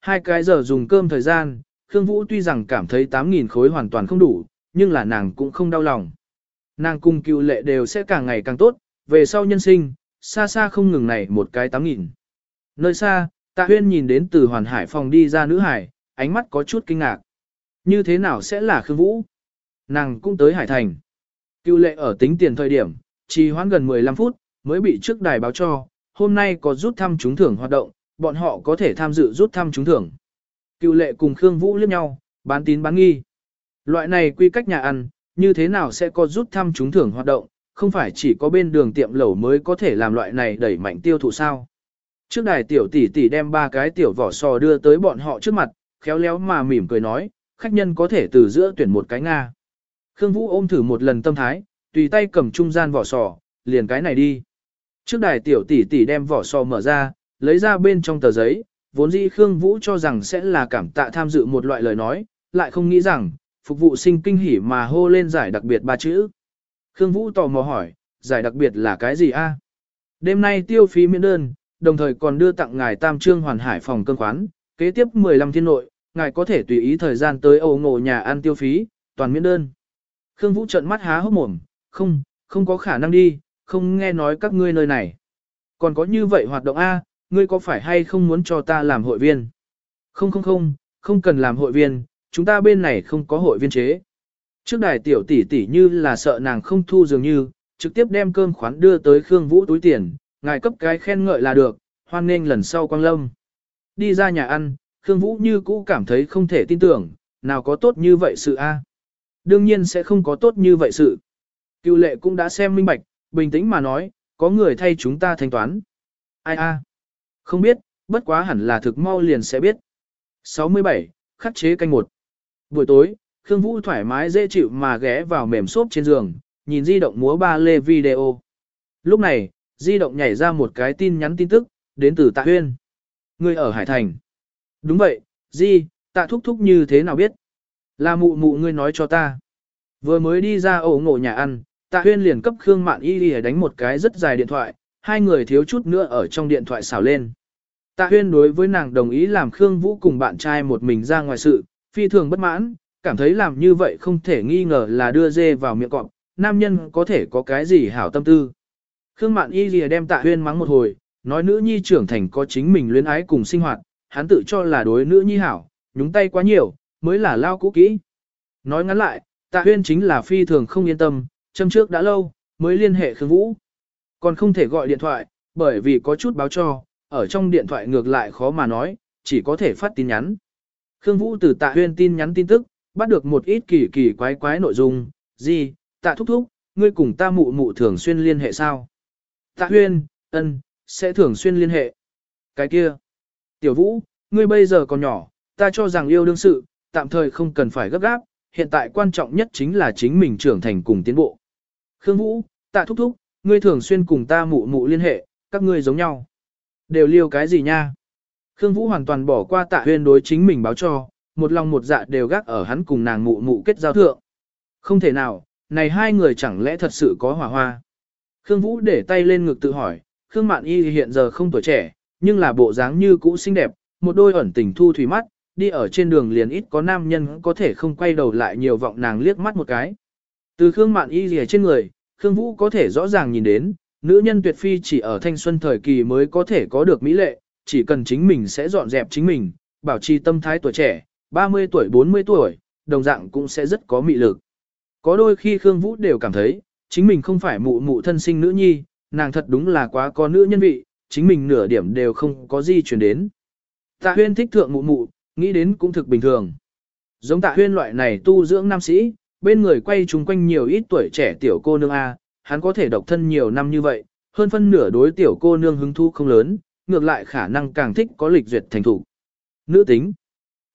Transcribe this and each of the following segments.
Hai cái giờ dùng cơm thời gian, Khương Vũ tuy rằng cảm thấy 8.000 khối hoàn toàn không đủ, nhưng là nàng cũng không đau lòng. Nàng cùng cựu lệ đều sẽ càng ngày càng tốt, về sau nhân sinh, xa xa không ngừng này một cái 8.000. Nơi xa, tạ huyên nhìn đến từ hoàn hải phòng đi ra nữ hải, ánh mắt có chút kinh ngạc. Như thế nào sẽ là Khương Vũ? Nàng cũng tới hải thành. Cựu lệ ở tính tiền thời điểm, trì hoãn gần 15 phút, mới bị trước đài báo cho, hôm nay có rút thăm trúng thưởng hoạt động, bọn họ có thể tham dự rút thăm trúng thưởng. Cựu lệ cùng Khương Vũ liếc nhau, bán tín bán nghi. Loại này quy cách nhà ăn, như thế nào sẽ có rút thăm trúng thưởng hoạt động, không phải chỉ có bên đường tiệm lẩu mới có thể làm loại này đẩy mạnh tiêu thụ sao. Trước đài tiểu tỷ tỷ đem ba cái tiểu vỏ sò đưa tới bọn họ trước mặt, khéo léo mà mỉm cười nói, khách nhân có thể từ giữa tuyển một cái Nga. Khương Vũ ôm thử một lần tâm thái, tùy tay cầm trung gian vỏ sò, liền cái này đi. Trước đài tiểu tỷ tỷ đem vỏ sò mở ra, lấy ra bên trong tờ giấy, vốn dĩ Khương Vũ cho rằng sẽ là cảm tạ tham dự một loại lời nói, lại không nghĩ rằng, phục vụ sinh kinh hỉ mà hô lên giải đặc biệt ba chữ. Khương Vũ tò mò hỏi, giải đặc biệt là cái gì a? Đêm nay tiêu phí miễn đơn, đồng thời còn đưa tặng ngài Tam Trương Hoàn Hải phòng cơm khoán, kế tiếp 15 thiên nội, ngài có thể tùy ý thời gian tới âu ngộ nhà ăn tiêu phí, toàn miễn đơn. Khương Vũ trợn mắt há hốc mồm, không, không có khả năng đi, không nghe nói các ngươi nơi này. Còn có như vậy hoạt động A, ngươi có phải hay không muốn cho ta làm hội viên? Không không không, không cần làm hội viên, chúng ta bên này không có hội viên chế. Trước đài tiểu tỷ tỷ như là sợ nàng không thu dường như, trực tiếp đem cơm khoán đưa tới Khương Vũ túi tiền, ngài cấp cái khen ngợi là được, hoan nghênh lần sau quang lâm. Đi ra nhà ăn, Khương Vũ như cũ cảm thấy không thể tin tưởng, nào có tốt như vậy sự a? Đương nhiên sẽ không có tốt như vậy sự. Cựu lệ cũng đã xem minh bạch, bình tĩnh mà nói, có người thay chúng ta thanh toán. Ai a? Không biết, bất quá hẳn là thực mau liền sẽ biết. 67. Khắc chế canh một. Buổi tối, Khương Vũ thoải mái dễ chịu mà ghé vào mềm xốp trên giường, nhìn di động múa ba lê video. Lúc này, di động nhảy ra một cái tin nhắn tin tức, đến từ Tạ Huyên. Người ở Hải Thành. Đúng vậy, di, Tạ Thúc Thúc như thế nào biết? Là mụ mụ ngươi nói cho ta. Vừa mới đi ra ổ ngộ nhà ăn, Tạ Huyên liền cấp Khương Mạn Y đi đánh một cái rất dài điện thoại, hai người thiếu chút nữa ở trong điện thoại xảo lên. Tạ Huyên đối với nàng đồng ý làm Khương Vũ cùng bạn trai một mình ra ngoài sự, phi thường bất mãn, cảm thấy làm như vậy không thể nghi ngờ là đưa dê vào miệng cọp, nam nhân có thể có cái gì hảo tâm tư. Khương Mạn Y lìa đem Tạ Huyên mắng một hồi, nói nữ nhi trưởng thành có chính mình luyến ái cùng sinh hoạt, hắn tự cho là đối nữ nhi hảo, nhúng tay quá nhiều, mới là lao cũ kỹ. Nói ngắn lại, Tạ Huyên chính là phi thường không yên tâm, châm trước đã lâu, mới liên hệ Khương Vũ. Còn không thể gọi điện thoại, bởi vì có chút báo cho, ở trong điện thoại ngược lại khó mà nói, chỉ có thể phát tin nhắn. Khương Vũ từ tạ huyên tin nhắn tin tức, bắt được một ít kỳ kỳ quái quái nội dung, gì, tạ thúc thúc, ngươi cùng ta mụ mụ thường xuyên liên hệ sao? Tạ huyên, ân, sẽ thường xuyên liên hệ. Cái kia, tiểu vũ, ngươi bây giờ còn nhỏ, ta cho rằng yêu đương sự, tạm thời không cần phải gấp gáp, hiện tại quan trọng nhất chính là chính mình trưởng thành cùng tiến bộ. Khương Vũ, tạ thúc thúc, ngươi thường xuyên cùng ta mụ mụ liên hệ, các ngươi giống nhau. Đều liêu cái gì nha? Khương Vũ hoàn toàn bỏ qua tạ huyên đối chính mình báo cho, một lòng một dạ đều gác ở hắn cùng nàng mụ mụ kết giao thượng. Không thể nào, này hai người chẳng lẽ thật sự có hỏa hoa. Khương Vũ để tay lên ngực tự hỏi, Khương Mạn Y hiện giờ không tuổi trẻ, nhưng là bộ dáng như cũ xinh đẹp, một đôi ẩn tình thu thủy mắt, đi ở trên đường liền ít có nam nhân có thể không quay đầu lại nhiều vọng nàng liếc mắt một cái. Từ Khương Mạn Y rìa trên người, Khương Vũ có thể rõ ràng nhìn đến, nữ nhân tuyệt phi chỉ ở thanh xuân thời kỳ mới có thể có được mỹ lệ, chỉ cần chính mình sẽ dọn dẹp chính mình, bảo trì tâm thái tuổi trẻ, 30 tuổi 40 tuổi, đồng dạng cũng sẽ rất có mị lực. Có đôi khi Khương Vũ đều cảm thấy, chính mình không phải mụ mụ thân sinh nữ nhi, nàng thật đúng là quá có nữ nhân vị, chính mình nửa điểm đều không có gì chuyển đến. Tạ huyên thích thượng mụ mụ, nghĩ đến cũng thực bình thường. Giống tạ huyên loại này tu dưỡng nam sĩ, bên người quay chung quanh nhiều ít tuổi trẻ tiểu cô nương A, hắn có thể độc thân nhiều năm như vậy, hơn phân nửa đối tiểu cô nương hứng thú không lớn, ngược lại khả năng càng thích có lịch duyệt thành thủ. Nữ tính.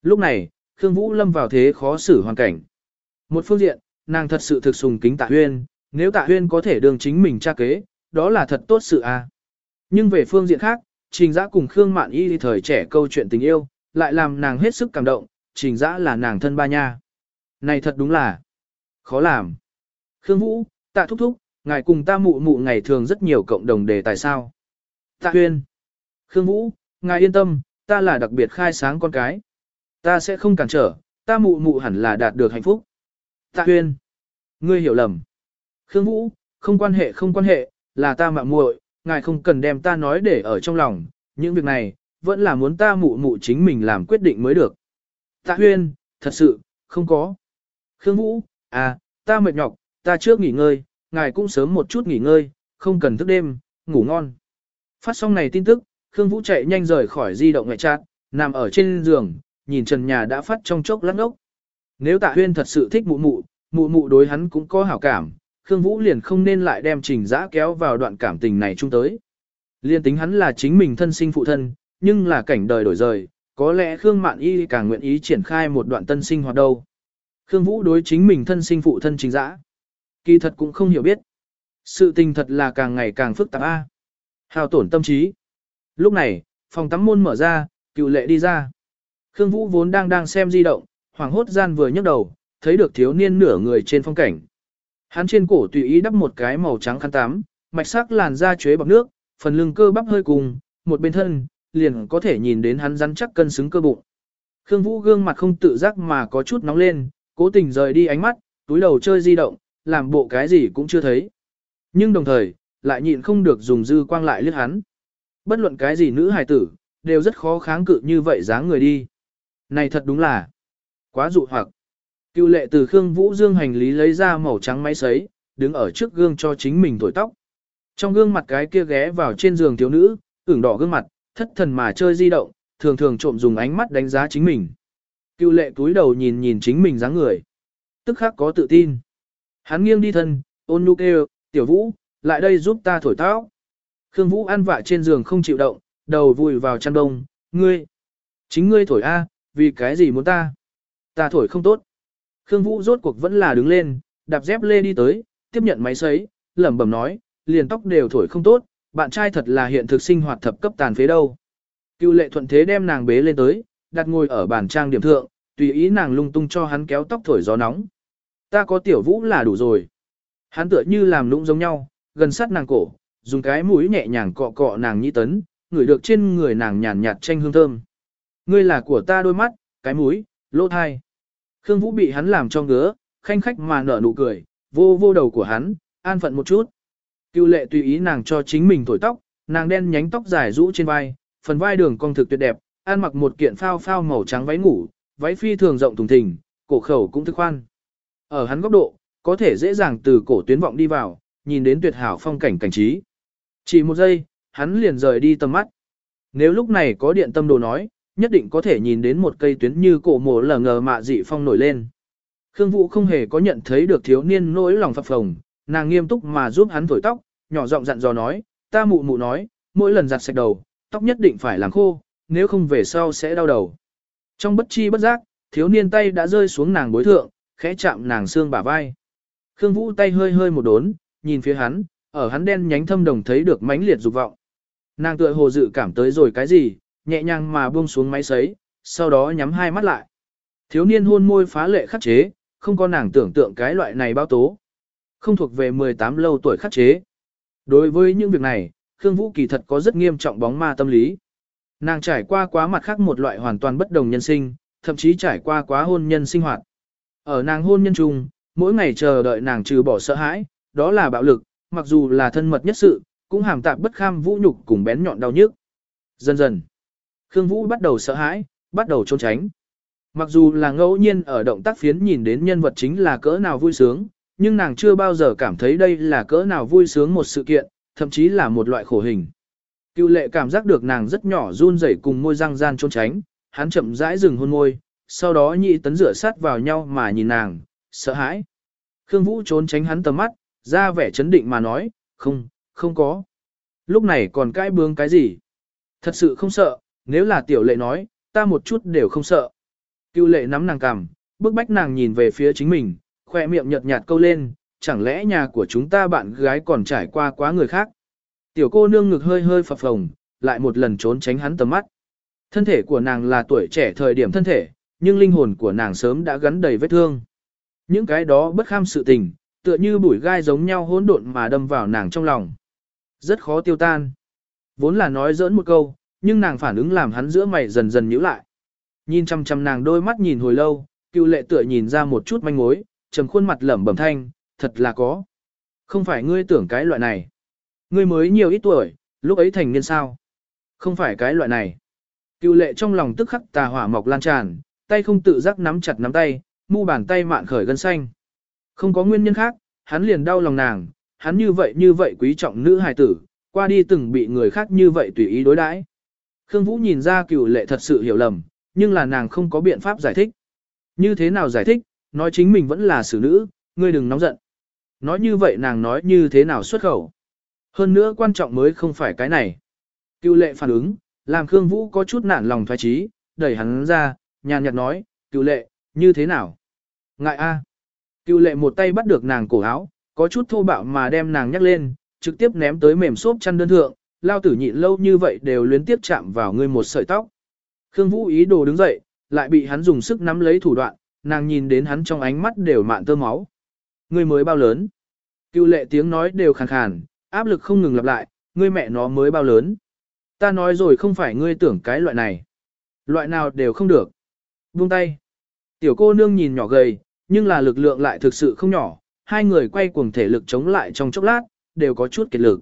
Lúc này, Khương Vũ lâm vào thế khó xử hoàn cảnh. Một phương diện, nàng thật sự thực sùng kính tạ huyên, nếu tạ huyên có thể đường chính mình tra kế, đó là thật tốt sự a. Nhưng về phương diện khác, trình giã cùng Khương Mạn Y thời trẻ câu chuyện tình yêu, lại làm nàng hết sức cảm động, trình giã là nàng thân ba nha. Này thật đúng là khó làm. Khương Vũ, tạ thúc thúc, ngài cùng ta mụ mụ ngày thường rất nhiều cộng đồng đề tài sao. Tạ huyên. Khương Vũ, ngài yên tâm, ta là đặc biệt khai sáng con cái. Ta sẽ không cản trở, ta mụ mụ hẳn là đạt được hạnh phúc. Tạ huyên, ngươi hiểu lầm. Khương Vũ, không quan hệ không quan hệ, là ta mạ muội, ngài không cần đem ta nói để ở trong lòng, những việc này, vẫn là muốn ta mụ mụ chính mình làm quyết định mới được. Tạ huyên, thật sự, không có. Khương Vũ, à, ta mệt nhọc, ta trước nghỉ ngơi, ngài cũng sớm một chút nghỉ ngơi, không cần thức đêm, ngủ ngon. Phát xong này tin tức, Khương Vũ chạy nhanh rời khỏi di động ngoại trạng, nằm ở trên giường, nhìn trần nhà đã phát trong chốc lát ốc. Nếu tạ huyên thật sự thích mụ mụ, mụ mụ đối hắn cũng có hảo cảm, Khương Vũ liền không nên lại đem trình giã kéo vào đoạn cảm tình này chung tới. Liên tính hắn là chính mình thân sinh phụ thân, nhưng là cảnh đời đổi rời, có lẽ Khương Mạn Y càng nguyện ý triển khai một đoạn tân sinh hoạt đâu. Khương Vũ đối chính mình thân sinh phụ thân trình giã. Kỳ thật cũng không hiểu biết. Sự tình thật là càng ngày càng phức tạp a. Hào tổn tâm trí. Lúc này, phòng tắm môn mở ra, cựu lệ đi ra. Khương Vũ vốn đang đang xem di động, hoàng hốt gian vừa nhấc đầu, thấy được thiếu niên nửa người trên phong cảnh. Hắn trên cổ tùy ý đắp một cái màu trắng khăn tắm, mạch sắc làn da chuế bọc nước, phần lưng cơ bắp hơi cùng, một bên thân, liền có thể nhìn đến hắn rắn chắc cân xứng cơ bụng. Khương Vũ gương mặt không tự giác mà có chút nóng lên, cố tình rời đi ánh mắt, túi đầu chơi di động, làm bộ cái gì cũng chưa thấy. Nhưng đồng thời, lại nhịn không được dùng dư quang lại liếc hắn. Bất luận cái gì nữ hài tử, đều rất khó kháng cự như vậy dáng người đi. Này thật đúng là quá dụ hoặc. Cựu lệ từ Khương Vũ Dương hành lý lấy ra màu trắng máy sấy, đứng ở trước gương cho chính mình thổi tóc. Trong gương mặt cái kia ghé vào trên giường thiếu nữ, ửng đỏ gương mặt, thất thần mà chơi di động, thường thường trộm dùng ánh mắt đánh giá chính mình. Cựu lệ túi đầu nhìn nhìn chính mình dáng người. Tức khắc có tự tin. Hắn nghiêng đi thân, ôn nhu kêu, tiểu vũ, lại đây giúp ta thổi tóc. Khương Vũ ăn vạ trên giường không chịu động, đầu vùi vào chăn đông, ngươi. Chính ngươi thổi a, vì cái gì muốn ta? Ta thổi không tốt. Khương Vũ rốt cuộc vẫn là đứng lên, đạp dép lê đi tới, tiếp nhận máy sấy, lẩm bẩm nói, liền tóc đều thổi không tốt, bạn trai thật là hiện thực sinh hoạt thập cấp tàn phế đâu. Cựu lệ thuận thế đem nàng bế lên tới, đặt ngồi ở bàn trang điểm thượng, tùy ý nàng lung tung cho hắn kéo tóc thổi gió nóng. Ta có tiểu vũ là đủ rồi. Hắn tựa như làm lũng giống nhau, gần sát nàng cổ, dùng cái mũi nhẹ nhàng cọ cọ nàng nhĩ tấn, ngửi được trên người nàng nhàn nhạt tranh hương thơm. Ngươi là của ta đôi mắt, cái mũi, lỗ thai. Khương Vũ bị hắn làm cho ngứa, khanh khách mà nở nụ cười, vô vô đầu của hắn, an phận một chút. Cưu lệ tùy ý nàng cho chính mình thổi tóc, nàng đen nhánh tóc dài rũ trên vai, phần vai đường cong thực tuyệt đẹp, an mặc một kiện phao phao màu trắng váy ngủ, váy phi thường rộng thùng thình, cổ khẩu cũng thức khoan. Ở hắn góc độ, có thể dễ dàng từ cổ tuyến vọng đi vào, nhìn đến tuyệt hảo phong cảnh cảnh trí. Chỉ một giây, hắn liền rời đi tầm mắt. Nếu lúc này có điện tâm đồ nói, nhất định có thể nhìn đến một cây tuyến như cổ mồ lờ ngờ mạ dị phong nổi lên. Khương Vũ không hề có nhận thấy được thiếu niên nỗi lòng phập phồng, nàng nghiêm túc mà giúp hắn thổi tóc, nhỏ giọng dặn dò nói, ta mụ mụ nói, mỗi lần giặt sạch đầu, tóc nhất định phải làm khô, nếu không về sau sẽ đau đầu. Trong bất chi bất giác, thiếu niên tay đã rơi xuống nàng bối thượng, khẽ chạm nàng xương bả vai. Khương Vũ tay hơi hơi một đốn, nhìn phía hắn, ở hắn đen nhánh thâm đồng thấy được mãnh liệt dục vọng. Nàng tựa hồ dự cảm tới rồi cái gì, nhẹ nhàng mà buông xuống máy sấy, sau đó nhắm hai mắt lại. Thiếu niên hôn môi phá lệ khắc chế, không có nàng tưởng tượng cái loại này bao tố. Không thuộc về 18 lâu tuổi khắc chế. Đối với những việc này, Khương Vũ kỳ thật có rất nghiêm trọng bóng ma tâm lý. Nàng trải qua quá mặt khác một loại hoàn toàn bất đồng nhân sinh, thậm chí trải qua quá hôn nhân sinh hoạt. Ở nàng hôn nhân chung, mỗi ngày chờ đợi nàng trừ bỏ sợ hãi, đó là bạo lực, mặc dù là thân mật nhất sự, cũng hàm tạp bất kham vũ nhục cùng bén nhọn đau nhức. Dần dần, Khương Vũ bắt đầu sợ hãi, bắt đầu trốn tránh. Mặc dù là ngẫu nhiên ở động tác phiến nhìn đến nhân vật chính là cỡ nào vui sướng, nhưng nàng chưa bao giờ cảm thấy đây là cỡ nào vui sướng một sự kiện, thậm chí là một loại khổ hình. Cựu lệ cảm giác được nàng rất nhỏ run rẩy cùng môi răng gian trốn tránh, hắn chậm rãi dừng hôn môi, sau đó nhị tấn rửa sát vào nhau mà nhìn nàng, sợ hãi. Khương Vũ trốn tránh hắn tầm mắt, ra vẻ chấn định mà nói, không, không có. Lúc này còn cãi bướng cái gì? Thật sự không sợ, nếu là tiểu lệ nói, ta một chút đều không sợ. Cựu lệ nắm nàng cằm, bước bách nàng nhìn về phía chính mình, khoe miệng nhợt nhạt câu lên, chẳng lẽ nhà của chúng ta bạn gái còn trải qua quá người khác. Tiểu cô nương ngực hơi hơi phập phồng, lại một lần trốn tránh hắn tầm mắt. Thân thể của nàng là tuổi trẻ thời điểm thân thể, nhưng linh hồn của nàng sớm đã gắn đầy vết thương. Những cái đó bất kham sự tình, tựa như bụi gai giống nhau hỗn độn mà đâm vào nàng trong lòng. Rất khó tiêu tan. Vốn là nói giỡn một câu, nhưng nàng phản ứng làm hắn giữa mày dần dần nhíu lại. Nhìn chăm chăm nàng đôi mắt nhìn hồi lâu, cựu lệ tựa nhìn ra một chút manh mối, trầm khuôn mặt lẩm bẩm thanh, thật là có. Không phải ngươi tưởng cái loại này. Ngươi mới nhiều ít tuổi, lúc ấy thành niên sao. Không phải cái loại này. Cựu lệ trong lòng tức khắc tà hỏa mọc lan tràn, tay không tự giác nắm chặt nắm tay, mu bàn tay mạn khởi gân xanh. Không có nguyên nhân khác, hắn liền đau lòng nàng, hắn như vậy như vậy quý trọng nữ hài tử, qua đi từng bị người khác như vậy tùy ý đối đãi. Khương Vũ nhìn ra Cửu lệ thật sự hiểu lầm, nhưng là nàng không có biện pháp giải thích. Như thế nào giải thích, nói chính mình vẫn là xử nữ, ngươi đừng nóng giận. Nói như vậy nàng nói như thế nào xuất khẩu. Hơn nữa quan trọng mới không phải cái này. Cựu lệ phản ứng, làm Khương Vũ có chút nản lòng thoái trí, đẩy hắn ra, nhàn nhạt nói, cựu lệ, như thế nào? Ngại a. Cựu lệ một tay bắt được nàng cổ áo, có chút thô bạo mà đem nàng nhắc lên, trực tiếp ném tới mềm xốp chăn đơn thượng, lao tử nhịn lâu như vậy đều luyến tiếp chạm vào ngươi một sợi tóc. Khương Vũ ý đồ đứng dậy, lại bị hắn dùng sức nắm lấy thủ đoạn, nàng nhìn đến hắn trong ánh mắt đều mạn tơ máu. Ngươi mới bao lớn? Cựu lệ tiếng nói đều khàn khàn, áp lực không ngừng lặp lại, ngươi mẹ nó mới bao lớn? Ta nói rồi không phải ngươi tưởng cái loại này. Loại nào đều không được. Buông tay. Tiểu cô nương nhìn nhỏ gầy, nhưng là lực lượng lại thực sự không nhỏ, hai người quay cuồng thể lực chống lại trong chốc lát, đều có chút kiệt lực.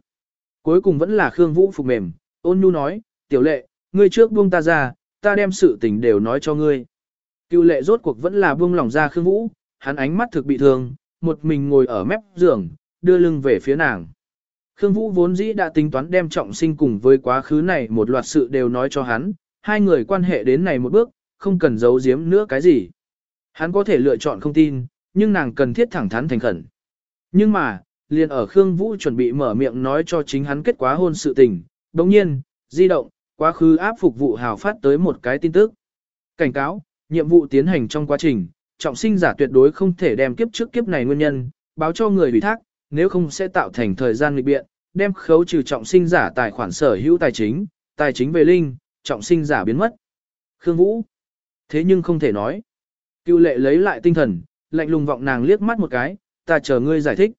Cuối cùng vẫn là Khương Vũ phục mềm, ôn nhu nói, tiểu lệ, ngươi trước buông ta ra, ta đem sự tình đều nói cho ngươi. Cựu lệ rốt cuộc vẫn là buông lòng ra Khương Vũ, hắn ánh mắt thực bị thương, một mình ngồi ở mép giường, đưa lưng về phía nàng. Khương Vũ vốn dĩ đã tính toán đem trọng sinh cùng với quá khứ này một loạt sự đều nói cho hắn, hai người quan hệ đến này một bước, không cần giấu giếm nữa cái gì. Hắn có thể lựa chọn không tin, nhưng nàng cần thiết thẳng thắn thành khẩn. Nhưng mà, liền ở Khương Vũ chuẩn bị mở miệng nói cho chính hắn kết quả hôn sự tình, đồng nhiên, di động, quá khứ áp phục vụ hào phát tới một cái tin tức. Cảnh cáo, nhiệm vụ tiến hành trong quá trình, trọng sinh giả tuyệt đối không thể đem kiếp trước kiếp này nguyên nhân, báo cho người ủy thác, nếu không sẽ tạo thành thời gian nghịch biện, đem khấu trừ trọng sinh giả tài khoản sở hữu tài chính, tài chính về linh, trọng sinh giả biến mất. Khương Vũ. Thế nhưng không thể nói. Cựu lệ lấy lại tinh thần, lạnh lùng vọng nàng liếc mắt một cái, ta chờ ngươi giải thích.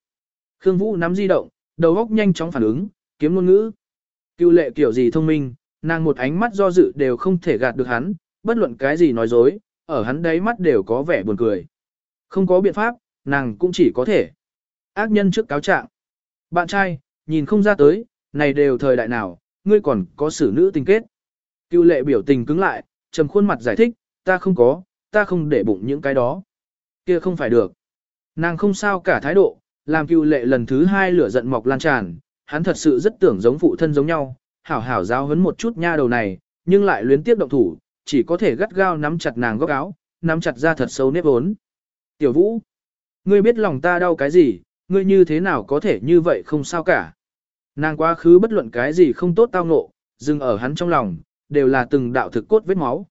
Khương Vũ nắm di động, đầu óc nhanh chóng phản ứng, kiếm ngôn ngữ. Cựu lệ kiểu gì thông minh, nàng một ánh mắt do dự đều không thể gạt được hắn, bất luận cái gì nói dối, ở hắn đáy mắt đều có vẻ buồn cười. Không có biện pháp, nàng cũng chỉ có thể. Ác nhân trước cáo trạng. Bạn trai, nhìn không ra tới, này đều thời đại nào, ngươi còn có xử nữ tình kết. Cựu lệ biểu tình cứng lại, trầm khuôn mặt giải thích, ta không có, ta không để bụng những cái đó. Kia không phải được. Nàng không sao cả thái độ, làm cựu lệ lần thứ hai lửa giận mọc lan tràn, hắn thật sự rất tưởng giống phụ thân giống nhau, hảo hảo giáo hấn một chút nha đầu này, nhưng lại luyến tiếp động thủ, chỉ có thể gắt gao nắm chặt nàng góc áo, nắm chặt ra thật sâu nếp ốn. Tiểu vũ, ngươi biết lòng ta đau cái gì, ngươi như thế nào có thể như vậy không sao cả. Nàng quá khứ bất luận cái gì không tốt tao ngộ, dừng ở hắn trong lòng, đều là từng đạo thực cốt vết máu.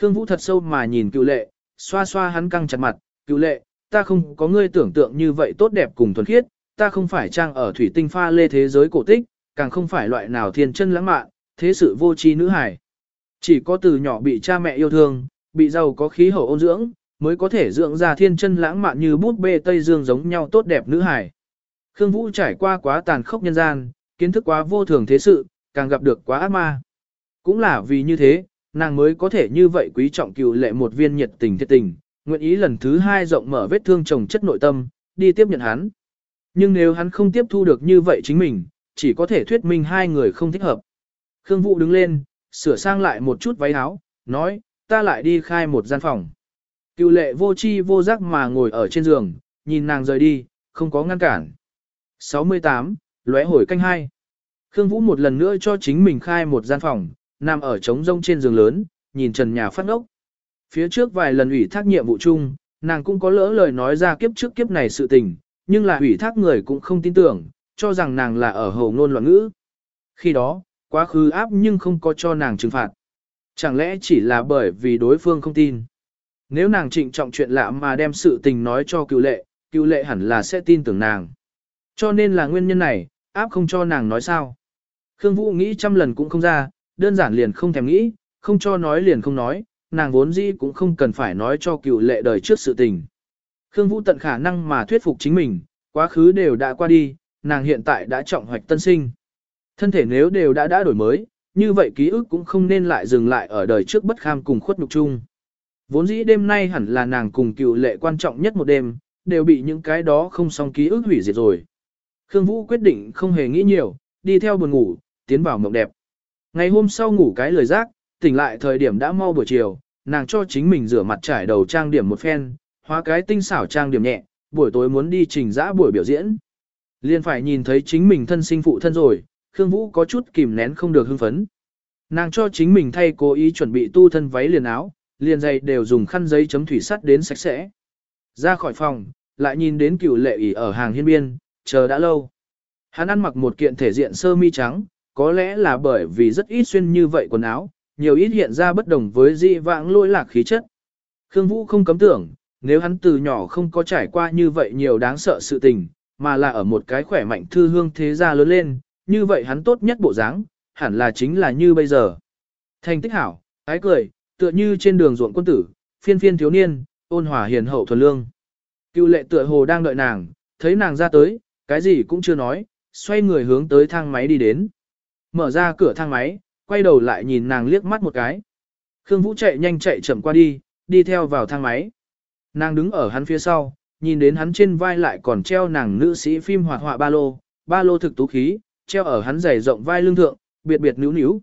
Khương Vũ thật sâu mà nhìn cựu lệ, xoa xoa hắn căng chặt mặt, cựu lệ, ta không có ngươi tưởng tượng như vậy tốt đẹp cùng thuần khiết, ta không phải trang ở thủy tinh pha lê thế giới cổ tích, càng không phải loại nào thiên chân lãng mạn, thế sự vô tri nữ hải. Chỉ có từ nhỏ bị cha mẹ yêu thương, bị giàu có khí hậu ôn dưỡng, mới có thể dưỡng ra thiên chân lãng mạn như bút bê Tây Dương giống nhau tốt đẹp nữ hải. Khương Vũ trải qua quá tàn khốc nhân gian, kiến thức quá vô thường thế sự, càng gặp được quá ác ma. Cũng là vì như thế, nàng mới có thể như vậy quý trọng cựu lệ một viên nhiệt tình thiết tình, nguyện ý lần thứ hai rộng mở vết thương chồng chất nội tâm, đi tiếp nhận hắn. Nhưng nếu hắn không tiếp thu được như vậy chính mình, chỉ có thể thuyết minh hai người không thích hợp. Khương Vũ đứng lên, sửa sang lại một chút váy áo, nói, ta lại đi khai một gian phòng. Cựu lệ vô chi vô giác mà ngồi ở trên giường, nhìn nàng rời đi, không có ngăn cản. 68, lóe hồi canh hai. Khương Vũ một lần nữa cho chính mình khai một gian phòng, nằm ở trống rông trên giường lớn, nhìn trần nhà phát ngốc. Phía trước vài lần ủy thác nhiệm vụ chung, nàng cũng có lỡ lời nói ra kiếp trước kiếp này sự tình, nhưng là ủy thác người cũng không tin tưởng, cho rằng nàng là ở hầu ngôn loạn ngữ. Khi đó, quá khứ áp nhưng không có cho nàng trừng phạt. Chẳng lẽ chỉ là bởi vì đối phương không tin. Nếu nàng trịnh trọng chuyện lạ mà đem sự tình nói cho cựu lệ, cựu lệ hẳn là sẽ tin tưởng nàng. Cho nên là nguyên nhân này, áp không cho nàng nói sao. Khương Vũ nghĩ trăm lần cũng không ra, đơn giản liền không thèm nghĩ, không cho nói liền không nói, nàng vốn dĩ cũng không cần phải nói cho cựu lệ đời trước sự tình. Khương Vũ tận khả năng mà thuyết phục chính mình, quá khứ đều đã qua đi, nàng hiện tại đã trọng hoạch tân sinh. Thân thể nếu đều đã đã đổi mới, như vậy ký ức cũng không nên lại dừng lại ở đời trước bất kham cùng khuất nhục chung. Vốn dĩ đêm nay hẳn là nàng cùng cựu lệ quan trọng nhất một đêm, đều bị những cái đó không xong ký ức hủy diệt rồi. Khương Vũ quyết định không hề nghĩ nhiều, đi theo buồn ngủ, tiến vào mộng đẹp. Ngày hôm sau ngủ cái lời giác, tỉnh lại thời điểm đã mau buổi chiều, nàng cho chính mình rửa mặt trải đầu trang điểm một phen, hóa cái tinh xảo trang điểm nhẹ, buổi tối muốn đi trình dã buổi biểu diễn. Liên phải nhìn thấy chính mình thân sinh phụ thân rồi, Khương Vũ có chút kìm nén không được hưng phấn. Nàng cho chính mình thay cố ý chuẩn bị tu thân váy liền áo, liền giày đều dùng khăn giấy chấm thủy sắt đến sạch sẽ. Ra khỏi phòng, lại nhìn đến cựu lệ ỉ ở hàng hiên biên, chờ đã lâu. Hắn ăn mặc một kiện thể diện sơ mi trắng, có lẽ là bởi vì rất ít xuyên như vậy quần áo, nhiều ít hiện ra bất đồng với dị vãng lỗi lạc khí chất. Khương Vũ không cấm tưởng, nếu hắn từ nhỏ không có trải qua như vậy nhiều đáng sợ sự tình, mà là ở một cái khỏe mạnh thư hương thế gia lớn lên, như vậy hắn tốt nhất bộ dáng, hẳn là chính là như bây giờ. Thành tích hảo, ái cười, tựa như trên đường ruộng quân tử, phiên phiên thiếu niên, ôn hòa hiền hậu thuần lương. Cựu lệ tựa hồ đang đợi nàng, thấy nàng ra tới, cái gì cũng chưa nói, xoay người hướng tới thang máy đi đến. Mở ra cửa thang máy, quay đầu lại nhìn nàng liếc mắt một cái. Khương Vũ chạy nhanh chạy chậm qua đi, đi theo vào thang máy. Nàng đứng ở hắn phía sau, nhìn đến hắn trên vai lại còn treo nàng nữ sĩ phim hoạt họa ba lô, ba lô thực tú khí, treo ở hắn dày rộng vai lưng thượng, biệt biệt níu níu.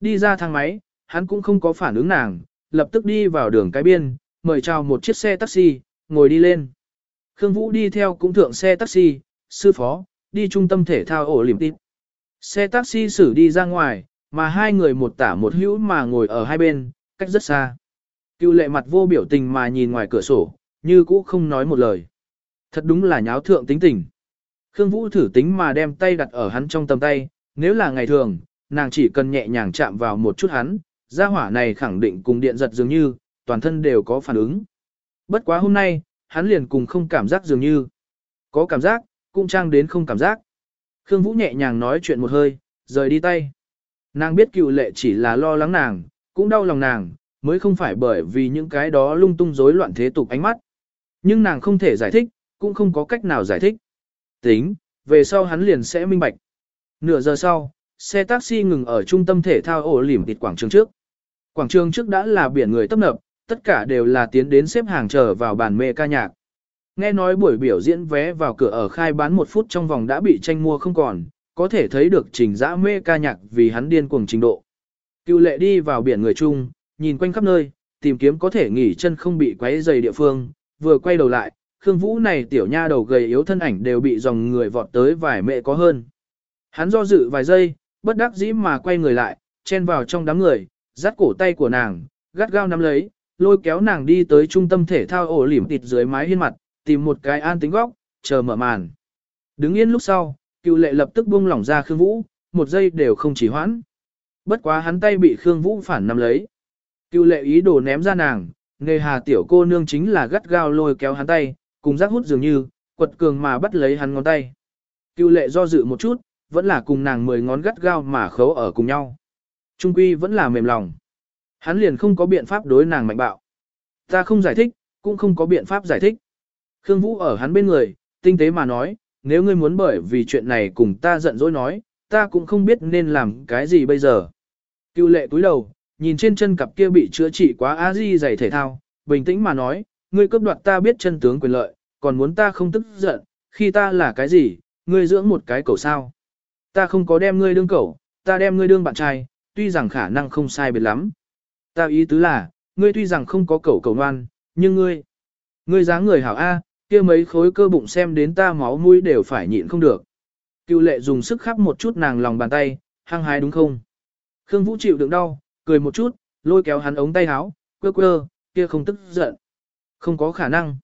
Đi ra thang máy, hắn cũng không có phản ứng nàng, lập tức đi vào đường cái biên, mời chào một chiếc xe taxi, ngồi đi lên. Khương Vũ đi theo cũng thượng xe taxi, sư phó, đi trung tâm thể thao ổ liềm tít. Xe taxi xử đi ra ngoài, mà hai người một tả một hữu mà ngồi ở hai bên, cách rất xa. Cựu lệ mặt vô biểu tình mà nhìn ngoài cửa sổ, như cũ không nói một lời. Thật đúng là nháo thượng tính tình. Khương Vũ thử tính mà đem tay đặt ở hắn trong tầm tay, nếu là ngày thường, nàng chỉ cần nhẹ nhàng chạm vào một chút hắn, gia hỏa này khẳng định cùng điện giật dường như, toàn thân đều có phản ứng. Bất quá hôm nay, hắn liền cùng không cảm giác dường như. Có cảm giác, cũng trang đến không cảm giác. Khương Vũ nhẹ nhàng nói chuyện một hơi, rời đi tay. Nàng biết cựu lệ chỉ là lo lắng nàng, cũng đau lòng nàng, mới không phải bởi vì những cái đó lung tung rối loạn thế tục ánh mắt. Nhưng nàng không thể giải thích, cũng không có cách nào giải thích. Tính, về sau hắn liền sẽ minh bạch. Nửa giờ sau, xe taxi ngừng ở trung tâm thể thao ổ lỉm tịt quảng trường trước. Quảng trường trước đã là biển người tấp nập, tất cả đều là tiến đến xếp hàng chờ vào bàn mê ca nhạc. Nghe nói buổi biểu diễn vé vào cửa ở khai bán một phút trong vòng đã bị tranh mua không còn, có thể thấy được trình dã mê ca nhạc vì hắn điên cuồng trình độ. Cựu lệ đi vào biển người chung, nhìn quanh khắp nơi, tìm kiếm có thể nghỉ chân không bị quấy dày địa phương, vừa quay đầu lại, Khương Vũ này tiểu nha đầu gầy yếu thân ảnh đều bị dòng người vọt tới vài mẹ có hơn. Hắn do dự vài giây, bất đắc dĩ mà quay người lại, chen vào trong đám người, dắt cổ tay của nàng, gắt gao nắm lấy, lôi kéo nàng đi tới trung tâm thể thao ổ lỉm tịt dưới mái hiên mặt, tìm một cái an tính góc, chờ mở màn. Đứng yên lúc sau, cựu lệ lập tức buông lỏng ra Khương Vũ, một giây đều không chỉ hoãn. Bất quá hắn tay bị Khương Vũ phản nắm lấy. Cựu lệ ý đồ ném ra nàng, nghề hà tiểu cô nương chính là gắt gao lôi kéo hắn tay, cùng rác hút dường như, quật cường mà bắt lấy hắn ngón tay. Cựu lệ do dự một chút, vẫn là cùng nàng mười ngón gắt gao mà khấu ở cùng nhau. Trung quy vẫn là mềm lòng. Hắn liền không có biện pháp đối nàng mạnh bạo. Ta không giải thích, cũng không có biện pháp giải thích. Khương Vũ ở hắn bên người, tinh tế mà nói, nếu ngươi muốn bởi vì chuyện này cùng ta giận dỗi nói, ta cũng không biết nên làm cái gì bây giờ. Cưu lệ túi đầu, nhìn trên chân cặp kia bị chữa trị quá á di giày thể thao, bình tĩnh mà nói, ngươi cướp đoạt ta biết chân tướng quyền lợi, còn muốn ta không tức giận, khi ta là cái gì, ngươi dưỡng một cái cầu sao. Ta không có đem ngươi đương cẩu, ta đem ngươi đương bạn trai, tuy rằng khả năng không sai biệt lắm. Ta ý tứ là, ngươi tuy rằng không có cẩu cầu ngoan, nhưng ngươi, ngươi dáng người hảo A, kia mấy khối cơ bụng xem đến ta máu mũi đều phải nhịn không được. Cựu lệ dùng sức khắp một chút nàng lòng bàn tay, hăng hái đúng không? Khương Vũ chịu đựng đau, cười một chút, lôi kéo hắn ống tay áo, quơ quơ, kia không tức giận. Không có khả năng.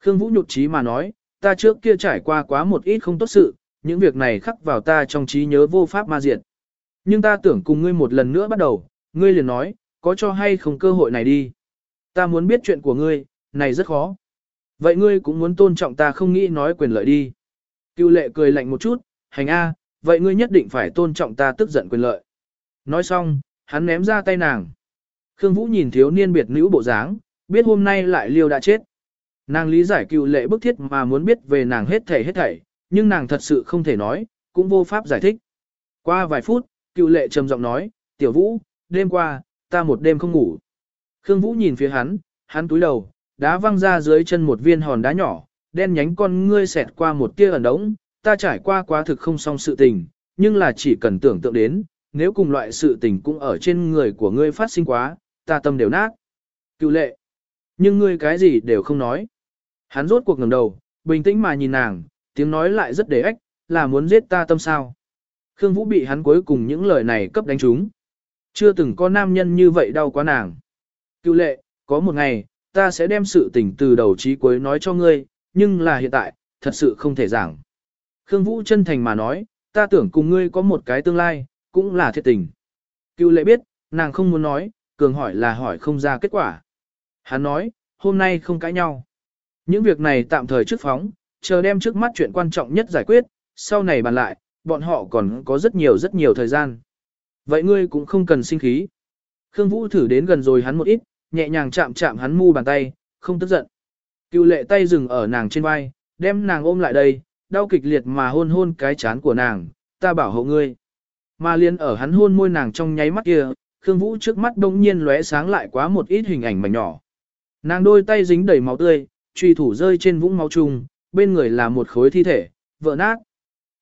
Khương Vũ nhụt chí mà nói, ta trước kia trải qua quá một ít không tốt sự, những việc này khắc vào ta trong trí nhớ vô pháp ma diệt. Nhưng ta tưởng cùng ngươi một lần nữa bắt đầu, ngươi liền nói, có cho hay không cơ hội này đi. Ta muốn biết chuyện của ngươi, này rất khó. Vậy ngươi cũng muốn tôn trọng ta không nghĩ nói quyền lợi đi. Cựu lệ cười lạnh một chút, hành a, vậy ngươi nhất định phải tôn trọng ta tức giận quyền lợi. Nói xong, hắn ném ra tay nàng. Khương Vũ nhìn thiếu niên biệt nữ bộ dáng, biết hôm nay lại liêu đã chết. Nàng lý giải cựu lệ bức thiết mà muốn biết về nàng hết thảy hết thảy, nhưng nàng thật sự không thể nói, cũng vô pháp giải thích. Qua vài phút, cựu lệ trầm giọng nói, tiểu vũ, đêm qua, ta một đêm không ngủ. Khương Vũ nhìn phía hắn, hắn túi đầu, đá văng ra dưới chân một viên hòn đá nhỏ, đen nhánh con ngươi xẹt qua một tia ẩn đống, ta trải qua quá thực không xong sự tình, nhưng là chỉ cần tưởng tượng đến, nếu cùng loại sự tình cũng ở trên người của ngươi phát sinh quá, ta tâm đều nát. Cựu lệ. Nhưng ngươi cái gì đều không nói. Hắn rốt cuộc ngẩng đầu, bình tĩnh mà nhìn nàng, tiếng nói lại rất để ếch, là muốn giết ta tâm sao. Khương Vũ bị hắn cuối cùng những lời này cấp đánh trúng. Chưa từng có nam nhân như vậy đau quá nàng. Cựu lệ, có một ngày, ta sẽ đem sự tình từ đầu chí cuối nói cho ngươi, nhưng là hiện tại, thật sự không thể giảng. Khương Vũ chân thành mà nói, ta tưởng cùng ngươi có một cái tương lai, cũng là thiệt tình. Cựu lệ biết, nàng không muốn nói, cường hỏi là hỏi không ra kết quả. Hắn nói, hôm nay không cãi nhau. Những việc này tạm thời trước phóng, chờ đem trước mắt chuyện quan trọng nhất giải quyết, sau này bàn lại, bọn họ còn có rất nhiều rất nhiều thời gian. Vậy ngươi cũng không cần sinh khí. Khương Vũ thử đến gần rồi hắn một ít, nhẹ nhàng chạm chạm hắn mu bàn tay, không tức giận. Cựu lệ tay dừng ở nàng trên vai, đem nàng ôm lại đây, đau kịch liệt mà hôn hôn cái chán của nàng, ta bảo hộ ngươi. Mà liên ở hắn hôn môi nàng trong nháy mắt kia, Khương Vũ trước mắt đông nhiên lóe sáng lại quá một ít hình ảnh mảnh nhỏ. Nàng đôi tay dính đầy máu tươi, truy thủ rơi trên vũng máu trùng, bên người là một khối thi thể, vỡ nát.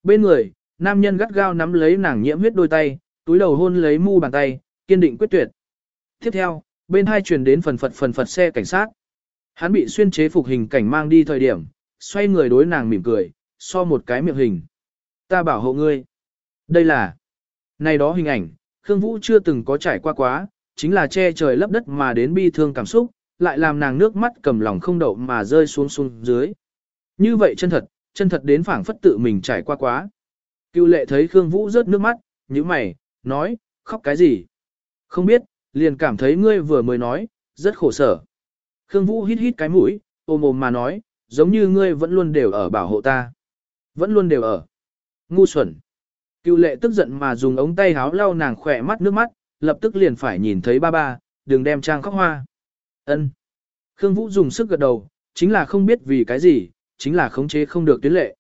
Bên người, nam nhân gắt gao nắm lấy nàng nhiễm huyết đôi tay, túi đầu hôn lấy mu bàn tay, kiên định quyết tuyệt. Tiếp theo, bên hai truyền đến phần phật phần phật xe cảnh sát. Hắn bị xuyên chế phục hình cảnh mang đi thời điểm, xoay người đối nàng mỉm cười, so một cái miệng hình. Ta bảo hộ ngươi. Đây là... Này đó hình ảnh, Khương Vũ chưa từng có trải qua quá, chính là che trời lấp đất mà đến bi thương cảm xúc, lại làm nàng nước mắt cầm lòng không đậu mà rơi xuống xuống dưới. Như vậy chân thật, chân thật đến phảng phất tự mình trải qua quá. Cựu lệ thấy Khương Vũ rớt nước mắt, như mày, nói, khóc cái gì? Không biết, liền cảm thấy ngươi vừa mới nói, rất khổ sở. Khương Vũ hít hít cái mũi, ôm ôm mà nói, giống như ngươi vẫn luôn đều ở bảo hộ ta. Vẫn luôn đều ở. Ngu xuẩn. Cựu lệ tức giận mà dùng ống tay háo lau nàng khỏe mắt nước mắt, lập tức liền phải nhìn thấy ba ba, đừng đem trang khóc hoa. Ân. Khương Vũ dùng sức gật đầu, chính là không biết vì cái gì, chính là khống chế không được tuyến lệ.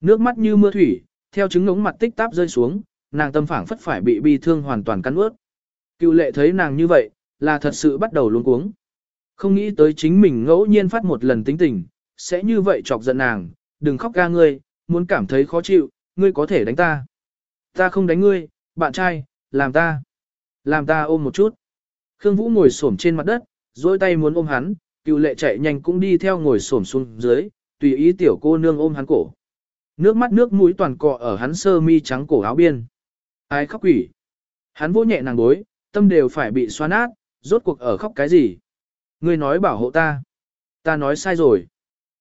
Nước mắt như mưa thủy, theo chứng ngống mặt tích táp rơi xuống, nàng tâm phảng phất phải bị bi thương hoàn toàn cắn ướt. Cựu lệ thấy nàng như vậy, là thật sự bắt đầu luống cuống. Không nghĩ tới chính mình ngẫu nhiên phát một lần tính tình, sẽ như vậy chọc giận nàng, đừng khóc ga ngươi, muốn cảm thấy khó chịu, ngươi có thể đánh ta. Ta không đánh ngươi, bạn trai, làm ta. Làm ta ôm một chút. Khương Vũ ngồi xổm trên mặt đất, dối tay muốn ôm hắn, cựu lệ chạy nhanh cũng đi theo ngồi xổm xuống dưới, tùy ý tiểu cô nương ôm hắn cổ. Nước mắt nước mũi toàn cọ ở hắn sơ mi trắng cổ áo biên. Ai khóc quỷ. Hắn vỗ nhẹ nàng bối, tâm đều phải bị xoa nát, rốt cuộc ở khóc cái gì. Ngươi nói bảo hộ ta. Ta nói sai rồi.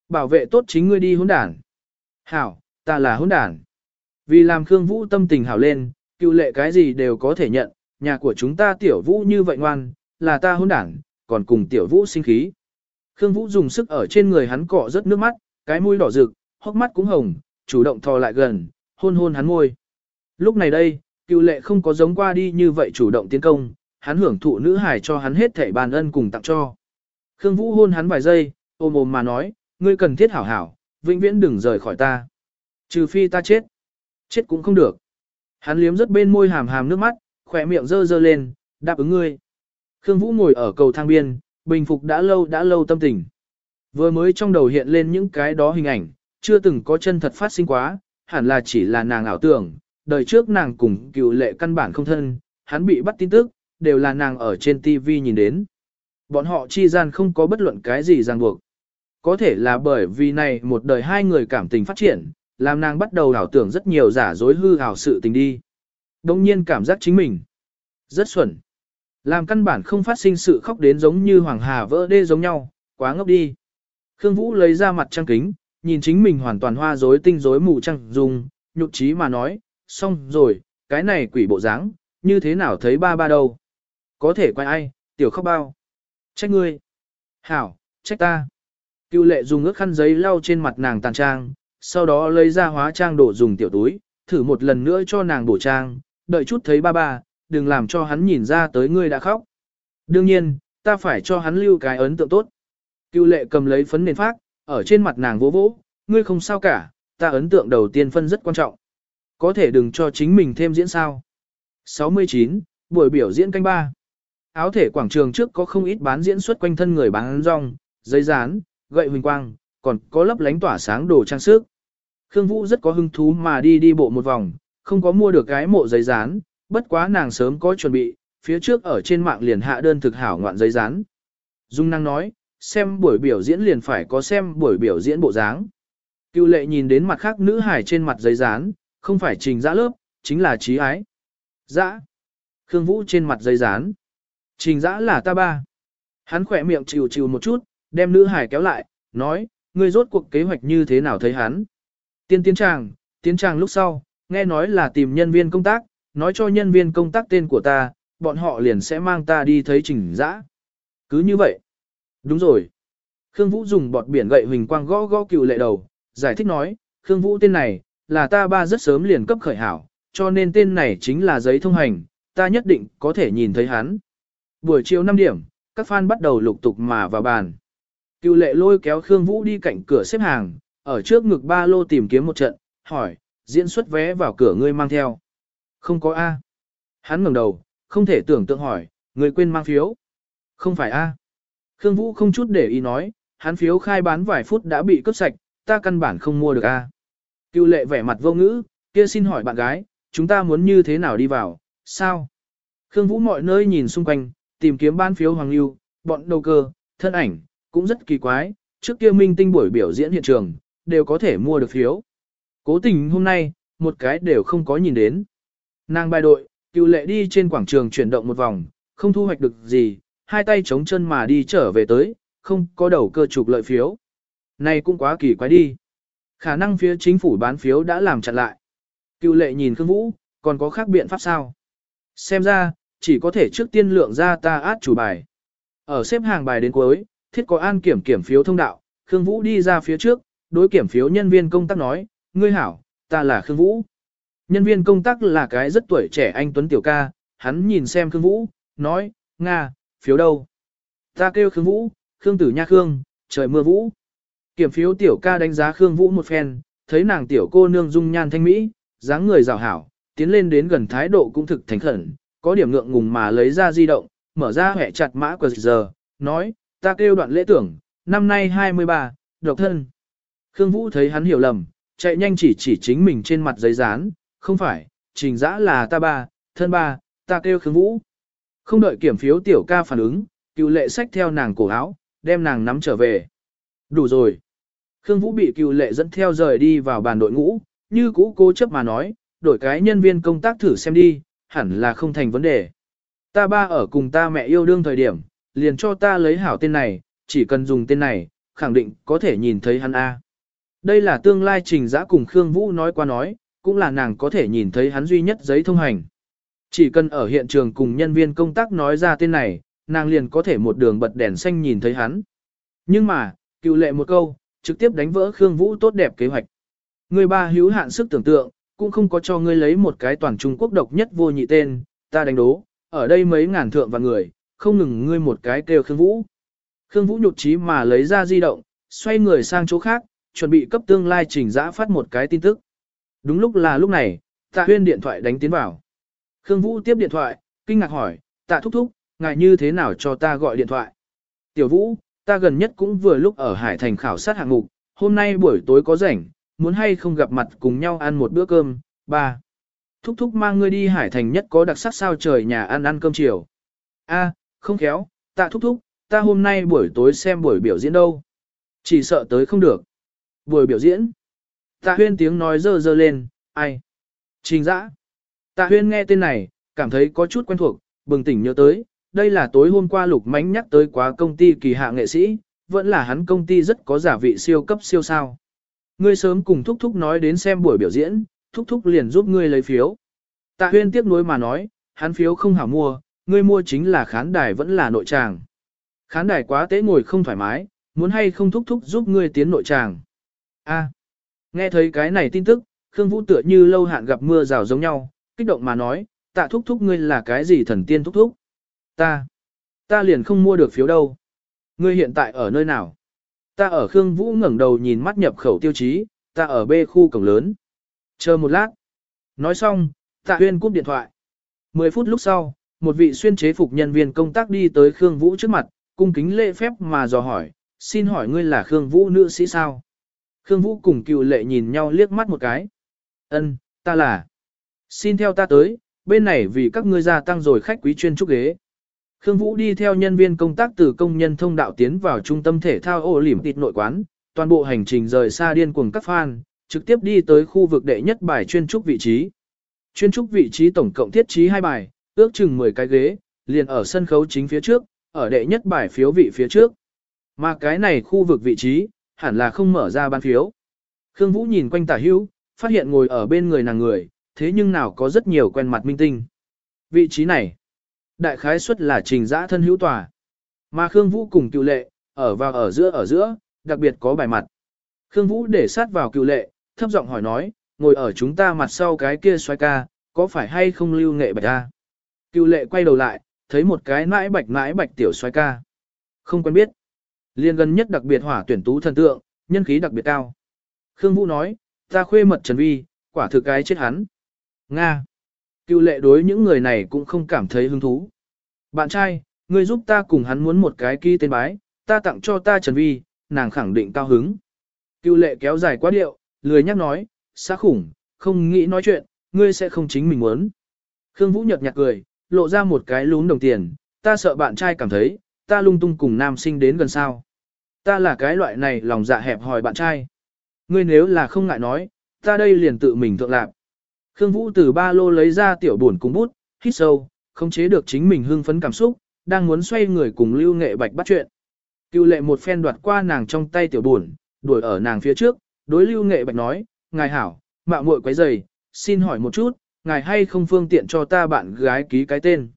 Bảo vệ tốt chính ngươi đi hỗn đản. Hảo, ta là hỗn đản. Vì làm Khương Vũ tâm tình hảo lên, cựu lệ cái gì đều có thể nhận, nhà của chúng ta tiểu vũ như vậy ngoan, là ta hỗn đản, còn cùng tiểu vũ sinh khí. Khương Vũ dùng sức ở trên người hắn cọ rất nước mắt, cái mũi đỏ rực, hốc mắt cũng hồng, chủ động thò lại gần, hôn hôn hắn môi. Lúc này đây, cựu lệ không có giống qua đi như vậy chủ động tiến công, hắn hưởng thụ nữ hải cho hắn hết thảy bàn ân cùng tặng cho. Khương Vũ hôn hắn vài giây, ôm ôm mà nói, ngươi cần thiết hảo hảo, vĩnh viễn đừng rời khỏi ta. Trừ phi ta chết. Chết cũng không được. Hắn liếm rất bên môi hàm hàm nước mắt, khỏe miệng dơ dơ lên, đáp ứng ngươi. Khương Vũ ngồi ở cầu thang biên, bình phục đã lâu đã lâu tâm tình. Vừa mới trong đầu hiện lên những cái đó hình ảnh, chưa từng có chân thật phát sinh quá, hẳn là chỉ là nàng ảo tưởng, đời trước nàng cùng cựu lệ căn bản không thân, hắn bị bắt tin tức, đều là nàng ở trên TV nhìn đến. Bọn họ chi gian không có bất luận cái gì ràng buộc. Có thể là bởi vì này một đời hai người cảm tình phát triển, làm nàng bắt đầu ảo tưởng rất nhiều giả dối hư ảo sự tình đi. Đông nhiên cảm giác chính mình rất xuẩn. Làm căn bản không phát sinh sự khóc đến giống như hoàng hà vỡ đê giống nhau, quá ngốc đi. Khương Vũ lấy ra mặt trăng kính, nhìn chính mình hoàn toàn hoa rối tinh rối mù trăng dùng, nhục trí mà nói, xong rồi, cái này quỷ bộ dáng, như thế nào thấy ba ba đâu. Có thể quay ai, tiểu khóc bao. Trách ngươi. Hảo, trách ta. Cựu lệ dùng ước khăn giấy lau trên mặt nàng tàn trang, sau đó lấy ra hóa trang đổ dùng tiểu túi, thử một lần nữa cho nàng bổ trang, đợi chút thấy ba ba, đừng làm cho hắn nhìn ra tới ngươi đã khóc. Đương nhiên, ta phải cho hắn lưu cái ấn tượng tốt. Cựu lệ cầm lấy phấn nền phát, ở trên mặt nàng vỗ vỗ, ngươi không sao cả, ta ấn tượng đầu tiên phân rất quan trọng. Có thể đừng cho chính mình thêm diễn sao. 69, buổi biểu diễn canh ba. Áo thể quảng trường trước có không ít bán diễn xuất quanh thân người bán rong, giấy dán, gậy huỳnh quang, còn có lấp lánh tỏa sáng đồ trang sức. Khương Vũ rất có hứng thú mà đi đi bộ một vòng, không có mua được cái mộ giấy dán, bất quá nàng sớm có chuẩn bị, phía trước ở trên mạng liền hạ đơn thực hảo ngoạn giấy dán. Dung năng nói, xem buổi biểu diễn liền phải có xem buổi biểu diễn bộ dáng. Cựu lệ nhìn đến mặt khác nữ hải trên mặt giấy dán, không phải trình dã lớp, chính là trí ái. Dã. Khương Vũ trên mặt dây dán. Trình dã là ta ba. Hắn khỏe miệng chịu chịu một chút, đem nữ hải kéo lại, nói, ngươi rốt cuộc kế hoạch như thế nào thấy hắn. Tiên tiến tràng, tiến tràng lúc sau, nghe nói là tìm nhân viên công tác, nói cho nhân viên công tác tên của ta, bọn họ liền sẽ mang ta đi thấy trình dã. Cứ như vậy. Đúng rồi. Khương Vũ dùng bọt biển gậy huỳnh quang gõ gõ cựu lệ đầu, giải thích nói, Khương Vũ tên này, là ta ba rất sớm liền cấp khởi hảo, cho nên tên này chính là giấy thông hành, ta nhất định có thể nhìn thấy hắn. Buổi chiều 5 điểm, các fan bắt đầu lục tục mà vào bàn. Cựu lệ lôi kéo Khương Vũ đi cạnh cửa xếp hàng, ở trước ngực ba lô tìm kiếm một trận, hỏi, diễn xuất vé vào cửa ngươi mang theo. Không có A. Hắn ngẩng đầu, không thể tưởng tượng hỏi, người quên mang phiếu. Không phải A. Khương Vũ không chút để ý nói, hắn phiếu khai bán vài phút đã bị cướp sạch, ta căn bản không mua được A. Cựu lệ vẻ mặt vô ngữ, kia xin hỏi bạn gái, chúng ta muốn như thế nào đi vào, sao? Khương Vũ mọi nơi nhìn xung quanh, tìm kiếm ban phiếu hoàng lưu, bọn đầu cơ, thân ảnh, cũng rất kỳ quái, trước kia minh tinh buổi biểu diễn hiện trường, đều có thể mua được phiếu. Cố tình hôm nay, một cái đều không có nhìn đến. Nàng bài đội, cựu lệ đi trên quảng trường chuyển động một vòng, không thu hoạch được gì, hai tay chống chân mà đi trở về tới, không có đầu cơ trục lợi phiếu. Này cũng quá kỳ quái đi. Khả năng phía chính phủ bán phiếu đã làm chặn lại. Cựu lệ nhìn Khương Vũ, còn có khác biện pháp sao? Xem ra, chỉ có thể trước tiên lượng ra ta át chủ bài. Ở xếp hàng bài đến cuối, thiết có an kiểm kiểm phiếu thông đạo, Khương Vũ đi ra phía trước, đối kiểm phiếu nhân viên công tác nói, ngươi hảo, ta là Khương Vũ. Nhân viên công tác là cái rất tuổi trẻ anh Tuấn Tiểu ca, hắn nhìn xem Khương Vũ, nói, Nga, phiếu đâu? Ta kêu Khương Vũ, Khương Tử Nha Khương, trời mưa Vũ. Kiểm phiếu Tiểu ca đánh giá Khương Vũ một phen, thấy nàng Tiểu cô nương dung nhan thanh mỹ, dáng người rào hảo, tiến lên đến gần thái độ cũng thực thành khẩn, có điểm ngượng ngùng mà lấy ra di động, mở ra hẹ chặt mã của giờ, nói, ta kêu đoạn lễ tưởng, năm nay 23, độc thân. Khương Vũ thấy hắn hiểu lầm, chạy nhanh chỉ chỉ chính mình trên mặt giấy dán, không phải, trình giã là ta ba, thân ba, ta kêu Khương Vũ. Không đợi kiểm phiếu tiểu ca phản ứng, cựu lệ sách theo nàng cổ áo, đem nàng nắm trở về. Đủ rồi. Khương Vũ bị cựu lệ dẫn theo rời đi vào bàn đội ngũ, như cũ cố chấp mà nói, đổi cái nhân viên công tác thử xem đi, hẳn là không thành vấn đề. Ta ba ở cùng ta mẹ yêu đương thời điểm, liền cho ta lấy hảo tên này, chỉ cần dùng tên này, khẳng định có thể nhìn thấy hắn A. Đây là tương lai trình giã cùng Khương Vũ nói qua nói, cũng là nàng có thể nhìn thấy hắn duy nhất giấy thông hành. Chỉ cần ở hiện trường cùng nhân viên công tác nói ra tên này, nàng liền có thể một đường bật đèn xanh nhìn thấy hắn. Nhưng mà, cựu lệ một câu, trực tiếp đánh vỡ Khương Vũ tốt đẹp kế hoạch. Người ba hữu hạn sức tưởng tượng, cũng không có cho ngươi lấy một cái toàn Trung Quốc độc nhất vô nhị tên, ta đánh đố, ở đây mấy ngàn thượng và người, không ngừng ngươi một cái kêu Khương Vũ. Khương Vũ nhụt chí mà lấy ra di động, xoay người sang chỗ khác, chuẩn bị cấp tương lai trình giã phát một cái tin tức. Đúng lúc là lúc này, tạ huyên điện thoại đánh tiến vào. Khương Vũ tiếp điện thoại, kinh ngạc hỏi, tạ thúc thúc, ngài như thế nào cho ta gọi điện thoại? Tiểu Vũ, ta gần nhất cũng vừa lúc ở Hải Thành khảo sát hạng mục, hôm nay buổi tối có rảnh, muốn hay không gặp mặt cùng nhau ăn một bữa cơm, ba. Thúc thúc mang ngươi đi Hải Thành nhất có đặc sắc sao trời nhà ăn ăn cơm chiều. A, không khéo, tạ thúc thúc, ta hôm nay buổi tối xem buổi biểu diễn đâu. Chỉ sợ tới không được. Buổi biểu diễn. Tạ huyên tiếng nói dơ dơ lên, ai? Trình dã. Tạ huyên nghe tên này, cảm thấy có chút quen thuộc, bừng tỉnh nhớ tới, đây là tối hôm qua lục mánh nhắc tới quá công ty kỳ hạ nghệ sĩ, vẫn là hắn công ty rất có giả vị siêu cấp siêu sao. Ngươi sớm cùng Thúc Thúc nói đến xem buổi biểu diễn, Thúc Thúc liền giúp ngươi lấy phiếu. Tạ huyên tiếp nối mà nói, hắn phiếu không hảo mua, ngươi mua chính là khán đài vẫn là nội tràng. Khán đài quá tế ngồi không thoải mái, muốn hay không Thúc Thúc giúp ngươi tiến nội tràng. A. nghe thấy cái này tin tức, Khương Vũ tựa như lâu hạn gặp mưa rào giống nhau, kích động mà nói, tạ thúc thúc ngươi là cái gì thần tiên thúc thúc? Ta, ta liền không mua được phiếu đâu. Ngươi hiện tại ở nơi nào? Ta ở Khương Vũ ngẩng đầu nhìn mắt nhập khẩu tiêu chí, ta ở B khu cổng lớn. Chờ một lát. Nói xong, tạ huyên cúp điện thoại. Mười phút lúc sau, một vị xuyên chế phục nhân viên công tác đi tới Khương Vũ trước mặt, cung kính lễ phép mà dò hỏi, xin hỏi ngươi là Khương Vũ nữ sĩ sao? Khương Vũ cùng cựu lệ nhìn nhau liếc mắt một cái. Ân, ta là. Xin theo ta tới, bên này vì các ngươi gia tăng rồi khách quý chuyên trúc ghế. Khương Vũ đi theo nhân viên công tác từ công nhân thông đạo tiến vào trung tâm thể thao ô lỉm tịt nội quán, toàn bộ hành trình rời xa điên cuồng các fan, trực tiếp đi tới khu vực đệ nhất bài chuyên trúc vị trí. Chuyên trúc vị trí tổng cộng thiết trí hai bài, ước chừng 10 cái ghế, liền ở sân khấu chính phía trước, ở đệ nhất bài phiếu vị phía trước. Mà cái này khu vực vị trí, hẳn là không mở ra ban phiếu. Khương Vũ nhìn quanh tả hữu, phát hiện ngồi ở bên người nàng người, thế nhưng nào có rất nhiều quen mặt minh tinh. Vị trí này, đại khái suất là trình giã thân hữu tòa. Mà Khương Vũ cùng cựu lệ, ở vào ở giữa ở giữa, đặc biệt có bài mặt. Khương Vũ để sát vào cựu lệ, thấp giọng hỏi nói, ngồi ở chúng ta mặt sau cái kia xoay ca, có phải hay không lưu nghệ bạch ta? Cựu lệ quay đầu lại, thấy một cái nãi bạch nãi bạch tiểu xoay ca. Không quen biết. Liên gần nhất đặc biệt hỏa tuyển tú thần tượng, nhân khí đặc biệt cao. Khương Vũ nói, ta khuê mật Trần Vi, quả thực cái chết hắn. Nga. Cựu lệ đối những người này cũng không cảm thấy hứng thú. Bạn trai, ngươi giúp ta cùng hắn muốn một cái ký tên bái, ta tặng cho ta Trần Vi, nàng khẳng định cao hứng. Cựu lệ kéo dài quá điệu, lười nhắc nói, xa khủng, không nghĩ nói chuyện, ngươi sẽ không chính mình muốn. Khương Vũ nhật nhạt cười, lộ ra một cái lún đồng tiền, ta sợ bạn trai cảm thấy, ta lung tung cùng nam sinh đến gần sao. Ta là cái loại này lòng dạ hẹp hòi bạn trai. Ngươi nếu là không ngại nói, ta đây liền tự mình thượng lạc. Khương Vũ từ ba lô lấy ra tiểu buồn cùng bút, hít sâu, không chế được chính mình hưng phấn cảm xúc, đang muốn xoay người cùng Lưu Nghệ Bạch bắt chuyện. Cưu lệ một phen đoạt qua nàng trong tay tiểu buồn, đuổi ở nàng phía trước, đối Lưu Nghệ Bạch nói, ngài hảo, mạo muội quấy giày, xin hỏi một chút, ngài hay không phương tiện cho ta bạn gái ký cái tên.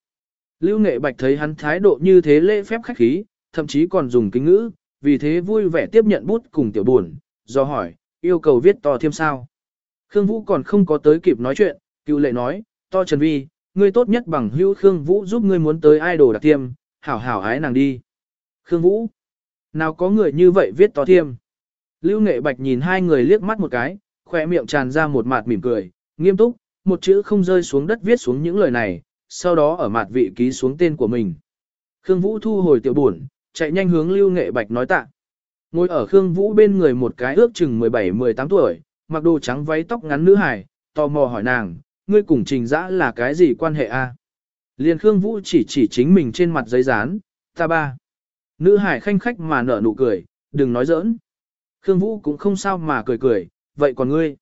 Lưu Nghệ Bạch thấy hắn thái độ như thế lễ phép khách khí, thậm chí còn dùng kính ngữ, vì thế vui vẻ tiếp nhận bút cùng tiểu buồn, do hỏi, yêu cầu viết to thêm sao. Khương Vũ còn không có tới kịp nói chuyện, cựu lệ nói, to Trần Vi, ngươi tốt nhất bằng hữu Khương Vũ giúp ngươi muốn tới idol đặc tiêm, hảo hảo hái nàng đi. Khương Vũ, nào có người như vậy viết to thiêm. Lưu Nghệ Bạch nhìn hai người liếc mắt một cái, khỏe miệng tràn ra một mạt mỉm cười, nghiêm túc, một chữ không rơi xuống đất viết xuống những lời này, sau đó ở mặt vị ký xuống tên của mình. Khương Vũ thu hồi tiểu buồn, chạy nhanh hướng Lưu Nghệ Bạch nói tạ. Ngồi ở Khương Vũ bên người một cái ước chừng 17-18 tuổi, mặc đồ trắng váy tóc ngắn nữ hải, tò mò hỏi nàng, ngươi cùng trình dã là cái gì quan hệ a? Liền Khương Vũ chỉ chỉ chính mình trên mặt giấy dán, ta ba. Nữ hải khanh khách mà nở nụ cười, đừng nói giỡn. Khương Vũ cũng không sao mà cười cười, vậy còn ngươi?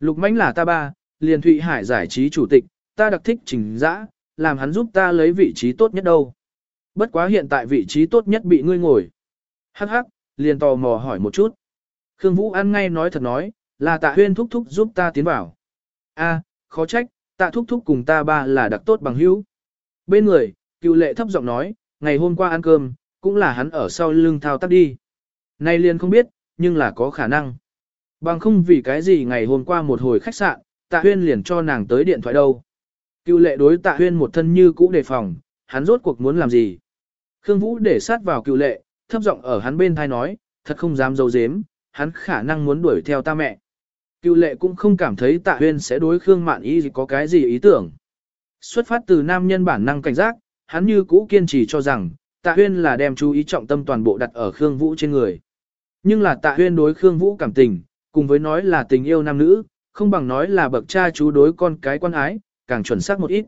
Lục mãnh là ta ba, liền Thụy Hải giải trí chủ tịch, ta đặc thích trình dã, làm hắn giúp ta lấy vị trí tốt nhất đâu. Bất quá hiện tại vị trí tốt nhất bị ngươi ngồi. Hắc hắc, liền tò mò hỏi một chút. Khương Vũ ăn ngay nói thật nói, là tạ huyên thúc thúc giúp ta tiến vào. A, khó trách, tạ thúc thúc cùng ta ba là đặc tốt bằng hữu. Bên người, cựu lệ thấp giọng nói, ngày hôm qua ăn cơm, cũng là hắn ở sau lưng thao tác đi. Nay liền không biết, nhưng là có khả năng. Bằng không vì cái gì ngày hôm qua một hồi khách sạn, tạ huyên liền cho nàng tới điện thoại đâu. Cựu lệ đối tạ huyên một thân như cũ đề phòng, hắn rốt cuộc muốn làm gì. Khương Vũ để sát vào cựu lệ, thấp giọng ở hắn bên thai nói, thật không dám dấu dếm, hắn khả năng muốn đuổi theo ta mẹ. Cựu lệ cũng không cảm thấy tạ huyên sẽ đối Khương Mạn Y có cái gì ý tưởng. Xuất phát từ nam nhân bản năng cảnh giác, hắn như cũ kiên trì cho rằng, tạ huyên là đem chú ý trọng tâm toàn bộ đặt ở Khương Vũ trên người. Nhưng là tạ huyên đối Khương Vũ cảm tình, cùng với nói là tình yêu nam nữ, không bằng nói là bậc cha chú đối con cái quan ái, càng chuẩn xác một ít.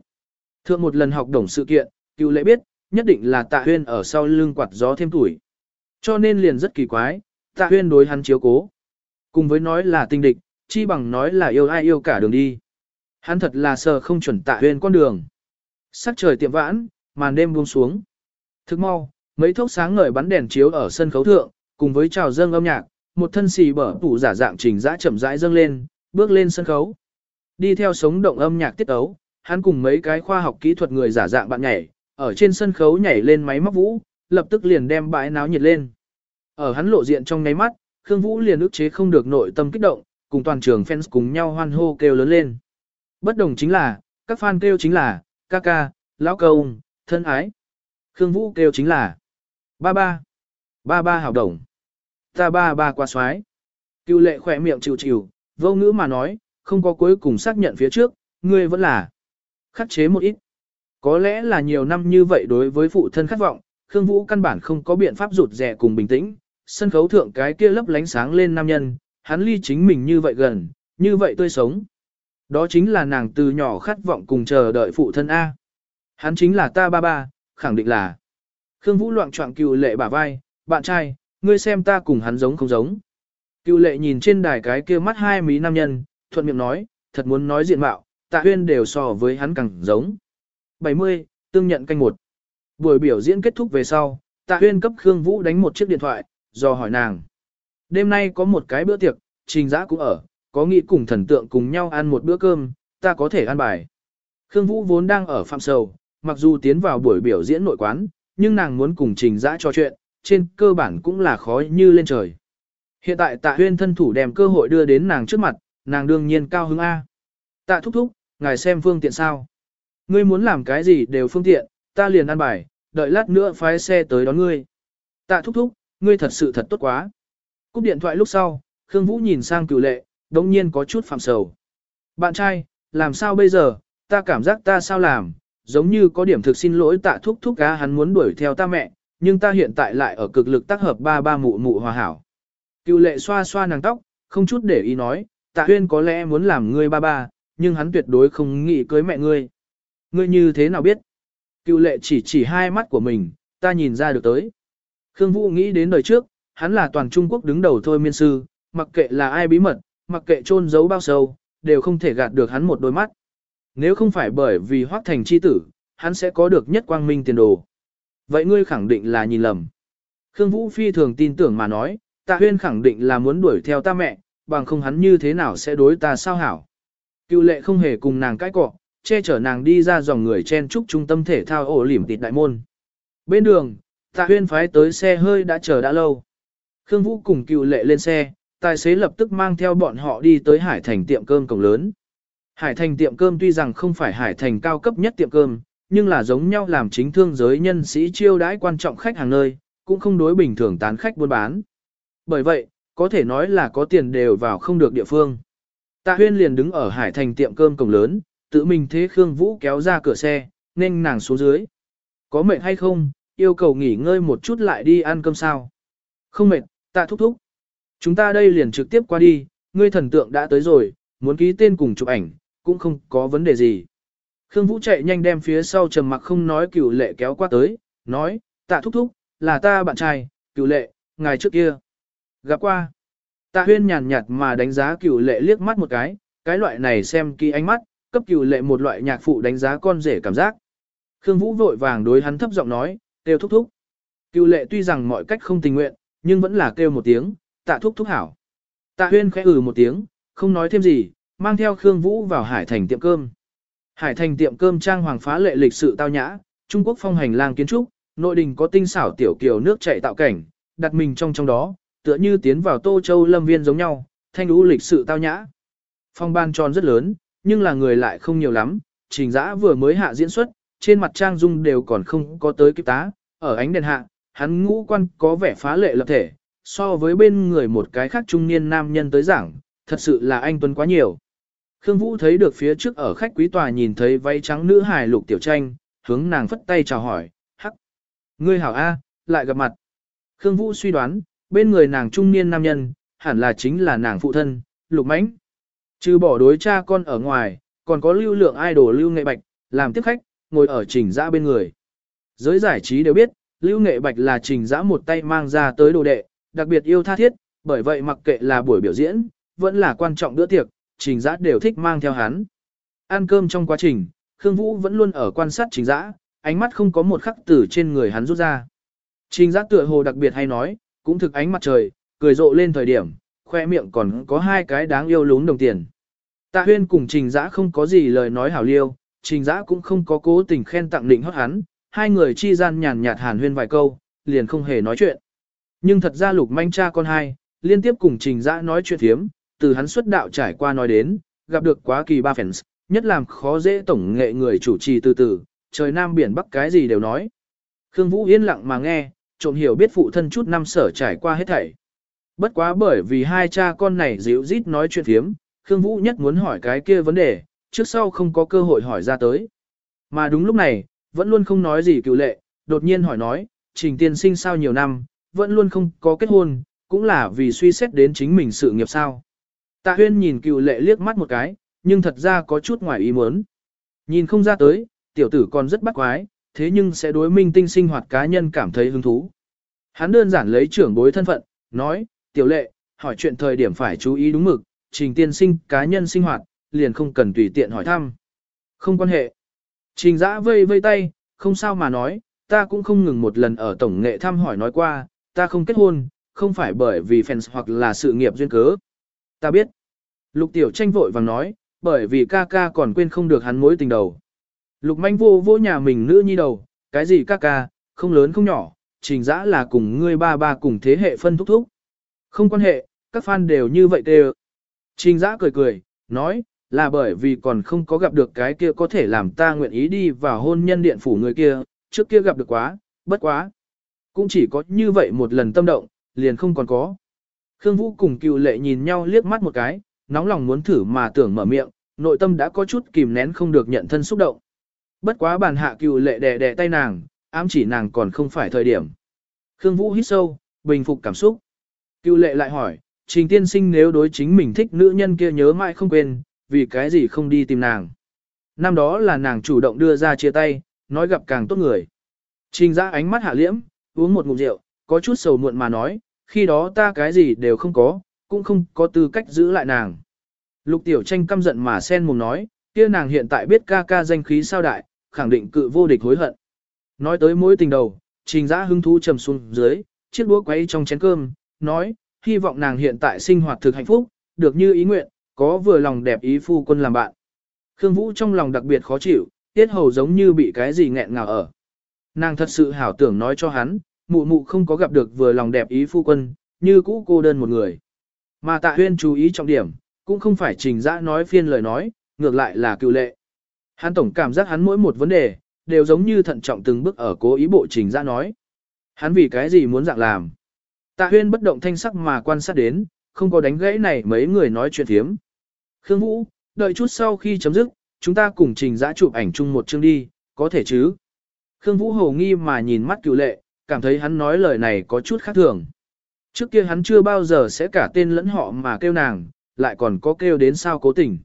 Thượng một lần học đồng sự kiện, cựu lệ biết, nhất định là tạ huyên ở sau lưng quạt gió thêm tuổi. Cho nên liền rất kỳ quái, tạ huyên đối hắn chiếu cố. Cùng với nói là tình địch, chi bằng nói là yêu ai yêu cả đường đi. Hắn thật là sợ không chuẩn tạ huyền con đường. Sắc trời tiệm vãn, màn đêm buông xuống. Thức mau, mấy thốc sáng ngời bắn đèn chiếu ở sân khấu thượng, cùng với trào dâng âm nhạc, một thân xì bở tủ giả dạng trình dã chậm rãi dâng lên, bước lên sân khấu. Đi theo sống động âm nhạc tiết ấu, hắn cùng mấy cái khoa học kỹ thuật người giả dạng bạn nhảy, ở trên sân khấu nhảy lên máy móc vũ, lập tức liền đem bãi náo nhiệt lên. Ở hắn lộ diện trong ngáy mắt, Khương Vũ liền ức chế không được nội tâm kích động, cùng toàn trường fans cùng nhau hoan hô kêu lớn lên. Bất đồng chính là, các fan kêu chính là, ca ca, lão công, thân ái. Khương Vũ kêu chính là, ba ba, ba ba hào đồng, ta ba ba qua xoái. Cựu lệ khỏe miệng chịu chịu, vô ngữ mà nói, không có cuối cùng xác nhận phía trước, ngươi vẫn là khắc chế một ít. Có lẽ là nhiều năm như vậy đối với phụ thân khát vọng, Khương Vũ căn bản không có biện pháp rụt rẻ cùng bình tĩnh, sân khấu thượng cái kia lấp lánh sáng lên nam nhân, hắn ly chính mình như vậy gần, như vậy tươi sống. Đó chính là nàng từ nhỏ khát vọng cùng chờ đợi phụ thân A. Hắn chính là ta ba ba, khẳng định là. Khương Vũ loạn trọng cựu lệ bả vai, bạn trai, ngươi xem ta cùng hắn giống không giống. Cựu lệ nhìn trên đài cái kia mắt hai mí nam nhân, thuận miệng nói, thật muốn nói diện mạo, tạ huyên đều so với hắn càng giống. 70, tương nhận canh một. Buổi biểu diễn kết thúc về sau, tạ huyên cấp Khương Vũ đánh một chiếc điện thoại, do hỏi nàng. Đêm nay có một cái bữa tiệc, trình giã cũng ở, có nghĩ cùng thần tượng cùng nhau ăn một bữa cơm, ta có thể ăn bài. Khương Vũ vốn đang ở phạm sầu, mặc dù tiến vào buổi biểu diễn nội quán, nhưng nàng muốn cùng trình giã trò chuyện, trên cơ bản cũng là khó như lên trời. Hiện tại tạ huyên thân thủ đem cơ hội đưa đến nàng trước mặt, nàng đương nhiên cao hứng A. Tạ thúc thúc, ngài xem phương tiện sao. Ngươi muốn làm cái gì đều phương tiện, ta liền ăn bài, đợi lát nữa phái xe tới đón ngươi. Tạ thúc thúc, ngươi thật sự thật tốt quá. Cúp điện thoại lúc sau, Khương Vũ nhìn sang cửu lệ, đống nhiên có chút phạm sầu. Bạn trai, làm sao bây giờ, ta cảm giác ta sao làm, giống như có điểm thực xin lỗi tạ thúc thúc cá hắn muốn đuổi theo ta mẹ, nhưng ta hiện tại lại ở cực lực tác hợp ba ba mụ mụ hòa hảo. Cựu lệ xoa xoa nàng tóc, không chút để ý nói, tạ huyên có lẽ muốn làm ngươi ba ba, nhưng hắn tuyệt đối không nghĩ cưới mẹ ngươi. Ngươi như thế nào biết? Cựu lệ chỉ chỉ hai mắt của mình, ta nhìn ra được tới. Khương Vũ nghĩ đến đời trước, hắn là toàn Trung Quốc đứng đầu thôi miên sư, mặc kệ là ai bí mật, mặc kệ trôn giấu bao sâu, đều không thể gạt được hắn một đôi mắt. Nếu không phải bởi vì hoác thành chi tử, hắn sẽ có được nhất quang minh tiền đồ. Vậy ngươi khẳng định là nhìn lầm. Khương Vũ phi thường tin tưởng mà nói, tạ huyên khẳng định là muốn đuổi theo ta mẹ, bằng không hắn như thế nào sẽ đối ta sao hảo. Cựu lệ không hề cùng nàng cãi cọ, che chở nàng đi ra dòng người chen trúc trung tâm thể thao ổ lỉm tịt đại môn. Bên đường, tạ huyên phái tới xe hơi đã chờ đã lâu. Khương Vũ cùng cựu lệ lên xe, tài xế lập tức mang theo bọn họ đi tới Hải Thành tiệm cơm cổng lớn. Hải Thành tiệm cơm tuy rằng không phải Hải Thành cao cấp nhất tiệm cơm, nhưng là giống nhau làm chính thương giới nhân sĩ chiêu đãi quan trọng khách hàng nơi, cũng không đối bình thường tán khách buôn bán. Bởi vậy, có thể nói là có tiền đều vào không được địa phương. Tạ Huyên liền đứng ở Hải Thành tiệm cơm cổng lớn, tự mình thế Khương Vũ kéo ra cửa xe, nên nàng xuống dưới. Có mệt hay không, yêu cầu nghỉ ngơi một chút lại đi ăn cơm sao. Không mệt, tạ thúc thúc. Chúng ta đây liền trực tiếp qua đi, ngươi thần tượng đã tới rồi, muốn ký tên cùng chụp ảnh, cũng không có vấn đề gì. Khương Vũ chạy nhanh đem phía sau trầm mặc không nói cựu lệ kéo qua tới, nói, tạ thúc thúc, là ta bạn trai, cựu lệ, ngày trước kia. Gặp qua. Tạ huyên nhàn nhạt mà đánh giá cựu lệ liếc mắt một cái, cái loại này xem kỹ ánh mắt, cấp cựu lệ một loại nhạc phụ đánh giá con rể cảm giác. Khương Vũ vội vàng đối hắn thấp giọng nói, kêu thúc thúc. Cựu lệ tuy rằng mọi cách không tình nguyện, nhưng vẫn là kêu một tiếng, tạ thúc thúc hảo. Tạ huyên khẽ ừ một tiếng, không nói thêm gì, mang theo Khương Vũ vào Hải Thành tiệm cơm. Hải Thành tiệm cơm trang hoàng phá lệ lịch sự tao nhã, Trung Quốc phong hành lang kiến trúc, nội đình có tinh xảo tiểu kiều nước chảy tạo cảnh, đặt mình trong trong đó, tựa như tiến vào Tô Châu Lâm Viên giống nhau, thanh lũ lịch sự tao nhã. Phong ban tròn rất lớn, nhưng là người lại không nhiều lắm, trình giã vừa mới hạ diễn xuất, trên mặt trang dung đều còn không có tới kịp tá, ở ánh đèn hạ, hắn ngũ quan có vẻ phá lệ lập thể, so với bên người một cái khác trung niên nam nhân tới giảng, thật sự là anh tuấn quá nhiều. Khương Vũ thấy được phía trước ở khách quý tòa nhìn thấy váy trắng nữ hài lục tiểu tranh, hướng nàng phất tay chào hỏi, hắc. Ngươi hảo A, lại gặp mặt. Khương Vũ suy đoán, bên người nàng trung niên nam nhân, hẳn là chính là nàng phụ thân, lục mãnh. Trừ bỏ đối cha con ở ngoài, còn có lưu lượng idol lưu nghệ bạch, làm tiếp khách, ngồi ở trình dã bên người. Giới giải trí đều biết, lưu nghệ bạch là trình giã một tay mang ra tới đồ đệ, đặc biệt yêu tha thiết, bởi vậy mặc kệ là buổi biểu diễn, vẫn là quan trọng bữa tiệc, trình giã đều thích mang theo hắn. Ăn cơm trong quá trình, Khương Vũ vẫn luôn ở quan sát trình giã, ánh mắt không có một khắc tử trên người hắn rút ra. Trình giã tựa hồ đặc biệt hay nói, cũng thực ánh mặt trời, cười rộ lên thời điểm, khoe miệng còn có hai cái đáng yêu lún đồng tiền. Tạ huyên cùng trình giã không có gì lời nói hảo liêu, trình giã cũng không có cố tình khen tặng định hót hắn, hai người chi gian nhàn nhạt hàn huyên vài câu, liền không hề nói chuyện. Nhưng thật ra lục manh cha con hai, liên tiếp cùng trình dã nói chuyện thiếm, từ hắn xuất đạo trải qua nói đến, gặp được quá kỳ ba fans, nhất làm khó dễ tổng nghệ người chủ trì từ từ, trời nam biển bắc cái gì đều nói. Khương Vũ yên lặng mà nghe, trộm hiểu biết phụ thân chút năm sở trải qua hết thảy. Bất quá bởi vì hai cha con này dịu rít nói chuyện thiếm, Khương Vũ nhất muốn hỏi cái kia vấn đề, trước sau không có cơ hội hỏi ra tới. Mà đúng lúc này, vẫn luôn không nói gì cựu lệ, đột nhiên hỏi nói, trình tiên sinh sao nhiều năm, vẫn luôn không có kết hôn, cũng là vì suy xét đến chính mình sự nghiệp sao. Tạ huyên nhìn cựu lệ liếc mắt một cái, nhưng thật ra có chút ngoài ý muốn. Nhìn không ra tới, tiểu tử còn rất bắt quái, thế nhưng sẽ đối minh tinh sinh hoạt cá nhân cảm thấy hứng thú. Hắn đơn giản lấy trưởng bối thân phận, nói, tiểu lệ, hỏi chuyện thời điểm phải chú ý đúng mực, trình tiên sinh cá nhân sinh hoạt, liền không cần tùy tiện hỏi thăm. Không quan hệ. Trình giã vây vây tay, không sao mà nói, ta cũng không ngừng một lần ở tổng nghệ thăm hỏi nói qua, ta không kết hôn, không phải bởi vì fans hoặc là sự nghiệp duyên cớ. Ta biết. Lục tiểu tranh vội vàng nói, bởi vì ca ca còn quên không được hắn mối tình đầu. Lục manh vô vô nhà mình nữ nhi đầu, cái gì ca ca, không lớn không nhỏ, trình dã là cùng ngươi ba ba cùng thế hệ phân thúc thúc. Không quan hệ, các fan đều như vậy đều. Trình dã cười cười, nói, là bởi vì còn không có gặp được cái kia có thể làm ta nguyện ý đi vào hôn nhân điện phủ người kia, trước kia gặp được quá, bất quá. Cũng chỉ có như vậy một lần tâm động, liền không còn có. Khương Vũ cùng cựu lệ nhìn nhau liếc mắt một cái, nóng lòng muốn thử mà tưởng mở miệng, nội tâm đã có chút kìm nén không được nhận thân xúc động. Bất quá bàn hạ cựu lệ đè đè tay nàng, ám chỉ nàng còn không phải thời điểm. Khương Vũ hít sâu, bình phục cảm xúc. Cựu lệ lại hỏi, trình tiên sinh nếu đối chính mình thích nữ nhân kia nhớ mãi không quên, vì cái gì không đi tìm nàng. Năm đó là nàng chủ động đưa ra chia tay, nói gặp càng tốt người. Trình ra ánh mắt hạ liễm, uống một ngụm rượu, có chút sầu muộn mà nói, khi đó ta cái gì đều không có, cũng không có tư cách giữ lại nàng. Lục tiểu tranh căm giận mà sen mồm nói, kia nàng hiện tại biết ca ca danh khí sao đại, khẳng định cự vô địch hối hận. Nói tới mối tình đầu, trình giã hứng thú trầm xuống dưới, chiếc đũa quay trong chén cơm, nói, hy vọng nàng hiện tại sinh hoạt thực hạnh phúc, được như ý nguyện, có vừa lòng đẹp ý phu quân làm bạn. Khương Vũ trong lòng đặc biệt khó chịu, tiết hầu giống như bị cái gì nghẹn ngào ở. Nàng thật sự hảo tưởng nói cho hắn, mụ mụ không có gặp được vừa lòng đẹp ý phu quân, như cũ cô đơn một người. Mà tạ huyên chú ý trọng điểm, cũng không phải trình dã nói phiên lời nói, ngược lại là cựu lệ. Hắn tổng cảm giác hắn mỗi một vấn đề, đều giống như thận trọng từng bước ở cố ý bộ trình dã nói. Hắn vì cái gì muốn dạng làm. Tạ huyên bất động thanh sắc mà quan sát đến, không có đánh gãy này mấy người nói chuyện thiếm. Khương Vũ, đợi chút sau khi chấm dứt, chúng ta cùng trình Giã chụp ảnh chung một chương đi, có thể chứ? Khương Vũ hồ nghi mà nhìn mắt cựu lệ, cảm thấy hắn nói lời này có chút khác thường. Trước kia hắn chưa bao giờ sẽ cả tên lẫn họ mà kêu nàng, lại còn có kêu đến sao cố tình.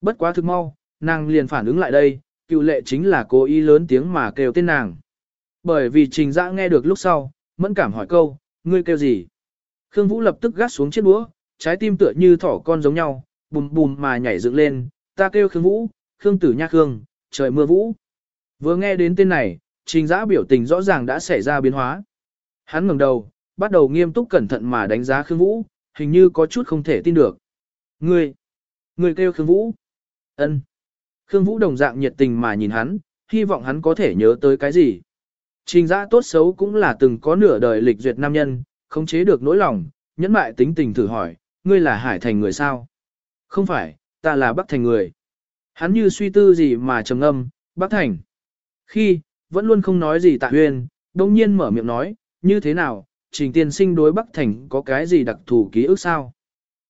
Bất quá thực mau, nàng liền phản ứng lại đây, cựu lệ chính là cố ý lớn tiếng mà kêu tên nàng. Bởi vì trình Giã nghe được lúc sau, mẫn cảm hỏi câu, ngươi kêu gì? Khương Vũ lập tức gắt xuống chiếc đũa, trái tim tựa như thỏ con giống nhau, bùm bùm mà nhảy dựng lên, ta kêu Khương Vũ, Khương Tử Nha Khương, trời mưa Vũ. Vừa nghe đến tên này, trình giã biểu tình rõ ràng đã xảy ra biến hóa. Hắn ngẩng đầu, bắt đầu nghiêm túc cẩn thận mà đánh giá Khương Vũ, hình như có chút không thể tin được. Ngươi, ngươi kêu Khương Vũ. ân. Khương Vũ đồng dạng nhiệt tình mà nhìn hắn, hy vọng hắn có thể nhớ tới cái gì. Trình giã tốt xấu cũng là từng có nửa đời lịch duyệt nam nhân, không chế được nỗi lòng, nhẫn mại tính tình thử hỏi, ngươi là Hải Thành người sao? Không phải, ta là Bắc Thành người. Hắn như suy tư gì mà trầm ngâm, Bắc Thành. Khi, vẫn luôn không nói gì tạ huyền, đồng nhiên mở miệng nói, như thế nào, trình tiên sinh đối Bắc Thành có cái gì đặc thù ký ức sao?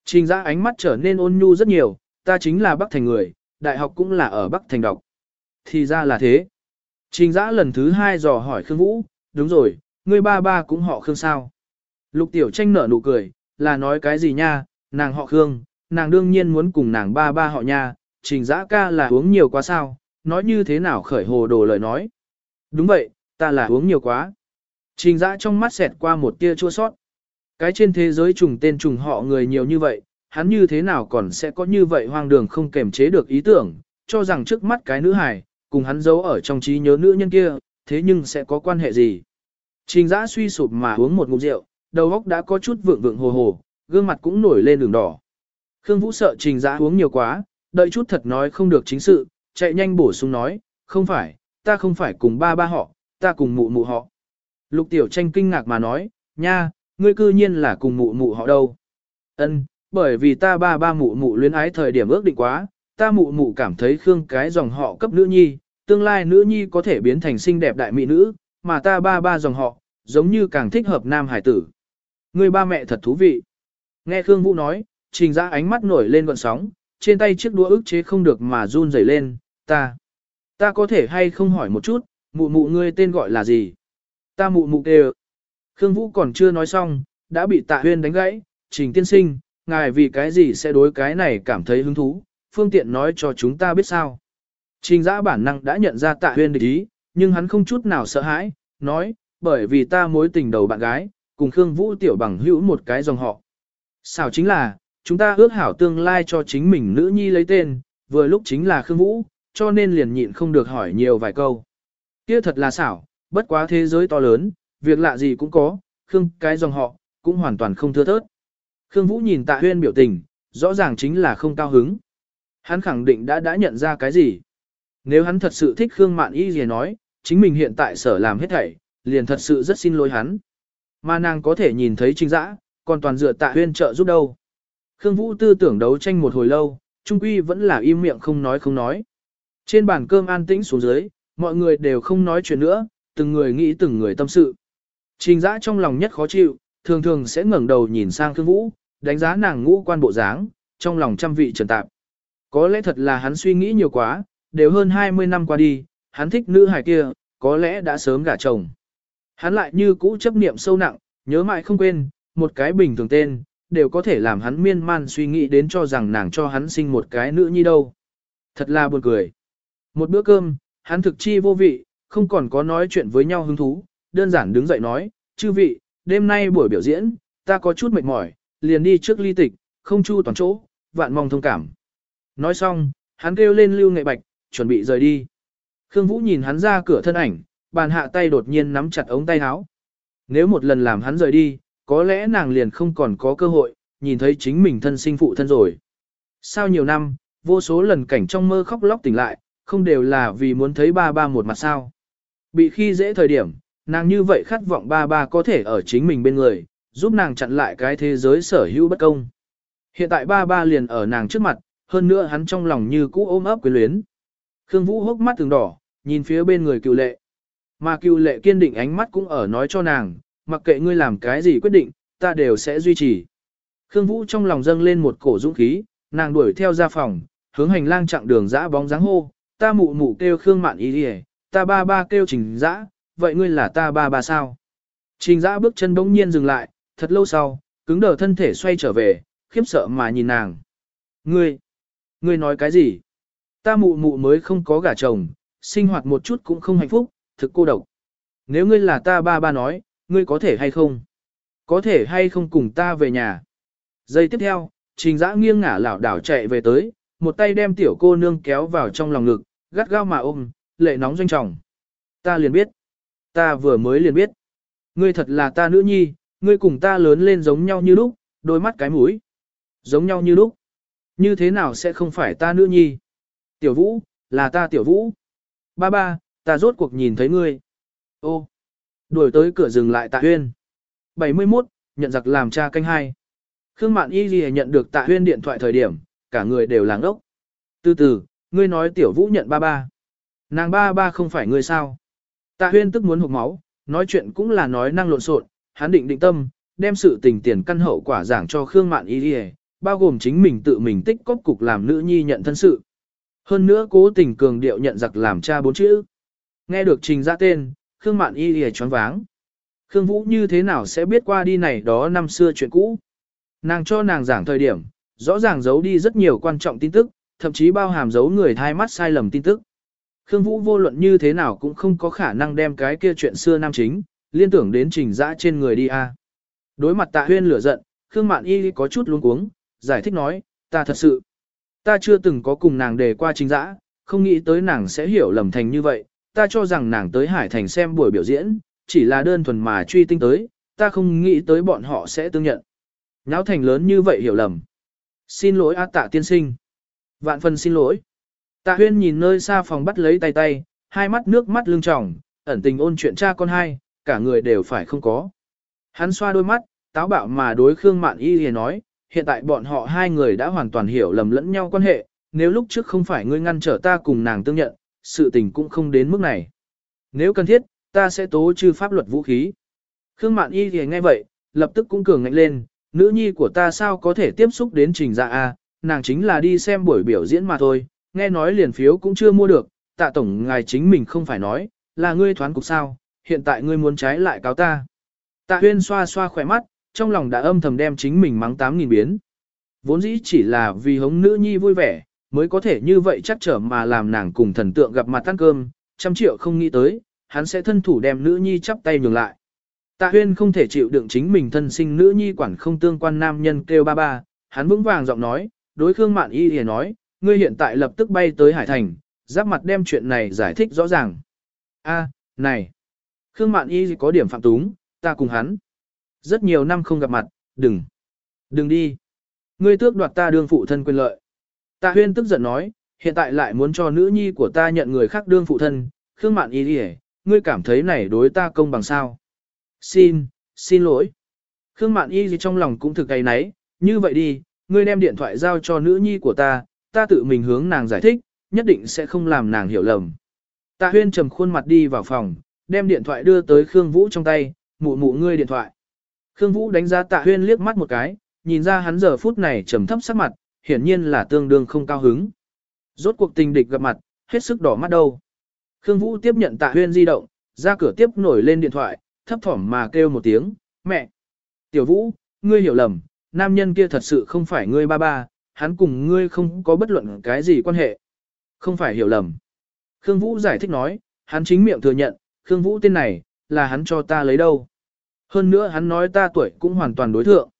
Trình ra ánh mắt trở nên ôn nhu rất nhiều, ta chính là Bắc Thành người, đại học cũng là ở Bắc Thành đọc. Thì ra là thế. Trình giã lần thứ hai dò hỏi Khương Vũ, đúng rồi, ngươi ba ba cũng họ Khương sao? Lục tiểu tranh nở nụ cười, là nói cái gì nha, nàng họ Khương, nàng đương nhiên muốn cùng nàng ba ba họ nha, trình giã ca là uống nhiều quá sao, nói như thế nào khởi hồ đồ lời nói. Đúng vậy, ta là uống nhiều quá. Trình giã trong mắt xẹt qua một tia chua sót. Cái trên thế giới trùng tên trùng họ người nhiều như vậy, hắn như thế nào còn sẽ có như vậy hoang đường không kềm chế được ý tưởng, cho rằng trước mắt cái nữ hài, cùng hắn giấu ở trong trí nhớ nữ nhân kia, thế nhưng sẽ có quan hệ gì. Trình giã suy sụp mà uống một ngụm rượu, đầu óc đã có chút vượng vượng hồ hồ, gương mặt cũng nổi lên đường đỏ. Khương Vũ sợ trình giã uống nhiều quá, đợi chút thật nói không được chính sự, chạy nhanh bổ sung nói, không phải, ta không phải cùng ba ba họ, ta cùng mụ mụ họ. Lục tiểu tranh kinh ngạc mà nói, nha, ngươi cư nhiên là cùng mụ mụ họ đâu. Ân, bởi vì ta ba ba mụ mụ luyến ái thời điểm ước định quá, ta mụ mụ cảm thấy Khương cái dòng họ cấp nữ nhi, tương lai nữ nhi có thể biến thành xinh đẹp đại mỹ nữ, mà ta ba ba dòng họ, giống như càng thích hợp nam hải tử. Ngươi ba mẹ thật thú vị. Nghe Khương Vũ nói, trình ra ánh mắt nổi lên gọn sóng, trên tay chiếc đũa ức chế không được mà run rẩy lên, ta. Ta có thể hay không hỏi một chút, Mụ mụ ngươi tên gọi là gì? Ta mụ mụ kêu. Khương Vũ còn chưa nói xong, đã bị tạ huyên đánh gãy, trình tiên sinh, ngài vì cái gì sẽ đối cái này cảm thấy hứng thú, phương tiện nói cho chúng ta biết sao. Trình giã bản năng đã nhận ra tạ huyên địch ý, nhưng hắn không chút nào sợ hãi, nói, bởi vì ta mối tình đầu bạn gái, cùng Khương Vũ tiểu bằng hữu một cái dòng họ. Sao chính là, chúng ta ước hảo tương lai cho chính mình nữ nhi lấy tên, vừa lúc chính là Khương Vũ, cho nên liền nhịn không được hỏi nhiều vài câu. Kia thật là xảo, bất quá thế giới to lớn, việc lạ gì cũng có, Khương cái dòng họ, cũng hoàn toàn không thưa thớt. Khương Vũ nhìn tạ huyên biểu tình, rõ ràng chính là không cao hứng. Hắn khẳng định đã đã nhận ra cái gì. Nếu hắn thật sự thích Khương Mạn Y gì nói, chính mình hiện tại sở làm hết thảy, liền thật sự rất xin lỗi hắn. Mà nàng có thể nhìn thấy trinh dã, còn toàn dựa tạ huyên trợ giúp đâu. Khương Vũ tư tưởng đấu tranh một hồi lâu, trung quy vẫn là im miệng không nói không nói. Trên bàn cơm an tĩnh xuống dưới, mọi người đều không nói chuyện nữa, từng người nghĩ từng người tâm sự. Trình dã trong lòng nhất khó chịu, thường thường sẽ ngẩng đầu nhìn sang Khương Vũ, đánh giá nàng ngũ quan bộ dáng, trong lòng trăm vị trần tạp. Có lẽ thật là hắn suy nghĩ nhiều quá, đều hơn 20 năm qua đi, hắn thích nữ hài kia, có lẽ đã sớm gả chồng. Hắn lại như cũ chấp niệm sâu nặng, nhớ mãi không quên, một cái bình thường tên, đều có thể làm hắn miên man suy nghĩ đến cho rằng nàng cho hắn sinh một cái nữ nhi đâu. Thật là buồn cười. Một bữa cơm, hắn thực chi vô vị, không còn có nói chuyện với nhau hứng thú, đơn giản đứng dậy nói, chư vị, đêm nay buổi biểu diễn, ta có chút mệt mỏi, liền đi trước ly tịch, không chu toàn chỗ, vạn mong thông cảm. Nói xong, hắn kêu lên lưu nghệ bạch, chuẩn bị rời đi. Khương Vũ nhìn hắn ra cửa thân ảnh, bàn hạ tay đột nhiên nắm chặt ống tay áo. Nếu một lần làm hắn rời đi, có lẽ nàng liền không còn có cơ hội, nhìn thấy chính mình thân sinh phụ thân rồi. Sau nhiều năm, vô số lần cảnh trong mơ khóc lóc tỉnh lại, không đều là vì muốn thấy ba ba một mặt sao. Bị khi dễ thời điểm, nàng như vậy khát vọng ba ba có thể ở chính mình bên người, giúp nàng chặn lại cái thế giới sở hữu bất công. Hiện tại ba ba liền ở nàng trước mặt, hơn nữa hắn trong lòng như cũ ôm ấp quyến luyến. Khương Vũ hốc mắt từng đỏ, nhìn phía bên người cựu lệ. Mà cựu lệ kiên định ánh mắt cũng ở nói cho nàng, mặc kệ ngươi làm cái gì quyết định, ta đều sẽ duy trì. Khương Vũ trong lòng dâng lên một cổ dũng khí, nàng đuổi theo ra phòng, hướng hành lang chặng đường dã bóng dáng hô, ta mụ mụ kêu Khương Mạn ý đi ta ba ba kêu trình dã, vậy ngươi là ta ba ba sao? Trình dã bước chân bỗng nhiên dừng lại, thật lâu sau, cứng đờ thân thể xoay trở về, khiếp sợ mà nhìn nàng. Ngươi, ngươi nói cái gì? Ta mụ mụ mới không có gả chồng, sinh hoạt một chút cũng không hạnh phúc, thực cô độc. Nếu ngươi là ta ba ba nói, ngươi có thể hay không? Có thể hay không cùng ta về nhà? Giây tiếp theo, trình dã nghiêng ngả lảo đảo chạy về tới, một tay đem tiểu cô nương kéo vào trong lòng ngực, gắt gao mà ôm, lệ nóng doanh trọng. Ta liền biết. Ta vừa mới liền biết. Ngươi thật là ta nữ nhi, ngươi cùng ta lớn lên giống nhau như lúc, đôi mắt cái mũi. Giống nhau như lúc. Như thế nào sẽ không phải ta nữ nhi? Tiểu vũ, là ta tiểu vũ. Ba ba, ta rốt cuộc nhìn thấy ngươi. Ô, đuổi tới cửa dừng lại tạ huyên. 71, nhận giặc làm cha canh hai. Khương Mạn Y Ghi nhận được tạ huyên điện thoại thời điểm, cả người đều làng ốc. Từ từ, ngươi nói tiểu vũ nhận ba ba. Nàng ba ba không phải ngươi sao. Tạ huyên tức muốn hụt máu, nói chuyện cũng là nói năng lộn xộn, hắn định định tâm, đem sự tình tiền căn hậu quả giảng cho Khương Mạn Y Ghi, bao gồm chính mình tự mình tích cóp cục làm nữ nhi nhận thân sự. Hơn nữa cố tình cường điệu nhận giặc làm cha bốn chữ. Nghe được trình ra tên, Khương Mạn Y lìa choáng váng. Khương Vũ như thế nào sẽ biết qua đi này đó năm xưa chuyện cũ. Nàng cho nàng giảng thời điểm, rõ ràng giấu đi rất nhiều quan trọng tin tức, thậm chí bao hàm giấu người thai mắt sai lầm tin tức. Khương Vũ vô luận như thế nào cũng không có khả năng đem cái kia chuyện xưa nam chính, liên tưởng đến trình dã trên người đi a. Đối mặt tạ huyên lửa giận, Khương Mạn Y có chút luống cuống, giải thích nói, ta thật sự, ta chưa từng có cùng nàng đề qua trình dã, không nghĩ tới nàng sẽ hiểu lầm thành như vậy, ta cho rằng nàng tới Hải Thành xem buổi biểu diễn, chỉ là đơn thuần mà truy tinh tới, ta không nghĩ tới bọn họ sẽ tương nhận. Nháo thành lớn như vậy hiểu lầm. Xin lỗi A tạ tiên sinh. Vạn phần xin lỗi. Tạ huyên nhìn nơi xa phòng bắt lấy tay tay, hai mắt nước mắt lưng tròng, ẩn tình ôn chuyện cha con hai, cả người đều phải không có. Hắn xoa đôi mắt, táo bạo mà đối Khương Mạn Y thì nói, hiện tại bọn họ hai người đã hoàn toàn hiểu lầm lẫn nhau quan hệ, nếu lúc trước không phải ngươi ngăn trở ta cùng nàng tương nhận, sự tình cũng không đến mức này. Nếu cần thiết, ta sẽ tố trừ pháp luật vũ khí. Khương Mạn Y thì nghe vậy, lập tức cũng cường ngạnh lên, nữ nhi của ta sao có thể tiếp xúc đến trình dạ A, nàng chính là đi xem buổi biểu diễn mà thôi, nghe nói liền phiếu cũng chưa mua được, tạ tổng ngài chính mình không phải nói, là ngươi thoán cục sao, hiện tại ngươi muốn trái lại cáo ta. Tạ huyên xoa xoa khỏe mắt, trong lòng đã âm thầm đem chính mình mắng tám nghìn biến. Vốn dĩ chỉ là vì hống nữ nhi vui vẻ, mới có thể như vậy chắc trở mà làm nàng cùng thần tượng gặp mặt ăn cơm, trăm triệu không nghĩ tới, hắn sẽ thân thủ đem nữ nhi chắp tay nhường lại. Tạ huyên không thể chịu đựng chính mình thân sinh nữ nhi quản không tương quan nam nhân kêu ba ba, hắn vững vàng giọng nói, đối Khương Mạn Y thì nói, ngươi hiện tại lập tức bay tới Hải Thành, giáp mặt đem chuyện này giải thích rõ ràng. A, này, Khương Mạn Y có điểm phạm túng, ta cùng hắn. Rất nhiều năm không gặp mặt, đừng, đừng đi. Ngươi tước đoạt ta đương phụ thân quyền lợi. Tạ huyên tức giận nói, hiện tại lại muốn cho nữ nhi của ta nhận người khác đương phụ thân, Khương Mạn Y đi ngươi cảm thấy này đối ta công bằng sao? Xin, xin lỗi. Khương Mạn Y gì trong lòng cũng thực cái nấy, như vậy đi, ngươi đem điện thoại giao cho nữ nhi của ta, ta tự mình hướng nàng giải thích, nhất định sẽ không làm nàng hiểu lầm. Tạ huyên trầm khuôn mặt đi vào phòng, đem điện thoại đưa tới Khương Vũ trong tay, mụ mụ ngươi điện thoại. Khương Vũ đánh giá tạ huyên liếc mắt một cái, nhìn ra hắn giờ phút này trầm thấp sắc mặt, hiển nhiên là tương đương không cao hứng. Rốt cuộc tình địch gặp mặt, hết sức đỏ mắt đâu. Khương Vũ tiếp nhận tạ huyên di động, ra cửa tiếp nổi lên điện thoại, thấp thỏm mà kêu một tiếng, mẹ. Tiểu Vũ, ngươi hiểu lầm, nam nhân kia thật sự không phải ngươi ba ba, hắn cùng ngươi không có bất luận cái gì quan hệ. Không phải hiểu lầm. Khương Vũ giải thích nói, hắn chính miệng thừa nhận, Khương Vũ tên này, là hắn cho ta lấy đâu. Hơn nữa hắn nói ta tuổi cũng hoàn toàn đối thượng.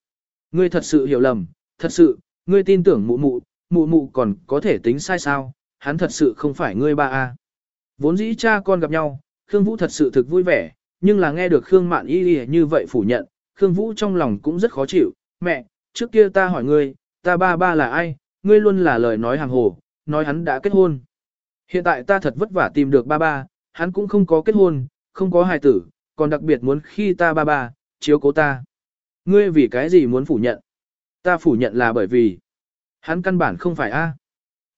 Ngươi thật sự hiểu lầm, thật sự, ngươi tin tưởng mụ mụ, mụ mụ còn có thể tính sai sao, hắn thật sự không phải ngươi ba a. Vốn dĩ cha con gặp nhau, Khương Vũ thật sự thực vui vẻ, nhưng là nghe được Khương Mạn Y như vậy phủ nhận, Khương Vũ trong lòng cũng rất khó chịu, mẹ, trước kia ta hỏi ngươi, ta ba ba là ai, ngươi luôn là lời nói hàng hồ, nói hắn đã kết hôn. Hiện tại ta thật vất vả tìm được ba ba, hắn cũng không có kết hôn, không có hài tử, còn đặc biệt muốn khi ta ba ba, chiếu cố ta. Ngươi vì cái gì muốn phủ nhận? Ta phủ nhận là bởi vì hắn căn bản không phải a.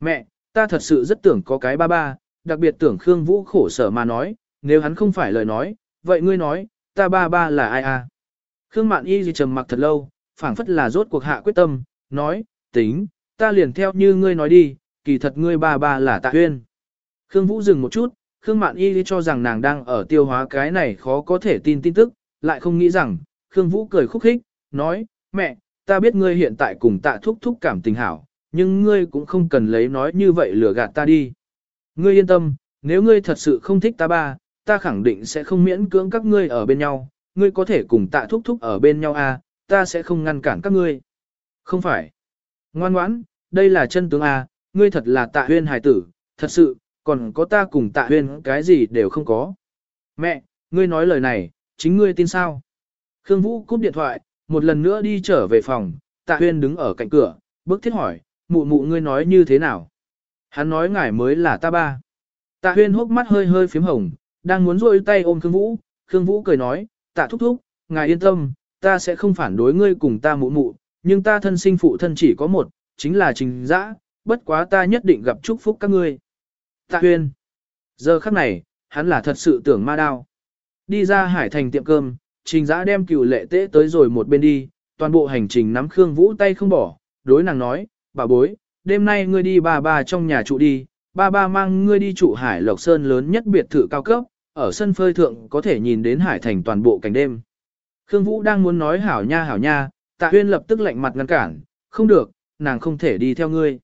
Mẹ, ta thật sự rất tưởng có cái ba ba, đặc biệt tưởng Khương Vũ khổ sở mà nói, nếu hắn không phải lời nói, vậy ngươi nói, ta ba ba là ai a? Khương Mạn Y gì trầm mặc thật lâu, phảng phất là rốt cuộc hạ quyết tâm, nói, tính, ta liền theo như ngươi nói đi, kỳ thật ngươi ba ba là tạ huyên. Khương Vũ dừng một chút, Khương Mạn Y cho rằng nàng đang ở tiêu hóa cái này khó có thể tin tin tức, lại không nghĩ rằng, Khương Vũ cười khúc khích, nói, mẹ, ta biết ngươi hiện tại cùng tạ thúc thúc cảm tình hảo, nhưng ngươi cũng không cần lấy nói như vậy lừa gạt ta đi. Ngươi yên tâm, nếu ngươi thật sự không thích ta ba, ta khẳng định sẽ không miễn cưỡng các ngươi ở bên nhau, ngươi có thể cùng tạ thúc thúc ở bên nhau à, ta sẽ không ngăn cản các ngươi. Không phải. Ngoan ngoãn, đây là chân tướng à, ngươi thật là tạ huyên hài tử, thật sự, còn có ta cùng tạ huyên cái gì đều không có. Mẹ, ngươi nói lời này, chính ngươi tin sao? Khương Vũ cúp điện thoại, một lần nữa đi trở về phòng, tạ huyên đứng ở cạnh cửa, bước thiết hỏi, mụ mụ ngươi nói như thế nào? Hắn nói ngài mới là ta ba. Tạ huyên hốc mắt hơi hơi phím hồng, đang muốn rôi tay ôm Khương Vũ, Khương Vũ cười nói, tạ thúc thúc, ngài yên tâm, ta sẽ không phản đối ngươi cùng ta mụ mụ, nhưng ta thân sinh phụ thân chỉ có một, chính là trình dã, bất quá ta nhất định gặp chúc phúc các ngươi. Tạ huyên. Giờ khắc này, hắn là thật sự tưởng ma đao. Đi ra hải thành tiệm cơm, trình dã đem cựu lệ tế tới rồi một bên đi, toàn bộ hành trình nắm Khương Vũ tay không bỏ, đối nàng nói, bà bối, đêm nay ngươi đi ba ba trong nhà trụ đi, ba ba mang ngươi đi trụ hải lộc sơn lớn nhất biệt thự cao cấp, ở sân phơi thượng có thể nhìn đến hải thành toàn bộ cảnh đêm. Khương Vũ đang muốn nói hảo nha hảo nha, tạ huyên lập tức lạnh mặt ngăn cản, không được, nàng không thể đi theo ngươi.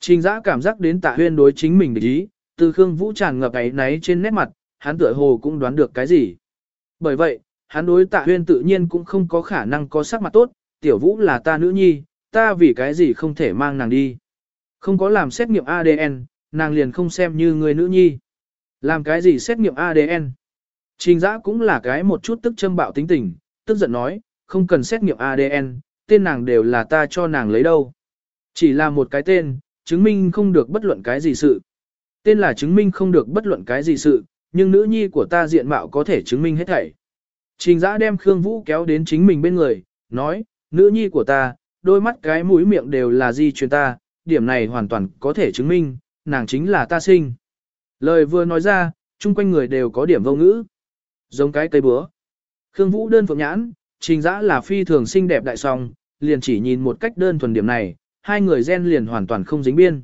Trình giã cảm giác đến tạ huyên đối chính mình để ý, từ Khương Vũ tràn ngập ấy náy trên nét mặt, hắn tựa hồ cũng đoán được cái gì. Bởi vậy, hắn đối tạ huyên tự nhiên cũng không có khả năng có sắc mặt tốt, tiểu vũ là ta nữ nhi, ta vì cái gì không thể mang nàng đi. Không có làm xét nghiệm ADN, nàng liền không xem như người nữ nhi. Làm cái gì xét nghiệm ADN? Trình giã cũng là cái một chút tức châm bạo tính tình, tức giận nói, không cần xét nghiệm ADN, tên nàng đều là ta cho nàng lấy đâu. Chỉ là một cái tên, chứng minh không được bất luận cái gì sự. Tên là chứng minh không được bất luận cái gì sự, nhưng nữ nhi của ta diện mạo có thể chứng minh hết thảy. Trình giã đem Khương Vũ kéo đến chính mình bên người, nói, nữ nhi của ta, đôi mắt cái mũi miệng đều là di truyền ta, điểm này hoàn toàn có thể chứng minh, nàng chính là ta sinh. Lời vừa nói ra, chung quanh người đều có điểm vô ngữ. Giống cái cây búa. Khương Vũ đơn phượng nhãn, trình Giã là phi thường xinh đẹp đại song, liền chỉ nhìn một cách đơn thuần điểm này, hai người gen liền hoàn toàn không dính biên.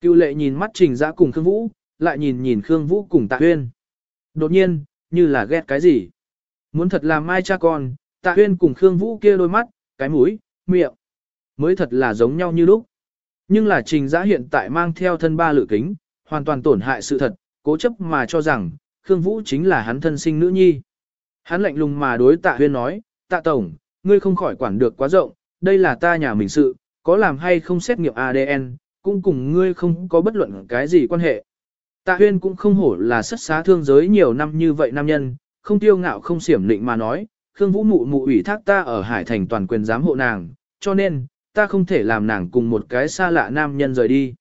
Cựu lệ nhìn mắt trình Giã cùng Khương Vũ, lại nhìn nhìn Khương Vũ cùng tạ huyên. Đột nhiên, như là ghét cái gì. Muốn thật là mai cha con, tạ huyên cùng Khương Vũ kia đôi mắt, cái mũi, miệng. Mới thật là giống nhau như lúc. Nhưng là trình giã hiện tại mang theo thân ba lự kính, hoàn toàn tổn hại sự thật, cố chấp mà cho rằng, Khương Vũ chính là hắn thân sinh nữ nhi. Hắn lạnh lùng mà đối tạ huyên nói, tạ tổng, ngươi không khỏi quản được quá rộng, đây là ta nhà mình sự, có làm hay không xét nghiệm ADN, cũng cùng ngươi không có bất luận cái gì quan hệ. Tạ huyên cũng không hổ là sất xá thương giới nhiều năm như vậy nam nhân, không tiêu ngạo không xiểm định mà nói, Khương Vũ mụ mụ ủy thác ta ở Hải Thành toàn quyền giám hộ nàng, cho nên, ta không thể làm nàng cùng một cái xa lạ nam nhân rời đi.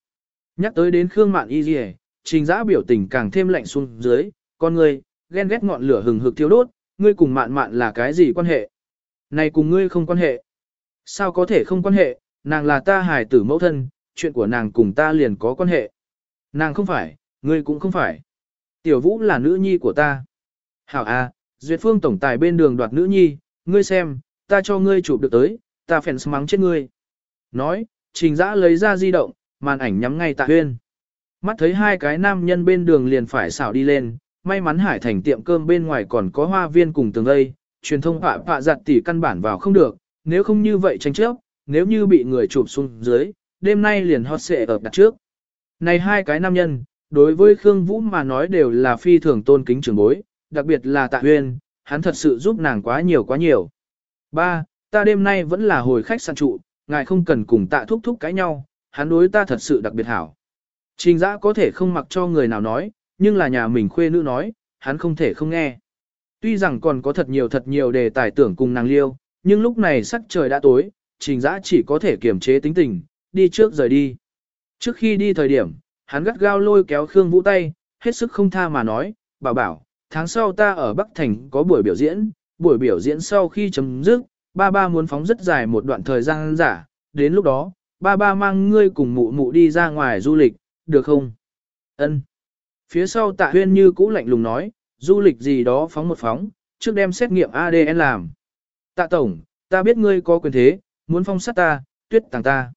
Nhắc tới đến Khương Mạn Y Dì trình giã biểu tình càng thêm lạnh xuống dưới, con ngươi, ghen ghét ngọn lửa hừng hực thiêu đốt, ngươi cùng mạn mạn là cái gì quan hệ? Này cùng ngươi không quan hệ. Sao có thể không quan hệ, nàng là ta hài tử mẫu thân, chuyện của nàng cùng ta liền có quan hệ. Nàng không phải, ngươi cũng không phải. Tiểu vũ là nữ nhi của ta. Hảo a, Duyệt Phương tổng tài bên đường đoạt nữ nhi, ngươi xem, ta cho ngươi chụp được tới, ta phèn mắng chết ngươi. Nói, trình giã lấy ra di động, màn ảnh nhắm ngay tạ huyên. Mắt thấy hai cái nam nhân bên đường liền phải xảo đi lên, may mắn hải thành tiệm cơm bên ngoài còn có hoa viên cùng tường đây truyền thông họa họa giặt tỉ căn bản vào không được, nếu không như vậy tranh chấp, nếu như bị người chụp xuống dưới, đêm nay liền hot xệ ở đặt trước. Này hai cái nam nhân, đối với Khương Vũ mà nói đều là phi thường tôn kính trường bối, đặc biệt là tạ huyên, hắn thật sự giúp nàng quá nhiều quá nhiều. Ba, ta đêm nay vẫn là hồi khách sạn trụ, ngài không cần cùng tạ thúc thúc cãi nhau, hắn đối ta thật sự đặc biệt hảo. Trình giã có thể không mặc cho người nào nói, nhưng là nhà mình khuê nữ nói, hắn không thể không nghe. Tuy rằng còn có thật nhiều thật nhiều đề tài tưởng cùng nàng liêu, nhưng lúc này sắc trời đã tối, trình giã chỉ có thể kiềm chế tính tình, đi trước rời đi. Trước khi đi thời điểm, hắn gắt gao lôi kéo Khương Vũ tay, hết sức không tha mà nói, bảo bảo, tháng sau ta ở Bắc Thành có buổi biểu diễn, buổi biểu diễn sau khi chấm dứt, ba ba muốn phóng rất dài một đoạn thời gian giả, đến lúc đó, ba ba mang ngươi cùng mụ mụ đi ra ngoài du lịch, được không? Ân. Phía sau tạ huyên như cũ lạnh lùng nói, du lịch gì đó phóng một phóng, trước đem xét nghiệm ADN làm. Tạ tổng, ta biết ngươi có quyền thế, muốn phong sát ta, tuyết tàng ta.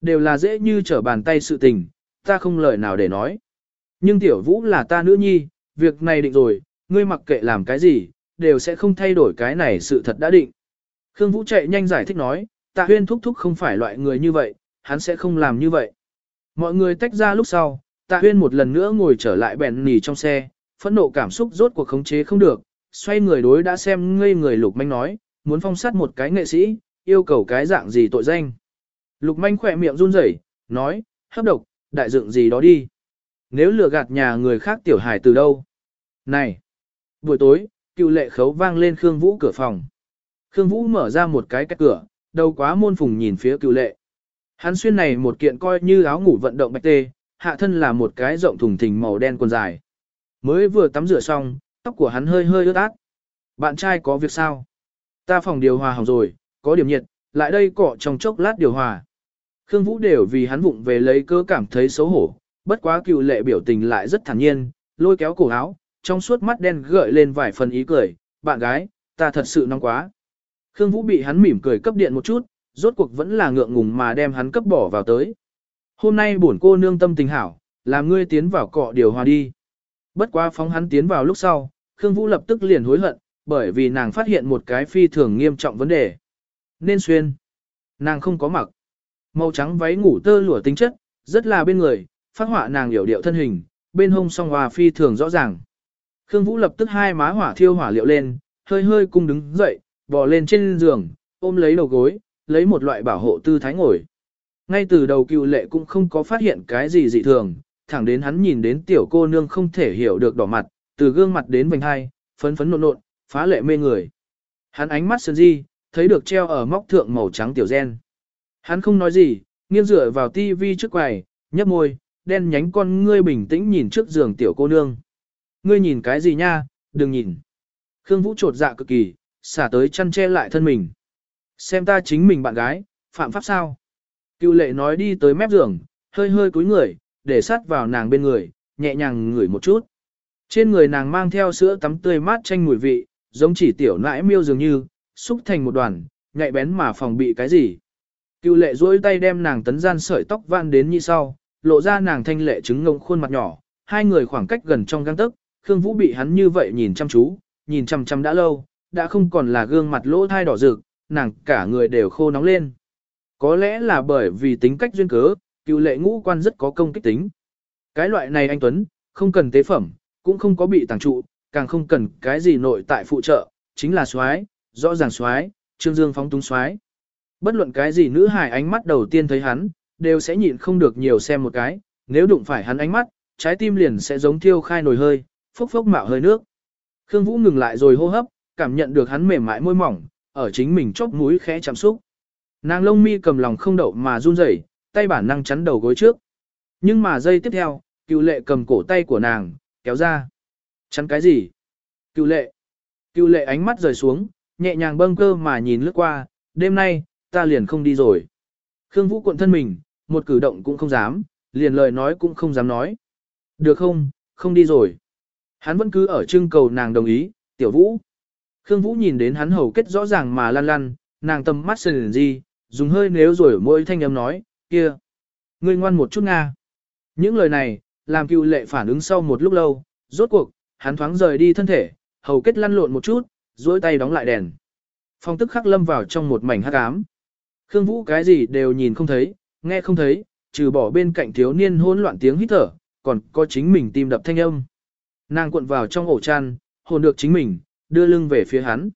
Đều là dễ như trở bàn tay sự tình, ta không lời nào để nói. Nhưng tiểu vũ là ta nữ nhi, việc này định rồi, ngươi mặc kệ làm cái gì, đều sẽ không thay đổi cái này sự thật đã định. Khương Vũ chạy nhanh giải thích nói, tạ huyên thúc thúc không phải loại người như vậy, hắn sẽ không làm như vậy. Mọi người tách ra lúc sau, tạ huyên một lần nữa ngồi trở lại bèn nỉ trong xe, phẫn nộ cảm xúc rốt cuộc khống chế không được, xoay người đối đã xem ngây người lục manh nói, muốn phong sát một cái nghệ sĩ, yêu cầu cái dạng gì tội danh. Lục manh khỏe miệng run rẩy, nói, hấp độc, đại dựng gì đó đi. Nếu lừa gạt nhà người khác tiểu hài từ đâu? Này! Buổi tối, cựu lệ khấu vang lên Khương Vũ cửa phòng. Khương Vũ mở ra một cái cách cửa, đầu quá môn phùng nhìn phía cựu lệ. Hắn xuyên này một kiện coi như áo ngủ vận động bạch tê, hạ thân là một cái rộng thùng thình màu đen quần dài. Mới vừa tắm rửa xong, tóc của hắn hơi hơi ướt át. Bạn trai có việc sao? Ta phòng điều hòa hỏng rồi, có điểm nhiệt, lại đây cọ trong chốc lát điều hòa. Khương Vũ đều vì hắn vụng về lấy cơ cảm thấy xấu hổ, bất quá cựu lệ biểu tình lại rất thản nhiên, lôi kéo cổ áo, trong suốt mắt đen gợi lên vài phần ý cười, bạn gái, ta thật sự nóng quá. Khương Vũ bị hắn mỉm cười cấp điện một chút, rốt cuộc vẫn là ngượng ngùng mà đem hắn cấp bỏ vào tới. Hôm nay bổn cô nương tâm tình hảo, làm ngươi tiến vào cọ điều hòa đi. Bất quá phóng hắn tiến vào lúc sau, Khương Vũ lập tức liền hối hận, bởi vì nàng phát hiện một cái phi thường nghiêm trọng vấn đề. Nên xuyên. Nàng không có mặc. Màu trắng váy ngủ tơ lụa tính chất, rất là bên người, phát họa nàng hiểu điệu thân hình, bên hông song hòa phi thường rõ ràng. Khương Vũ lập tức hai má hỏa thiêu hỏa liệu lên, hơi hơi cung đứng dậy, bò lên trên giường, ôm lấy đầu gối, lấy một loại bảo hộ tư thái ngồi. Ngay từ đầu cựu lệ cũng không có phát hiện cái gì dị thường, thẳng đến hắn nhìn đến tiểu cô nương không thể hiểu được đỏ mặt, từ gương mặt đến vành hai, phấn phấn nộn nộn, phá lệ mê người. Hắn ánh mắt sơn di, thấy được treo ở móc thượng màu trắng tiểu gen. Hắn không nói gì, nghiêng dựa vào tivi trước quầy, nhấp môi, đen nhánh con ngươi bình tĩnh nhìn trước giường tiểu cô nương. Ngươi nhìn cái gì nha, đừng nhìn. Khương Vũ trột dạ cực kỳ, xả tới chăn che lại thân mình. Xem ta chính mình bạn gái, phạm pháp sao? Cựu lệ nói đi tới mép giường, hơi hơi cúi người, để sát vào nàng bên người, nhẹ nhàng ngửi một chút. Trên người nàng mang theo sữa tắm tươi mát chanh mùi vị, giống chỉ tiểu nãi miêu dường như, xúc thành một đoàn, nhạy bén mà phòng bị cái gì. Cựu lệ duỗi tay đem nàng tấn gian sợi tóc van đến như sau, lộ ra nàng thanh lệ trứng ngông khuôn mặt nhỏ, hai người khoảng cách gần trong găng tức, Khương Vũ bị hắn như vậy nhìn chăm chú, nhìn chăm chăm đã lâu, đã không còn là gương mặt lỗ thai đỏ rực, nàng cả người đều khô nóng lên. Có lẽ là bởi vì tính cách duyên cớ, cựu lệ ngũ quan rất có công kích tính. Cái loại này anh Tuấn, không cần tế phẩm, cũng không có bị tàng trụ, càng không cần cái gì nội tại phụ trợ, chính là soái, rõ ràng soái, trương dương phóng túng soái. Bất luận cái gì nữ hài ánh mắt đầu tiên thấy hắn, đều sẽ nhịn không được nhiều xem một cái, nếu đụng phải hắn ánh mắt, trái tim liền sẽ giống thiêu khai nồi hơi, phốc phốc mạo hơi nước. Khương Vũ ngừng lại rồi hô hấp, cảm nhận được hắn mềm mại môi mỏng, ở chính mình chóp mũi khẽ chạm xúc. Nàng lông mi cầm lòng không đậu mà run rẩy, tay bản năng chắn đầu gối trước. Nhưng mà giây tiếp theo, cựu lệ cầm cổ tay của nàng, kéo ra. Chắn cái gì? Cựu lệ. Cựu lệ ánh mắt rời xuống, nhẹ nhàng bâng cơ mà nhìn lướt qua, đêm nay, ta liền không đi rồi. Khương Vũ cuộn thân mình, một cử động cũng không dám, liền lời nói cũng không dám nói. Được không, không đi rồi. Hắn vẫn cứ ở trưng cầu nàng đồng ý, tiểu vũ. Khương Vũ nhìn đến hắn hầu kết rõ ràng mà lăn lăn, nàng tầm mắt sền gì, dùng hơi nếu rồi môi thanh âm nói, kia. Ngươi ngoan một chút Nga. Những lời này, làm cựu lệ phản ứng sau một lúc lâu, rốt cuộc, hắn thoáng rời đi thân thể, hầu kết lăn lộn một chút, duỗi tay đóng lại đèn. Phong tức khắc lâm vào trong một mảnh hắc ám. Khương Vũ cái gì đều nhìn không thấy, nghe không thấy, trừ bỏ bên cạnh thiếu niên hỗn loạn tiếng hít thở, còn có chính mình tim đập thanh âm. Nàng cuộn vào trong ổ chăn, hồn được chính mình, đưa lưng về phía hắn.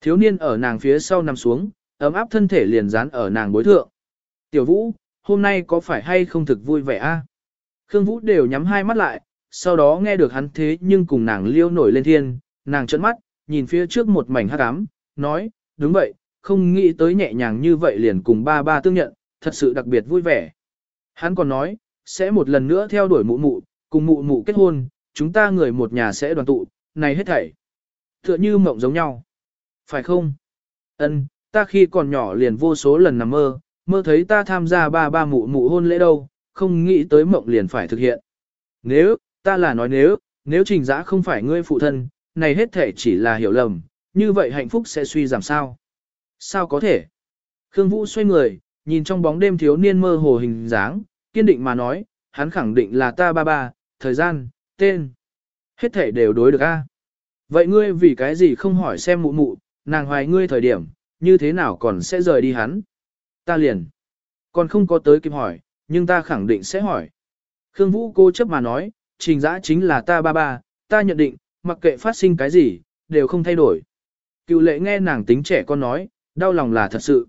Thiếu niên ở nàng phía sau nằm xuống, ấm áp thân thể liền dán ở nàng bối thượng. Tiểu Vũ, hôm nay có phải hay không thực vui vẻ a? Khương Vũ đều nhắm hai mắt lại, sau đó nghe được hắn thế nhưng cùng nàng liêu nổi lên thiên, nàng trợn mắt, nhìn phía trước một mảnh hắc ám, nói, đúng vậy, không nghĩ tới nhẹ nhàng như vậy liền cùng ba ba tương nhận, thật sự đặc biệt vui vẻ. Hắn còn nói, sẽ một lần nữa theo đuổi mụ mụ, cùng mụ mụ kết hôn, chúng ta người một nhà sẽ đoàn tụ, này hết thảy. Tựa như mộng giống nhau. Phải không? Ân, ta khi còn nhỏ liền vô số lần nằm mơ, mơ thấy ta tham gia ba ba mụ mụ hôn lễ đâu, không nghĩ tới mộng liền phải thực hiện. Nếu, ta là nói nếu, nếu trình giã không phải ngươi phụ thân, này hết thể chỉ là hiểu lầm, như vậy hạnh phúc sẽ suy giảm sao? Sao có thể? Khương Vũ xoay người, nhìn trong bóng đêm thiếu niên mơ hồ hình dáng, kiên định mà nói, hắn khẳng định là ta ba ba, thời gian, tên. Hết thể đều đối được a. Vậy ngươi vì cái gì không hỏi xem mụ mụ, nàng hoài ngươi thời điểm, như thế nào còn sẽ rời đi hắn? Ta liền. Còn không có tới kịp hỏi, nhưng ta khẳng định sẽ hỏi. Khương Vũ cô chấp mà nói, trình giã chính là ta ba ba, ta nhận định, mặc kệ phát sinh cái gì, đều không thay đổi. Cựu lệ nghe nàng tính trẻ con nói, đau lòng là thật sự.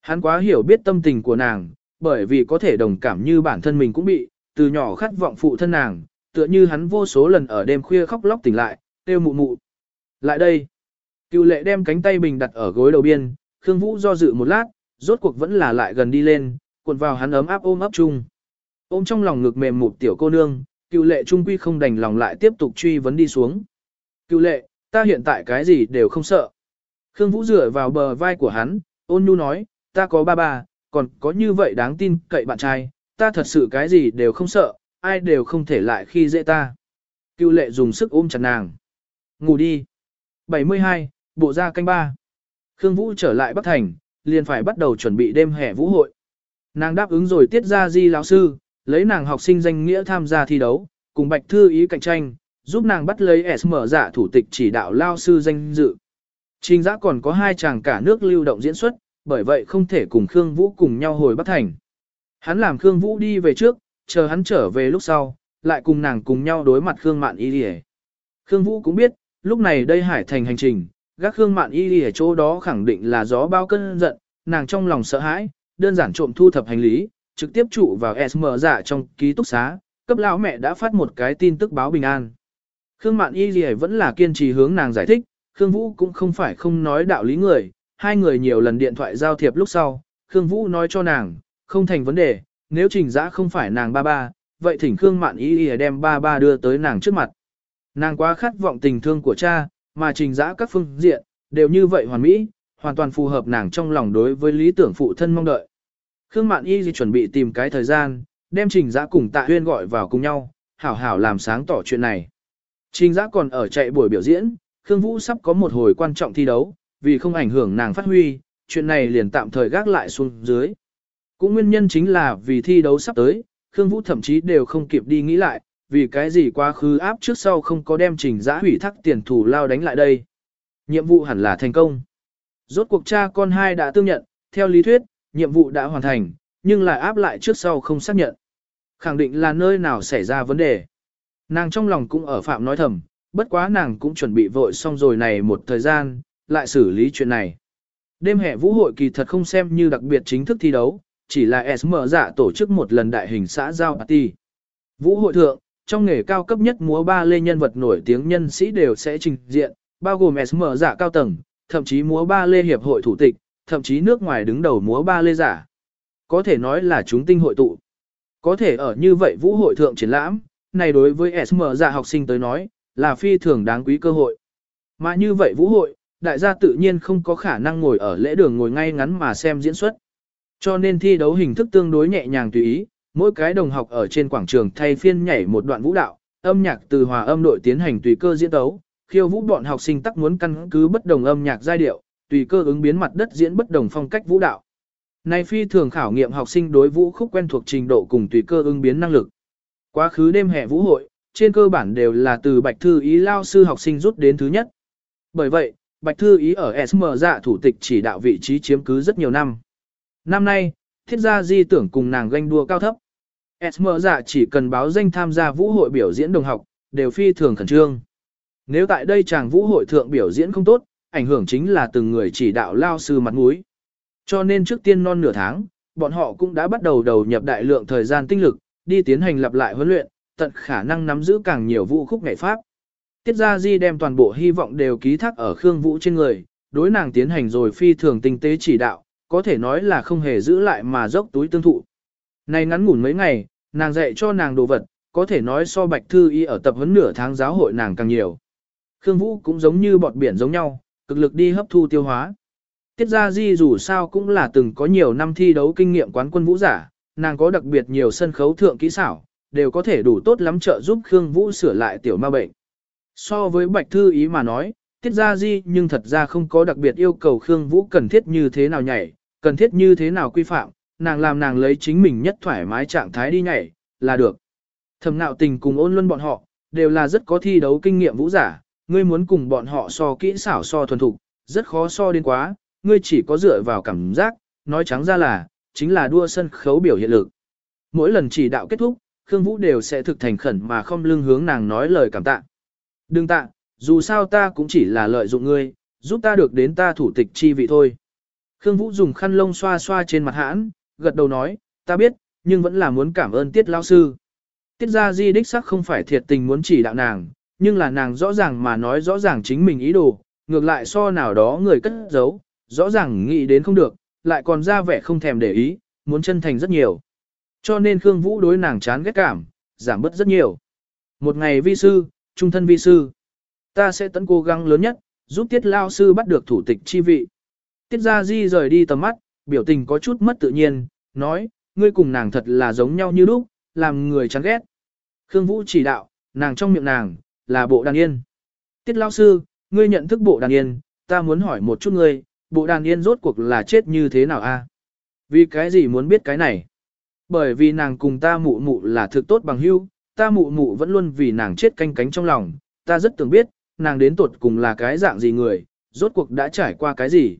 Hắn quá hiểu biết tâm tình của nàng, bởi vì có thể đồng cảm như bản thân mình cũng bị, từ nhỏ khát vọng phụ thân nàng, tựa như hắn vô số lần ở đêm khuya khóc lóc tỉnh lại, kêu mụ mụ. Lại đây, cựu lệ đem cánh tay bình đặt ở gối đầu biên, Khương Vũ do dự một lát, rốt cuộc vẫn là lại gần đi lên, cuộn vào hắn ấm áp ôm ấp chung. Ôm trong lòng ngực mềm mụt tiểu cô nương, cựu lệ trung quy không đành lòng lại tiếp tục truy vấn đi xuống. Cựu lệ, ta hiện tại cái gì đều không sợ. Khương Vũ dựa vào bờ vai của hắn, ôn nhu nói, ta có ba ba, còn có như vậy đáng tin cậy bạn trai, ta thật sự cái gì đều không sợ, ai đều không thể lại khi dễ ta. Cựu lệ dùng sức ôm chặt nàng. Ngủ đi. 72, bộ ra canh ba. Khương Vũ trở lại Bắc Thành, liền phải bắt đầu chuẩn bị đêm hè vũ hội. Nàng đáp ứng rồi tiết ra di lão sư, lấy nàng học sinh danh nghĩa tham gia thi đấu, cùng Bạch Thư ý cạnh tranh, giúp nàng bắt lấy S mở giả thủ tịch chỉ đạo lao sư danh dự. Trình giã còn có hai chàng cả nước lưu động diễn xuất, bởi vậy không thể cùng Khương Vũ cùng nhau hồi Bắc Thành. Hắn làm Khương Vũ đi về trước, chờ hắn trở về lúc sau, lại cùng nàng cùng nhau đối mặt Khương Mạn Y Lì Khương Vũ cũng biết, lúc này đây Hải Thành hành trình, gác Khương Mạn Y Lì chỗ đó khẳng định là gió bao cơn giận, nàng trong lòng sợ hãi, đơn giản trộm thu thập hành lý, trực tiếp trụ vào SM giả dạ trong ký túc xá, cấp lão mẹ đã phát một cái tin tức báo bình an. Khương Mạn Y Lì vẫn là kiên trì hướng nàng giải thích, Khương Vũ cũng không phải không nói đạo lý người, hai người nhiều lần điện thoại giao thiệp lúc sau, Khương Vũ nói cho nàng, không thành vấn đề, nếu trình giã không phải nàng ba ba, vậy thỉnh Khương Mạn Y Y đem ba ba đưa tới nàng trước mặt. Nàng quá khát vọng tình thương của cha, mà trình giã các phương diện, đều như vậy hoàn mỹ, hoàn toàn phù hợp nàng trong lòng đối với lý tưởng phụ thân mong đợi. Khương Mạn Y chuẩn bị tìm cái thời gian, đem trình giã cùng tạ huyên gọi vào cùng nhau, hảo hảo làm sáng tỏ chuyện này. Trình giã còn ở chạy buổi biểu diễn, Khương Vũ sắp có một hồi quan trọng thi đấu, vì không ảnh hưởng nàng phát huy, chuyện này liền tạm thời gác lại xuống dưới. Cũng nguyên nhân chính là vì thi đấu sắp tới, Khương Vũ thậm chí đều không kịp đi nghĩ lại, vì cái gì quá khứ áp trước sau không có đem trình giã hủy thác tiền thủ lao đánh lại đây. Nhiệm vụ hẳn là thành công. Rốt cuộc cha con hai đã tương nhận, theo lý thuyết, nhiệm vụ đã hoàn thành, nhưng lại áp lại trước sau không xác nhận. Khẳng định là nơi nào xảy ra vấn đề. Nàng trong lòng cũng ở phạm nói thầm, bất quá nàng cũng chuẩn bị vội xong rồi này một thời gian, lại xử lý chuyện này. Đêm hè vũ hội kỳ thật không xem như đặc biệt chính thức thi đấu, chỉ là SM dạ tổ chức một lần đại hình xã giao party. Vũ hội thượng, trong nghề cao cấp nhất múa ba lê nhân vật nổi tiếng nhân sĩ đều sẽ trình diện, bao gồm SM dạ cao tầng, thậm chí múa ba lê hiệp hội thủ tịch, thậm chí nước ngoài đứng đầu múa ba lê giả. Có thể nói là chúng tinh hội tụ. Có thể ở như vậy vũ hội thượng triển lãm, này đối với SM dạ học sinh tới nói, là phi thường đáng quý cơ hội. Mà như vậy vũ hội, đại gia tự nhiên không có khả năng ngồi ở lễ đường ngồi ngay ngắn mà xem diễn xuất. Cho nên thi đấu hình thức tương đối nhẹ nhàng tùy ý, mỗi cái đồng học ở trên quảng trường thay phiên nhảy một đoạn vũ đạo, âm nhạc từ hòa âm đội tiến hành tùy cơ diễn tấu, khiêu vũ bọn học sinh tắc muốn căn cứ bất đồng âm nhạc giai điệu, tùy cơ ứng biến mặt đất diễn bất đồng phong cách vũ đạo. Này phi thường khảo nghiệm học sinh đối vũ khúc quen thuộc trình độ cùng tùy cơ ứng biến năng lực. Quá khứ đêm hè vũ hội, trên cơ bản đều là từ Bạch Thư Ý lao sư học sinh rút đến thứ nhất. Bởi vậy, Bạch Thư Ý ở SM dạ thủ tịch chỉ đạo vị trí chiếm cứ rất nhiều năm. Năm nay, thiết gia di tưởng cùng nàng ganh đua cao thấp. Esmer dạ chỉ cần báo danh tham gia vũ hội biểu diễn đồng học, đều phi thường khẩn trương. Nếu tại đây chàng vũ hội thượng biểu diễn không tốt, ảnh hưởng chính là từng người chỉ đạo lao sư mặt mũi. Cho nên trước tiên non nửa tháng, bọn họ cũng đã bắt đầu đầu nhập đại lượng thời gian tinh lực, đi tiến hành lặp lại huấn luyện, tận khả năng nắm giữ càng nhiều vũ khúc nghệ pháp. Tiết Gia Di đem toàn bộ hy vọng đều ký thác ở Khương Vũ trên người, đối nàng tiến hành rồi phi thường tinh tế chỉ đạo, có thể nói là không hề giữ lại mà dốc túi tương thụ. Này ngắn ngủn mấy ngày, nàng dạy cho nàng đồ vật, có thể nói so Bạch Thư Y ở tập huấn nửa tháng giáo hội nàng càng nhiều. Khương Vũ cũng giống như bọt biển giống nhau, cực lực đi hấp thu tiêu hóa. Tiết Gia Di dù sao cũng là từng có nhiều năm thi đấu kinh nghiệm quán quân vũ giả, nàng có đặc biệt nhiều sân khấu thượng kỹ xảo, đều có thể đủ tốt lắm trợ giúp Khương Vũ sửa lại tiểu ma bệnh. So với Bạch Thư Ý mà nói, Tiết Gia Di nhưng thật ra không có đặc biệt yêu cầu Khương Vũ cần thiết như thế nào nhảy, cần thiết như thế nào quy phạm, nàng làm nàng lấy chính mình nhất thoải mái trạng thái đi nhảy, là được. Thẩm nạo tình cùng ôn luân bọn họ, đều là rất có thi đấu kinh nghiệm vũ giả, ngươi muốn cùng bọn họ so kỹ xảo so thuần thục, rất khó so đến quá, ngươi chỉ có dựa vào cảm giác, nói trắng ra là, chính là đua sân khấu biểu hiện lực. Mỗi lần chỉ đạo kết thúc, Khương Vũ đều sẽ thực thành khẩn mà không lưng hướng nàng nói lời cảm tạ. Đừng tạ, dù sao ta cũng chỉ là lợi dụng ngươi, giúp ta được đến ta thủ tịch chi vị thôi. Khương Vũ dùng khăn lông xoa xoa trên mặt hãn, gật đầu nói, ta biết, nhưng vẫn là muốn cảm ơn tiết lao sư. Tiết gia di đích sắc không phải thiệt tình muốn chỉ đạo nàng, nhưng là nàng rõ ràng mà nói rõ ràng chính mình ý đồ, ngược lại so nào đó người cất giấu, rõ ràng nghĩ đến không được, lại còn ra vẻ không thèm để ý, muốn chân thành rất nhiều. Cho nên Khương Vũ đối nàng chán ghét cảm, giảm bớt rất nhiều. Một ngày vi sư, trung thân vi sư. Ta sẽ tận cố gắng lớn nhất, giúp tiết lao sư bắt được thủ tịch chi vị. Tiết gia di rời đi tầm mắt, biểu tình có chút mất tự nhiên, nói, ngươi cùng nàng thật là giống nhau như lúc, làm người chán ghét. Khương Vũ chỉ đạo, nàng trong miệng nàng, là bộ đàn yên. Tiết lao sư, ngươi nhận thức bộ đàn yên, ta muốn hỏi một chút ngươi, bộ đàn yên rốt cuộc là chết như thế nào a? Vì cái gì muốn biết cái này? Bởi vì nàng cùng ta mụ mụ là thực tốt bằng hữu, ta mụ mụ vẫn luôn vì nàng chết canh cánh trong lòng, ta rất tưởng biết, nàng đến tuột cùng là cái dạng gì người, rốt cuộc đã trải qua cái gì.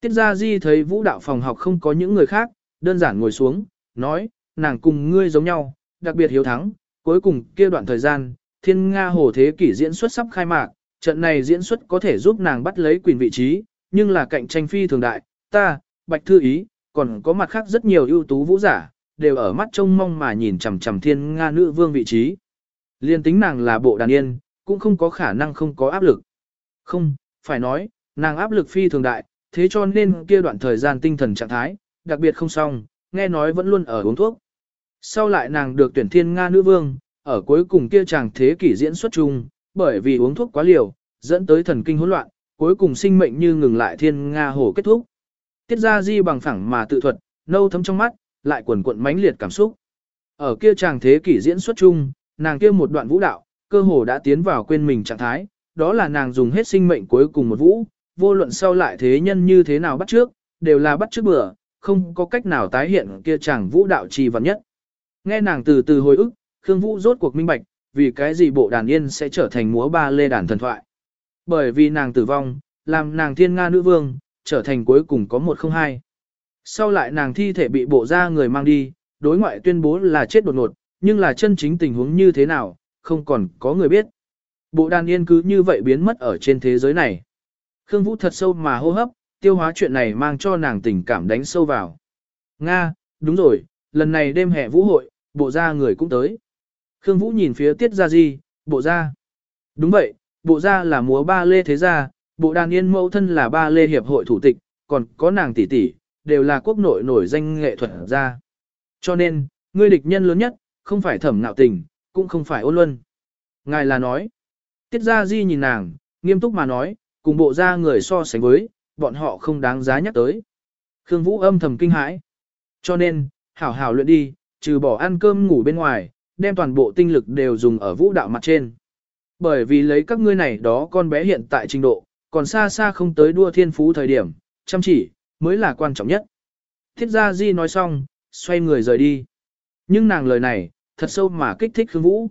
Tiết Gia Di thấy vũ đạo phòng học không có những người khác, đơn giản ngồi xuống, nói, nàng cùng ngươi giống nhau, đặc biệt hiếu thắng, cuối cùng kia đoạn thời gian, thiên Nga hồ thế kỷ diễn xuất sắp khai mạc, trận này diễn xuất có thể giúp nàng bắt lấy quyền vị trí, nhưng là cạnh tranh phi thường đại, ta, Bạch Thư Ý, còn có mặt khác rất nhiều ưu tú vũ giả, đều ở mắt trông mong mà nhìn chằm chằm thiên Nga nữ vương vị trí. Liên tính nàng là bộ đàn yên, cũng không có khả năng không có áp lực. Không, phải nói, nàng áp lực phi thường đại, thế cho nên kia đoạn thời gian tinh thần trạng thái, đặc biệt không xong, nghe nói vẫn luôn ở uống thuốc. Sau lại nàng được tuyển thiên Nga nữ vương, ở cuối cùng kia chàng thế kỷ diễn xuất chung, bởi vì uống thuốc quá liều, dẫn tới thần kinh hỗn loạn, cuối cùng sinh mệnh như ngừng lại thiên Nga hồ kết thúc. Tiết ra di bằng phẳng mà tự thuật, nâu thấm trong mắt, lại quần cuộn mãnh liệt cảm xúc. Ở kia chàng thế kỷ diễn xuất chung, nàng kia một đoạn vũ đạo, cơ hồ đã tiến vào quên mình trạng thái, đó là nàng dùng hết sinh mệnh cuối cùng một vũ, vô luận sau lại thế nhân như thế nào bắt trước, đều là bắt trước bữa, không có cách nào tái hiện kia chàng vũ đạo trì vật nhất. Nghe nàng từ từ hồi ức, Khương Vũ rốt cuộc minh bạch, vì cái gì bộ đàn yên sẽ trở thành múa ba lê đàn thần thoại. Bởi vì nàng tử vong, làm nàng thiên nga nữ vương, trở thành cuối cùng có một không hai. Sau lại nàng thi thể bị bộ ra người mang đi, đối ngoại tuyên bố là chết đột ngột, nhưng là chân chính tình huống như thế nào, không còn có người biết. Bộ đàn yên cứ như vậy biến mất ở trên thế giới này. Khương Vũ thật sâu mà hô hấp, tiêu hóa chuyện này mang cho nàng tình cảm đánh sâu vào. Nga, đúng rồi, lần này đêm hè vũ hội, bộ gia người cũng tới. Khương Vũ nhìn phía tiết gia di, bộ gia. Đúng vậy, bộ gia là múa ba lê thế gia, bộ đàn yên mẫu thân là ba lê hiệp hội thủ tịch, còn có nàng tỷ tỷ, đều là quốc nội nổi danh nghệ thuật gia. Cho nên, ngươi địch nhân lớn nhất, không phải thẩm nạo tình, cũng không phải ôn luân. Ngài là nói, tiết gia di nhìn nàng, nghiêm túc mà nói, cùng bộ gia người so sánh với, bọn họ không đáng giá nhắc tới. Khương Vũ âm thầm kinh hãi. Cho nên, hảo hảo luyện đi, trừ bỏ ăn cơm ngủ bên ngoài, đem toàn bộ tinh lực đều dùng ở vũ đạo mặt trên. Bởi vì lấy các ngươi này đó con bé hiện tại trình độ, còn xa xa không tới đua thiên phú thời điểm, chăm chỉ, mới là quan trọng nhất. Thiết gia Di nói xong, xoay người rời đi. Nhưng nàng lời này, thật sâu mà kích thích Khương Vũ.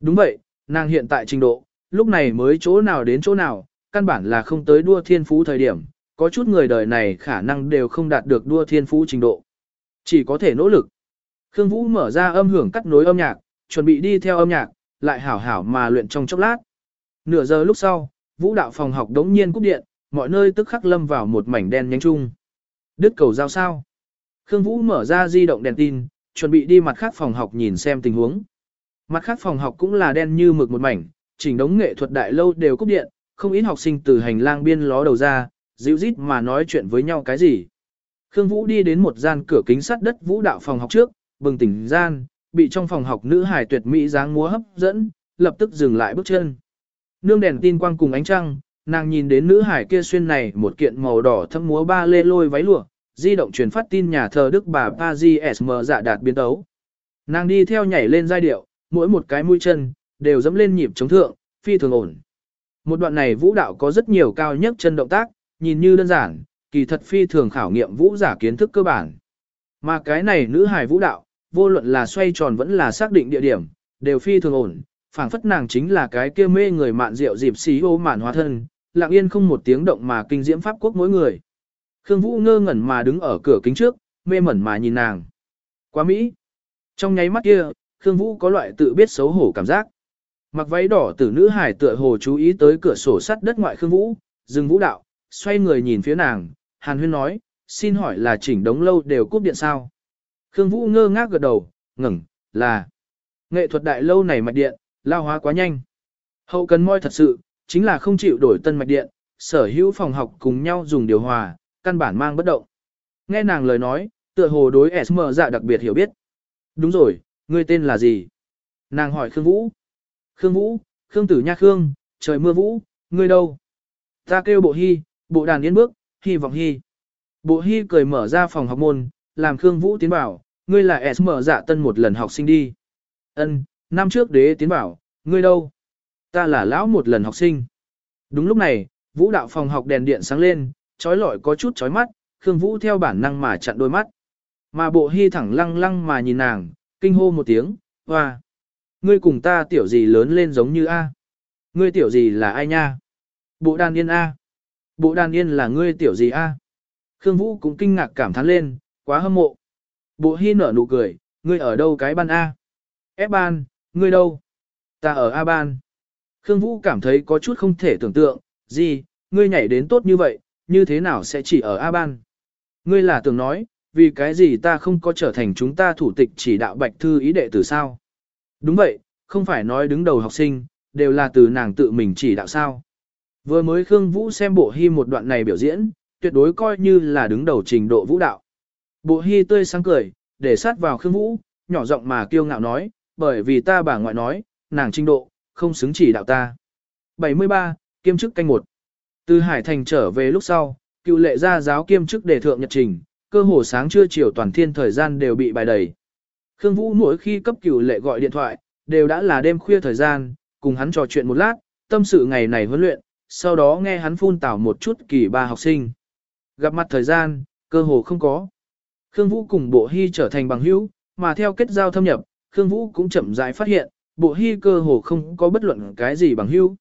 Đúng vậy, nàng hiện tại trình độ, lúc này mới chỗ nào đến chỗ nào, căn bản là không tới đua thiên phú thời điểm, có chút người đời này khả năng đều không đạt được đua thiên phú trình độ. Chỉ có thể nỗ lực. Khương Vũ mở ra âm hưởng cắt nối âm nhạc, chuẩn bị đi theo âm nhạc, lại hảo hảo mà luyện trong chốc lát. Nửa giờ lúc sau, vũ đạo phòng học đống nhiên cúp điện, mọi nơi tức khắc lâm vào một mảnh đen nhánh chung. Đứt cầu giao sao. Khương Vũ mở ra di động đèn tin, chuẩn bị đi mặt khác phòng học nhìn xem tình huống. Mặt khác phòng học cũng là đen như mực một mảnh, chỉnh đống nghệ thuật đại lâu đều cúp điện, không ít học sinh từ hành lang biên ló đầu ra, dịu rít mà nói chuyện với nhau cái gì. Khương Vũ đi đến một gian cửa kính sắt đất vũ đạo phòng học trước, bừng tỉnh gian, bị trong phòng học nữ hài tuyệt mỹ dáng múa hấp dẫn, lập tức dừng lại bước chân. Nương đèn tin quang cùng ánh trăng, nàng nhìn đến nữ hải kia xuyên này một kiện màu đỏ thâm múa ba lê lôi váy lụa, di động truyền phát tin nhà thờ Đức bà Paris, SM dạ đạt biến tấu. Nàng đi theo nhảy lên giai điệu, mỗi một cái mũi chân, đều dẫm lên nhịp chống thượng, phi thường ổn. Một đoạn này vũ đạo có rất nhiều cao nhất chân động tác, nhìn như đơn giản, kỳ thật phi thường khảo nghiệm vũ giả kiến thức cơ bản. Mà cái này nữ hài vũ đạo, vô luận là xoay tròn vẫn là xác định địa điểm, đều phi thường ổn, phảng phất nàng chính là cái kia mê người mạn rượu dịp xí ô mạn hóa thân, lặng yên không một tiếng động mà kinh diễm pháp quốc mỗi người. Khương Vũ ngơ ngẩn mà đứng ở cửa kính trước, mê mẩn mà nhìn nàng. Quá Mỹ. Trong nháy mắt kia, Khương Vũ có loại tự biết xấu hổ cảm giác. Mặc váy đỏ tử nữ hải tựa hồ chú ý tới cửa sổ sắt đất ngoại Khương Vũ, dừng vũ đạo, xoay người nhìn phía nàng, Hàn Huyên nói, xin hỏi là chỉnh đống lâu đều cúp điện sao? Khương Vũ ngơ ngác gật đầu, ngẩng, là nghệ thuật đại lâu này mạch điện, lao hóa quá nhanh. Hậu cần moi thật sự, chính là không chịu đổi tân mạch điện, sở hữu phòng học cùng nhau dùng điều hòa, căn bản mang bất động. Nghe nàng lời nói, tựa hồ đối SM dạ đặc biệt hiểu biết. Đúng rồi, ngươi tên là gì? Nàng hỏi Khương Vũ. Khương Vũ, Khương Tử Nha Khương, trời mưa Vũ, ngươi đâu? Ta kêu bộ hy, bộ đàn yên bước, hy vọng hy. Bộ hy cười mở ra phòng học môn, làm Khương Vũ tiến bảo, ngươi là SM dạ tân một lần học sinh đi. Ân, năm trước đế tiến bảo, ngươi đâu? Ta là lão một lần học sinh. Đúng lúc này, vũ đạo phòng học đèn điện sáng lên, trói lọi có chút trói mắt, Khương Vũ theo bản năng mà chặn đôi mắt. Mà bộ hy thẳng lăng lăng mà nhìn nàng, kinh hô một tiếng, hoa. Ngươi cùng ta tiểu gì lớn lên giống như A. Ngươi tiểu gì là ai nha? Bộ đàn yên A. Bộ đàn yên là ngươi tiểu gì A. Khương Vũ cũng kinh ngạc cảm thán lên, quá hâm mộ. Bộ hy nở nụ cười, ngươi ở đâu cái ban A? F ban, ngươi đâu? Ta ở A ban. Khương Vũ cảm thấy có chút không thể tưởng tượng, gì, ngươi nhảy đến tốt như vậy, như thế nào sẽ chỉ ở A ban? Ngươi là tưởng nói, vì cái gì ta không có trở thành chúng ta thủ tịch chỉ đạo bạch thư ý đệ từ sao? Đúng vậy, không phải nói đứng đầu học sinh, đều là từ nàng tự mình chỉ đạo sao. Vừa mới Khương Vũ xem bộ hy một đoạn này biểu diễn, tuyệt đối coi như là đứng đầu trình độ vũ đạo. Bộ hy tươi sáng cười, để sát vào Khương Vũ, nhỏ giọng mà kiêu ngạo nói, bởi vì ta bà ngoại nói, nàng trình độ, không xứng chỉ đạo ta. 73, kiêm chức canh một. Từ Hải Thành trở về lúc sau, cựu lệ gia giáo kiêm chức đề thượng nhật trình, cơ hồ sáng trưa chiều toàn thiên thời gian đều bị bài đầy. Khương Vũ mỗi khi cấp cựu lệ gọi điện thoại, đều đã là đêm khuya thời gian, cùng hắn trò chuyện một lát, tâm sự ngày này huấn luyện, sau đó nghe hắn phun tảo một chút kỳ ba học sinh. Gặp mặt thời gian, cơ hồ không có. Khương Vũ cùng Bộ Hy trở thành bằng hữu, mà theo kết giao thâm nhập, Khương Vũ cũng chậm rãi phát hiện, bộ hy cơ hồ không có bất luận cái gì bằng hữu.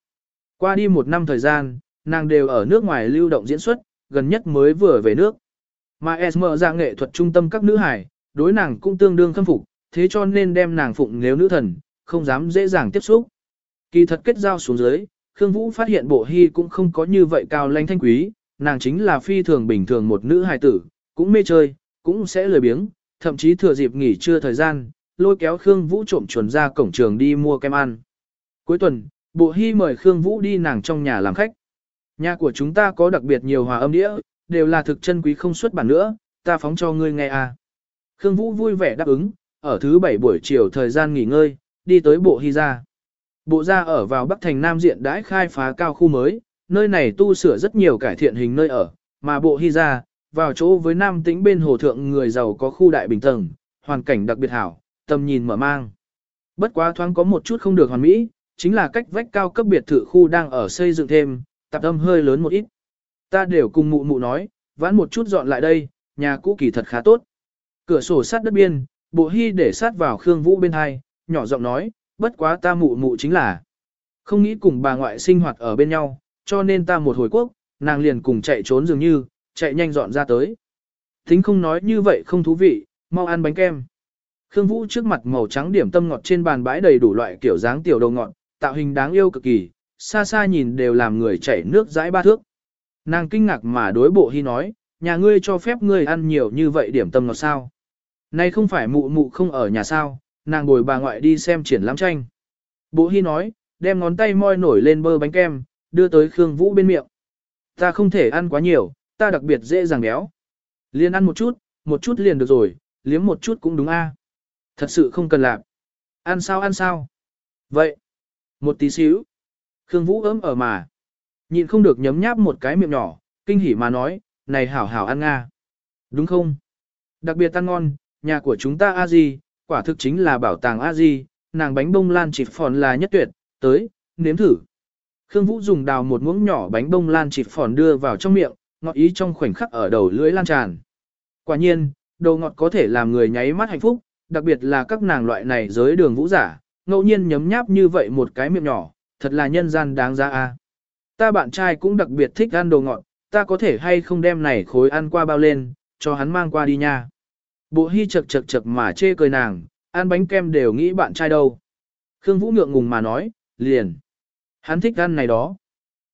Qua đi một năm thời gian, nàng đều ở nước ngoài lưu động diễn xuất, gần nhất mới vừa về nước. Mà Esmer ra nghệ thuật trung tâm các nữ hải, đối nàng cũng tương đương khâm phục, thế cho nên đem nàng phụng nếu nữ thần, không dám dễ dàng tiếp xúc. Kỳ thật kết giao xuống dưới, Khương Vũ phát hiện bộ hy cũng không có như vậy cao lãnh thanh quý, nàng chính là phi thường bình thường một nữ hài tử, cũng mê chơi, cũng sẽ lười biếng, thậm chí thừa dịp nghỉ trưa thời gian, lôi kéo Khương Vũ trộm chuồn ra cổng trường đi mua kem ăn. Cuối tuần, bộ hy mời Khương Vũ đi nàng trong nhà làm khách. Nhà của chúng ta có đặc biệt nhiều hòa âm đĩa, đều là thực chân quý không xuất bản nữa, ta phóng cho ngươi nghe à. Khương Vũ vui vẻ đáp ứng, ở thứ bảy buổi chiều thời gian nghỉ ngơi, đi tới bộ hy gia. Bộ gia ở vào Bắc Thành Nam diện đãi khai phá cao khu mới, nơi này tu sửa rất nhiều cải thiện hình nơi ở, mà bộ hy gia vào chỗ với Nam tĩnh bên hồ thượng người giàu có khu đại bình tầng, hoàn cảnh đặc biệt hảo, tầm nhìn mở mang. Bất quá thoáng có một chút không được hoàn mỹ, chính là cách vách cao cấp biệt thự khu đang ở xây dựng thêm, tạp âm hơi lớn một ít. Ta đều cùng mụ mụ nói, vãn một chút dọn lại đây, nhà cũ kỳ thật khá tốt. Cửa sổ sát đất biên, bộ hy để sát vào Khương Vũ bên hai, nhỏ giọng nói, bất quá ta mụ mụ chính là không nghĩ cùng bà ngoại sinh hoạt ở bên nhau, cho nên ta một hồi quốc, nàng liền cùng chạy trốn dường như, chạy nhanh dọn ra tới. thính không nói như vậy không thú vị, mau ăn bánh kem. Khương Vũ trước mặt màu trắng điểm tâm ngọt trên bàn bãi đầy đủ loại kiểu dáng tiểu đầu ngọt, tạo hình đáng yêu cực kỳ, xa xa nhìn đều làm người chảy nước dãi ba thước. Nàng kinh ngạc mà đối bộ hy nói, nhà ngươi cho phép ngươi ăn nhiều như vậy điểm tâm ngọt sao. Này không phải mụ mụ không ở nhà sao, nàng bồi bà ngoại đi xem triển lãm tranh. Bộ hy nói, đem ngón tay moi nổi lên bơ bánh kem, đưa tới Khương Vũ bên miệng. Ta không thể ăn quá nhiều, ta đặc biệt dễ dàng béo. Liền ăn một chút, một chút liền được rồi, liếm một chút cũng đúng a. Thật sự không cần làm. Ăn sao ăn sao. Vậy, một tí xíu. Khương Vũ ấm ở mà. Nhịn không được nhấm nháp một cái miệng nhỏ, kinh hỉ mà nói, này hảo hảo ăn nga. Đúng không? Đặc biệt ăn ngon, nhà của chúng ta a di quả thực chính là bảo tàng a di, nàng bánh bông lan chỉ phòn là nhất tuyệt, tới, nếm thử. Khương Vũ dùng đào một muỗng nhỏ bánh bông lan chỉ phòn đưa vào trong miệng, ngọt ý trong khoảnh khắc ở đầu lưỡi lan tràn. Quả nhiên, đồ ngọt có thể làm người nháy mắt hạnh phúc, đặc biệt là các nàng loại này giới đường vũ giả, ngẫu nhiên nhấm nháp như vậy một cái miệng nhỏ, thật là nhân gian đáng giá a. Ta bạn trai cũng đặc biệt thích ăn đồ ngọt, ta có thể hay không đem này khối ăn qua bao lên, cho hắn mang qua đi nha. Bộ hy chật chật chật mà chê cười nàng, ăn bánh kem đều nghĩ bạn trai đâu. Khương Vũ ngượng ngùng mà nói, liền. Hắn thích ăn này đó.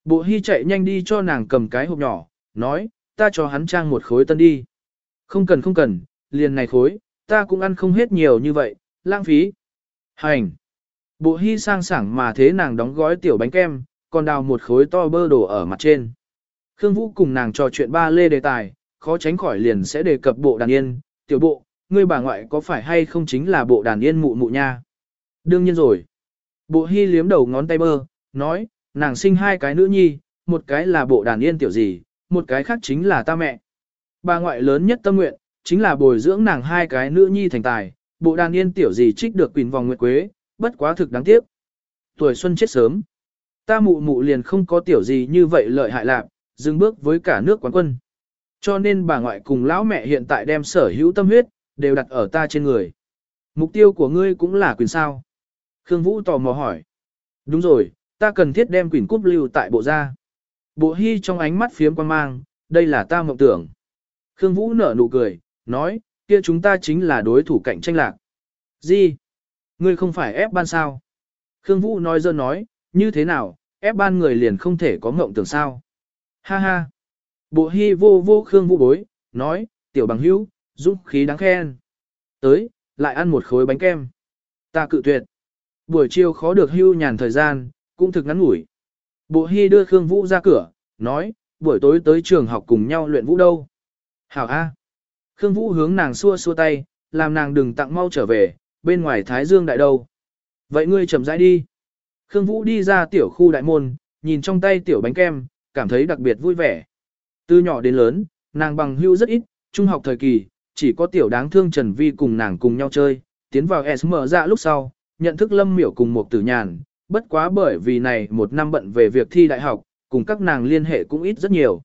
Bộ hy chạy nhanh đi cho nàng cầm cái hộp nhỏ, nói, ta cho hắn trang một khối tân đi. Không cần không cần, liền này khối, ta cũng ăn không hết nhiều như vậy, lãng phí. Hành. Bộ hy sang sảng mà thế nàng đóng gói tiểu bánh kem, còn đào một khối to bơ đổ ở mặt trên. Khương Vũ cùng nàng trò chuyện ba lê đề tài, khó tránh khỏi liền sẽ đề cập bộ đàn yên, tiểu bộ, ngươi bà ngoại có phải hay không chính là bộ đàn yên mụ mụ nha? Đương nhiên rồi. Bộ hy liếm đầu ngón tay bơ, nói, nàng sinh hai cái nữ nhi, một cái là bộ đàn yên tiểu gì, một cái khác chính là ta mẹ. Bà ngoại lớn nhất tâm nguyện, chính là bồi dưỡng nàng hai cái nữ nhi thành tài, bộ đàn yên tiểu gì trích được quỳnh vòng nguyệt quế, bất quá thực đáng tiếc. Tuổi xuân chết sớm. Ta mụ mụ liền không có tiểu gì như vậy lợi hại lạc, dừng bước với cả nước quán quân. Cho nên bà ngoại cùng lão mẹ hiện tại đem sở hữu tâm huyết, đều đặt ở ta trên người. Mục tiêu của ngươi cũng là quyền sao. Khương Vũ tò mò hỏi. Đúng rồi, ta cần thiết đem quyền cúp lưu tại bộ gia. Bộ hy trong ánh mắt phiếm quan mang, đây là ta mộng tưởng. Khương Vũ nở nụ cười, nói, kia chúng ta chính là đối thủ cạnh tranh lạc. Gì? Ngươi không phải ép ban sao? Khương Vũ nói dơ nói, như thế nào, ép ban người liền không thể có ngộng tưởng sao? Ha ha! Bộ hy vô vô Khương Vũ bối, nói, tiểu bằng hữu, dũng khí đáng khen. Tới, lại ăn một khối bánh kem. Ta cự tuyệt. Buổi chiều khó được hưu nhàn thời gian, cũng thực ngắn ngủi. Bộ hy đưa Khương Vũ ra cửa, nói, buổi tối tới trường học cùng nhau luyện vũ đâu. Hảo A. Khương Vũ hướng nàng xua xua tay, làm nàng đừng tặng mau trở về, bên ngoài Thái Dương đại đâu. Vậy ngươi chậm rãi đi. Khương Vũ đi ra tiểu khu đại môn, nhìn trong tay tiểu bánh kem, cảm thấy đặc biệt vui vẻ. Từ nhỏ đến lớn, nàng bằng hữu rất ít, trung học thời kỳ, chỉ có tiểu đáng thương Trần Vi cùng nàng cùng nhau chơi, tiến vào SM ra lúc sau, nhận thức Lâm Miểu cùng một tử nhàn, bất quá bởi vì này một năm bận về việc thi đại học, cùng các nàng liên hệ cũng ít rất nhiều.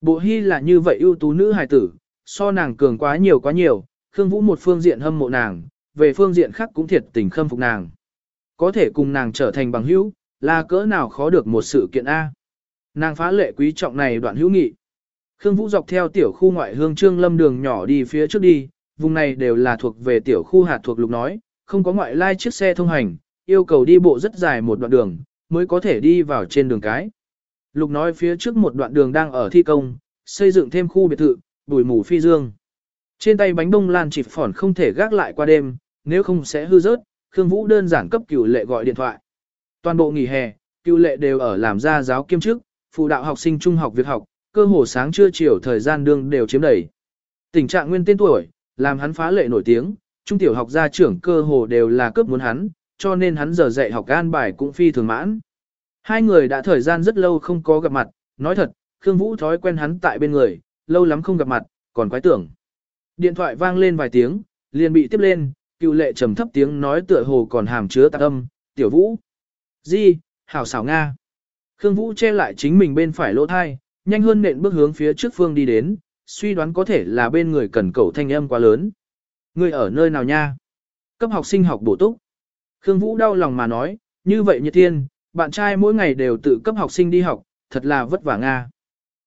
Bộ Hy là như vậy ưu tú nữ hài tử, so nàng cường quá nhiều quá nhiều, Khương Vũ một phương diện hâm mộ nàng, về phương diện khác cũng thiệt tình khâm phục nàng. có thể cùng nàng trở thành bằng hữu, là cỡ nào khó được một sự kiện A. Nàng phá lệ quý trọng này đoạn hữu nghị. Khương Vũ dọc theo tiểu khu ngoại hương trương lâm đường nhỏ đi phía trước đi, vùng này đều là thuộc về tiểu khu hạt thuộc lục nói, không có ngoại lai chiếc xe thông hành, yêu cầu đi bộ rất dài một đoạn đường, mới có thể đi vào trên đường cái. Lục nói phía trước một đoạn đường đang ở thi công, xây dựng thêm khu biệt thự, bùi mù phi dương. Trên tay bánh bông lan chỉ phỏn không thể gác lại qua đêm, nếu không sẽ hư rớt, Khương Vũ đơn giản cấp cửu lệ gọi điện thoại. Toàn bộ nghỉ hè, cửu lệ đều ở làm gia giáo kiêm chức, phụ đạo học sinh trung học việc học, cơ hồ sáng trưa chiều thời gian đương đều chiếm đầy. Tình trạng nguyên tên tuổi, làm hắn phá lệ nổi tiếng, trung tiểu học gia trưởng cơ hồ đều là cướp muốn hắn, cho nên hắn giờ dạy học gan bài cũng phi thường mãn. Hai người đã thời gian rất lâu không có gặp mặt, nói thật, Khương Vũ thói quen hắn tại bên người, lâu lắm không gặp mặt, còn quái tưởng. Điện thoại vang lên vài tiếng, liền bị tiếp lên, cựu lệ trầm thấp tiếng nói tựa hồ còn hàm chứa tạc âm, tiểu vũ. Di, hảo xảo Nga. Khương Vũ che lại chính mình bên phải lỗ thai, nhanh hơn nện bước hướng phía trước phương đi đến, suy đoán có thể là bên người cần cầu thanh âm quá lớn. Người ở nơi nào nha? Cấp học sinh học bổ túc. Khương Vũ đau lòng mà nói, như vậy như thiên, bạn trai mỗi ngày đều tự cấp học sinh đi học, thật là vất vả Nga.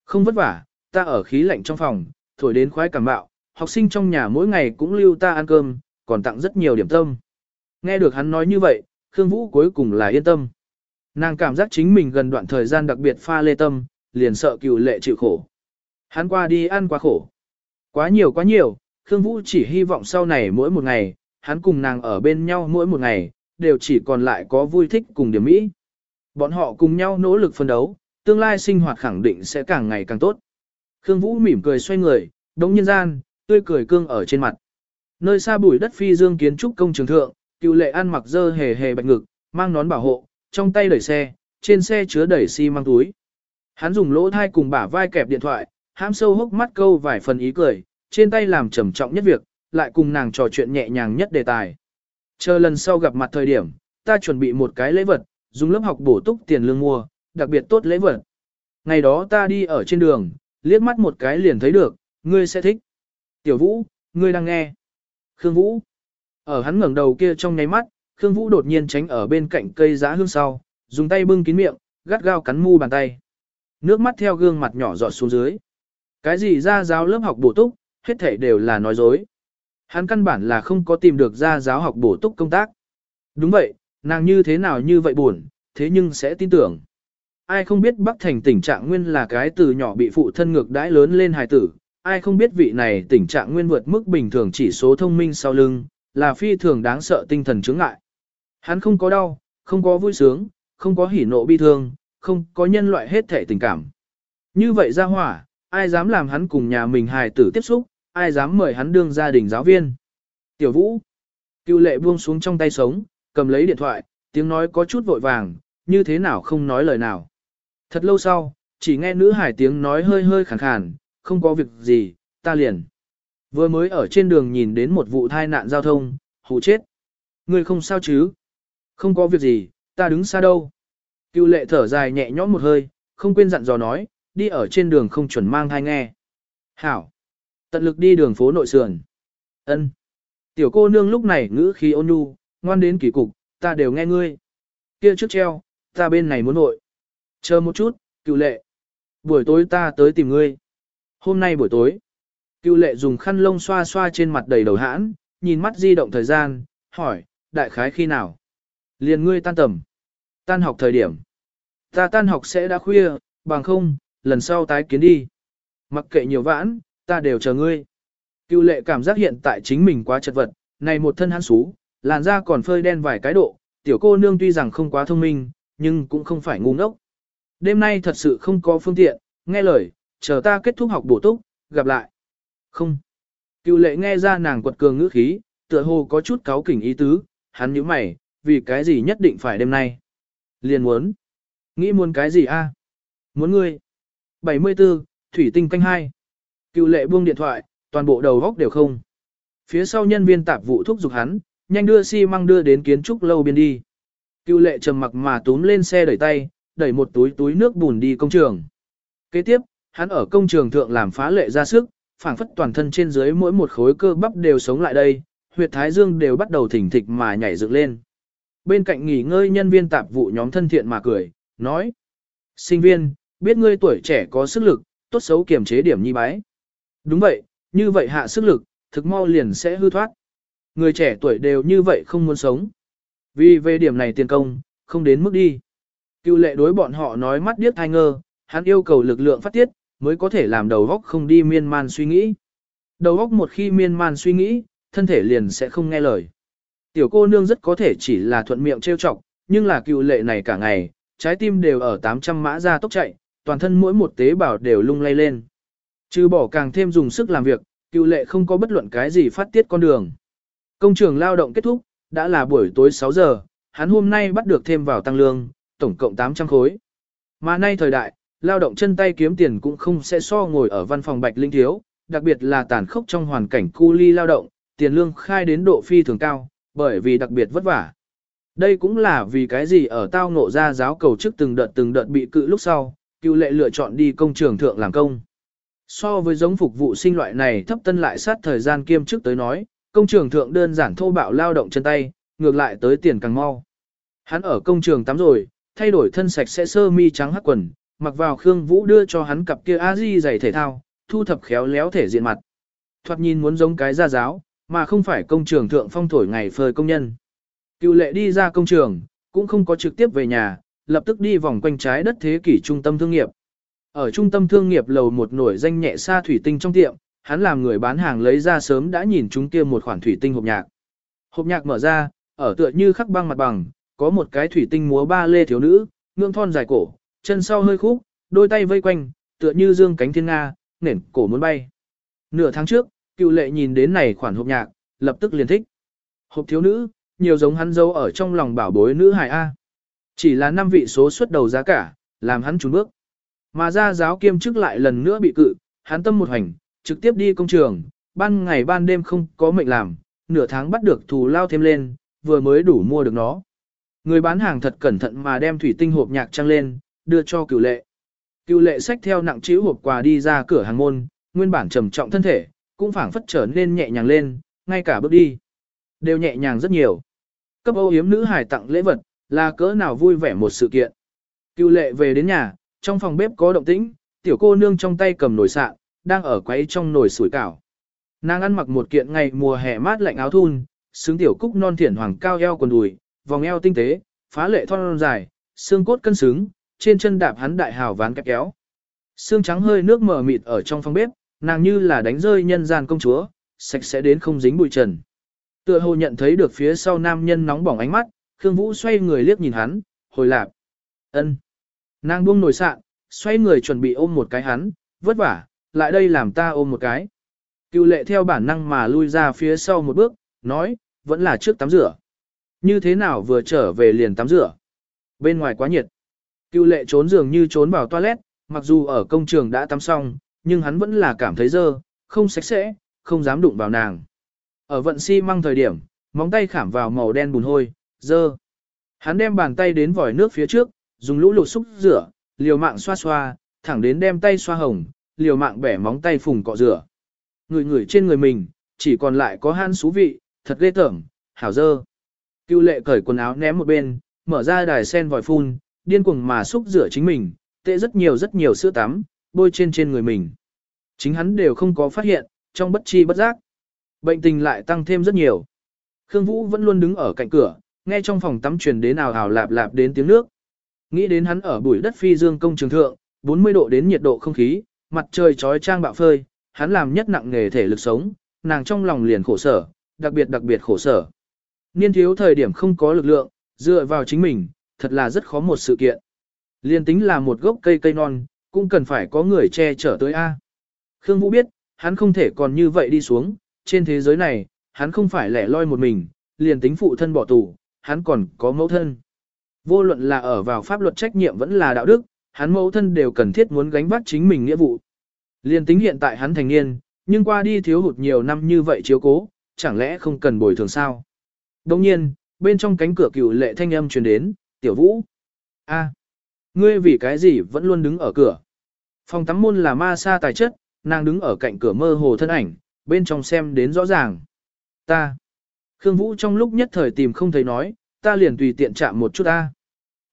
Không vất vả, ta ở khí lạnh trong phòng, thổi đến khoái cảm bạo, học sinh trong nhà mỗi ngày cũng lưu ta ăn cơm, còn tặng rất nhiều điểm tâm. Nghe được hắn nói như vậy, Khương Vũ cuối cùng là yên tâm. Nàng cảm giác chính mình gần đoạn thời gian đặc biệt pha lê tâm, liền sợ cựu lệ chịu khổ. Hắn qua đi ăn quá khổ. Quá nhiều quá nhiều, Khương Vũ chỉ hy vọng sau này mỗi một ngày, hắn cùng nàng ở bên nhau mỗi một ngày, đều chỉ còn lại có vui thích cùng điểm mỹ. Bọn họ cùng nhau nỗ lực phân đấu, tương lai sinh hoạt khẳng định sẽ càng ngày càng tốt. Khương Vũ mỉm cười xoay người, đống nhân gian, tươi cười cương ở trên mặt. Nơi xa bụi đất phi dương kiến trúc công trường thượng, cựu lệ ăn mặc dơ hề hề bạch ngực, mang nón bảo hộ, trong tay đẩy xe, trên xe chứa đẩy xi mang túi. Hắn dùng lỗ thai cùng bả vai kẹp điện thoại, ham sâu hốc mắt câu vài phần ý cười, trên tay làm trầm trọng nhất việc, lại cùng nàng trò chuyện nhẹ nhàng nhất đề tài. Chờ lần sau gặp mặt thời điểm, ta chuẩn bị một cái lễ vật, dùng lớp học bổ túc tiền lương mua, đặc biệt tốt lễ vật. Ngày đó ta đi ở trên đường, liếc mắt một cái liền thấy được, ngươi sẽ thích. Tiểu Vũ, ngươi đang nghe. Khương Vũ. Ở hắn ngẩng đầu kia trong nháy mắt, Khương Vũ đột nhiên tránh ở bên cạnh cây giá hương sau, dùng tay bưng kín miệng, gắt gao cắn mu bàn tay. Nước mắt theo gương mặt nhỏ giọt xuống dưới. Cái gì ra giáo lớp học bổ túc, hết thảy đều là nói dối. Hắn căn bản là không có tìm được ra giáo học bổ túc công tác. Đúng vậy, nàng như thế nào như vậy buồn, thế nhưng sẽ tin tưởng. Ai không biết Bắc Thành tình trạng nguyên là cái từ nhỏ bị phụ thân ngược đãi lớn lên hài tử, ai không biết vị này tình trạng nguyên vượt mức bình thường chỉ số thông minh sau lưng, là phi thường đáng sợ tinh thần chứng ngại. Hắn không có đau, không có vui sướng, không có hỉ nộ bi thương, không có nhân loại hết thể tình cảm. Như vậy ra hỏa, ai dám làm hắn cùng nhà mình hài tử tiếp xúc, ai dám mời hắn đương gia đình giáo viên. Tiểu Vũ, cựu lệ buông xuống trong tay sống, cầm lấy điện thoại, tiếng nói có chút vội vàng, như thế nào không nói lời nào. Thật lâu sau, chỉ nghe nữ hải tiếng nói hơi hơi khàn khàn, không có việc gì, ta liền. Vừa mới ở trên đường nhìn đến một vụ tai nạn giao thông, hù chết. Người không sao chứ? Không có việc gì, ta đứng xa đâu. Cựu lệ thở dài nhẹ nhõm một hơi, không quên dặn dò nói, đi ở trên đường không chuẩn mang thai nghe. Hảo. Tận lực đi đường phố nội sườn. Ân. Tiểu cô nương lúc này ngữ khí ôn nhu, ngoan đến kỳ cục, ta đều nghe ngươi. Kia trước treo, ta bên này muốn nội. Chờ một chút, cựu lệ. Buổi tối ta tới tìm ngươi. Hôm nay buổi tối. Cựu lệ dùng khăn lông xoa xoa trên mặt đầy đầu hãn, nhìn mắt di động thời gian, hỏi, đại khái khi nào? Liền ngươi tan tầm. Tan học thời điểm. Ta tan học sẽ đã khuya, bằng không, lần sau tái kiến đi. Mặc kệ nhiều vãn, ta đều chờ ngươi. Cựu lệ cảm giác hiện tại chính mình quá chật vật, này một thân hắn xú, làn da còn phơi đen vài cái độ, tiểu cô nương tuy rằng không quá thông minh, nhưng cũng không phải ngu ngốc. Đêm nay thật sự không có phương tiện, nghe lời, chờ ta kết thúc học bổ túc, gặp lại. Không. Cựu lệ nghe ra nàng quật cường ngữ khí, tựa hồ có chút cáo kỉnh ý tứ, hắn nhíu mày, vì cái gì nhất định phải đêm nay. Liền muốn. Nghĩ muốn cái gì a? Muốn ngươi. 74, Thủy tinh canh hai. Cựu lệ buông điện thoại, toàn bộ đầu góc đều không. Phía sau nhân viên tạp vụ thúc giục hắn, nhanh đưa xi măng đưa đến kiến trúc lâu biên đi. Cựu lệ trầm mặc mà túm lên xe đẩy tay, đẩy một túi túi nước bùn đi công trường. Kế tiếp, hắn ở công trường thượng làm phá lệ ra sức, phảng phất toàn thân trên dưới mỗi một khối cơ bắp đều sống lại đây, huyệt thái dương đều bắt đầu thỉnh thịch mà nhảy dựng lên. Bên cạnh nghỉ ngơi nhân viên tạp vụ nhóm thân thiện mà cười, nói. Sinh viên, biết ngươi tuổi trẻ có sức lực, tốt xấu kiềm chế điểm nhi bái. Đúng vậy, như vậy hạ sức lực, thực mau liền sẽ hư thoát. Người trẻ tuổi đều như vậy không muốn sống. Vì về điểm này tiền công, không đến mức đi. Cựu lệ đối bọn họ nói mắt điếc thai ngơ, hắn yêu cầu lực lượng phát tiết, mới có thể làm đầu óc không đi miên man suy nghĩ. Đầu óc một khi miên man suy nghĩ, thân thể liền sẽ không nghe lời. Tiểu cô nương rất có thể chỉ là thuận miệng trêu chọc, nhưng là cựu lệ này cả ngày, trái tim đều ở 800 mã ra tốc chạy, toàn thân mỗi một tế bào đều lung lay lên. Trừ bỏ càng thêm dùng sức làm việc, cựu lệ không có bất luận cái gì phát tiết con đường. Công trường lao động kết thúc, đã là buổi tối 6 giờ, hắn hôm nay bắt được thêm vào tăng lương, tổng cộng 800 khối. Mà nay thời đại, lao động chân tay kiếm tiền cũng không sẽ so ngồi ở văn phòng bạch linh thiếu, đặc biệt là tàn khốc trong hoàn cảnh cu ly lao động, tiền lương khai đến độ phi thường cao, bởi vì đặc biệt vất vả. Đây cũng là vì cái gì ở tao ngộ ra giáo cầu chức từng đợt từng đợt bị cự lúc sau, cựu lệ lựa chọn đi công trường thượng làm công. So với giống phục vụ sinh loại này thấp tân lại sát thời gian kiêm chức tới nói, công trường thượng đơn giản thô bạo lao động chân tay, ngược lại tới tiền càng mau. Hắn ở công trường tắm rồi, thay đổi thân sạch sẽ sơ mi trắng hắc quần, mặc vào Khương Vũ đưa cho hắn cặp kia a di giày thể thao, thu thập khéo léo thể diện mặt. Thoạt nhìn muốn giống cái gia giáo, mà không phải công trường thượng phong thổi ngày phơi công nhân. Cựu lệ đi ra công trường, cũng không có trực tiếp về nhà, lập tức đi vòng quanh trái đất thế kỷ trung tâm thương nghiệp. Ở trung tâm thương nghiệp lầu một nổi danh nhẹ xa thủy tinh trong tiệm, hắn làm người bán hàng lấy ra sớm đã nhìn chúng kia một khoản thủy tinh hộp nhạc. Hộp nhạc mở ra, ở tựa như khắc băng mặt bằng, có một cái thủy tinh múa ba lê thiếu nữ, ngưỡng thon dài cổ, chân sau hơi khúc, đôi tay vây quanh, tựa như dương cánh thiên nga, nền cổ muốn bay. Nửa tháng trước, cựu lệ nhìn đến này khoản hộp nhạc, lập tức liền thích. Hộp thiếu nữ, nhiều giống hắn dâu ở trong lòng bảo bối nữ hài A. Chỉ là năm vị số xuất đầu giá cả, làm hắn trốn bước. Mà ra giáo kiêm chức lại lần nữa bị cự, hắn tâm một hành, trực tiếp đi công trường, ban ngày ban đêm không có mệnh làm, nửa tháng bắt được thù lao thêm lên, vừa mới đủ mua được nó. Người bán hàng thật cẩn thận mà đem thủy tinh hộp nhạc trăng lên, đưa cho cựu lệ. Cựu lệ xách theo nặng chiếu hộp quà đi ra cửa hàng môn, nguyên bản trầm trọng thân thể, cũng phảng phất trở nên nhẹ nhàng lên, ngay cả bước đi. Đều nhẹ nhàng rất nhiều. Cấp âu yếm nữ hải tặng lễ vật, là cỡ nào vui vẻ một sự kiện. Cựu lệ về đến nhà, trong phòng bếp có động tĩnh, tiểu cô nương trong tay cầm nồi sạn, đang ở quấy trong nồi sủi cảo. Nàng ăn mặc một kiện ngày mùa hè mát lạnh áo thun, xứng tiểu cúc non thiển hoàng cao eo quần đùi, vòng eo tinh tế, phá lệ thon dài, xương cốt cân xứng, trên chân đạp hắn đại hào ván kẹp kéo. Xương trắng hơi nước mở mịt ở trong phòng bếp, nàng như là đánh rơi nhân gian công chúa, sạch sẽ đến không dính bụi trần. Tựa hồ nhận thấy được phía sau nam nhân nóng bỏng ánh mắt, Khương Vũ xoay người liếc nhìn hắn, hồi lạp. ân. Nàng buông nồi sạn, xoay người chuẩn bị ôm một cái hắn, vất vả, lại đây làm ta ôm một cái. Cựu lệ theo bản năng mà lui ra phía sau một bước, nói, vẫn là trước tắm rửa. Như thế nào vừa trở về liền tắm rửa. Bên ngoài quá nhiệt. Cựu lệ trốn giường như trốn vào toilet, mặc dù ở công trường đã tắm xong, nhưng hắn vẫn là cảm thấy dơ, không sạch sẽ, không dám đụng vào nàng. Ở vận xi si măng thời điểm, móng tay khảm vào màu đen bùn hôi, dơ. Hắn đem bàn tay đến vòi nước phía trước, dùng lũ lụt xúc rửa, liều mạng xoa xoa, thẳng đến đem tay xoa hồng, liều mạng bẻ móng tay phùng cọ rửa. Người người trên người mình, chỉ còn lại có han xú vị, thật ghê tởm, hảo dơ. Cưu lệ cởi quần áo ném một bên, mở ra đài sen vòi phun, điên cuồng mà xúc rửa chính mình, tệ rất nhiều rất nhiều sữa tắm, bôi trên trên người mình. Chính hắn đều không có phát hiện, trong bất chi bất giác. Bệnh tình lại tăng thêm rất nhiều. Khương Vũ vẫn luôn đứng ở cạnh cửa, nghe trong phòng tắm truyền đến ào ào lạp lạp đến tiếng nước. Nghĩ đến hắn ở bụi đất phi dương công trường thượng, 40 độ đến nhiệt độ không khí, mặt trời trói trang bạo phơi, hắn làm nhất nặng nghề thể lực sống, nàng trong lòng liền khổ sở, đặc biệt đặc biệt khổ sở. Niên thiếu thời điểm không có lực lượng, dựa vào chính mình, thật là rất khó một sự kiện. Liên tính là một gốc cây cây non, cũng cần phải có người che chở tới A. Khương Vũ biết, hắn không thể còn như vậy đi xuống, trên thế giới này, hắn không phải lẻ loi một mình, liền tính phụ thân bỏ tù, hắn còn có mẫu thân. Vô luận là ở vào pháp luật trách nhiệm vẫn là đạo đức, hắn mẫu thân đều cần thiết muốn gánh vác chính mình nghĩa vụ. Liên tính hiện tại hắn thành niên, nhưng qua đi thiếu hụt nhiều năm như vậy chiếu cố, chẳng lẽ không cần bồi thường sao? Đồng nhiên, bên trong cánh cửa cựu lệ thanh âm truyền đến, tiểu vũ. a, ngươi vì cái gì vẫn luôn đứng ở cửa? Phòng tắm môn là ma sa tài chất, nàng đứng ở cạnh cửa mơ hồ thân ảnh, bên trong xem đến rõ ràng. Ta. Khương Vũ trong lúc nhất thời tìm không thấy nói, ta liền tùy tiện chạm một chút ta.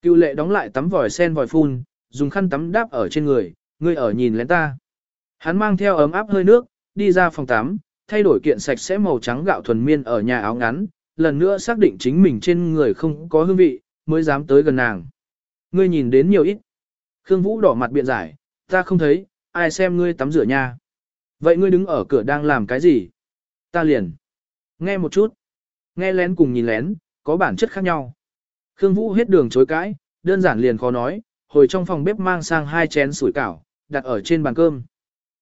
Cựu lệ đóng lại tắm vòi sen vòi phun, dùng khăn tắm đáp ở trên người, ngươi ở nhìn lén ta. Hắn mang theo ấm áp hơi nước, đi ra phòng tắm, thay đổi kiện sạch sẽ màu trắng gạo thuần miên ở nhà áo ngắn, lần nữa xác định chính mình trên người không có hương vị, mới dám tới gần nàng. Ngươi nhìn đến nhiều ít. Khương Vũ đỏ mặt biện giải, ta không thấy, ai xem ngươi tắm rửa nha. Vậy ngươi đứng ở cửa đang làm cái gì? Ta liền. Nghe một chút. Nghe lén cùng nhìn lén, có bản chất khác nhau. Khương Vũ hết đường chối cãi, đơn giản liền khó nói, hồi trong phòng bếp mang sang hai chén sủi cảo, đặt ở trên bàn cơm.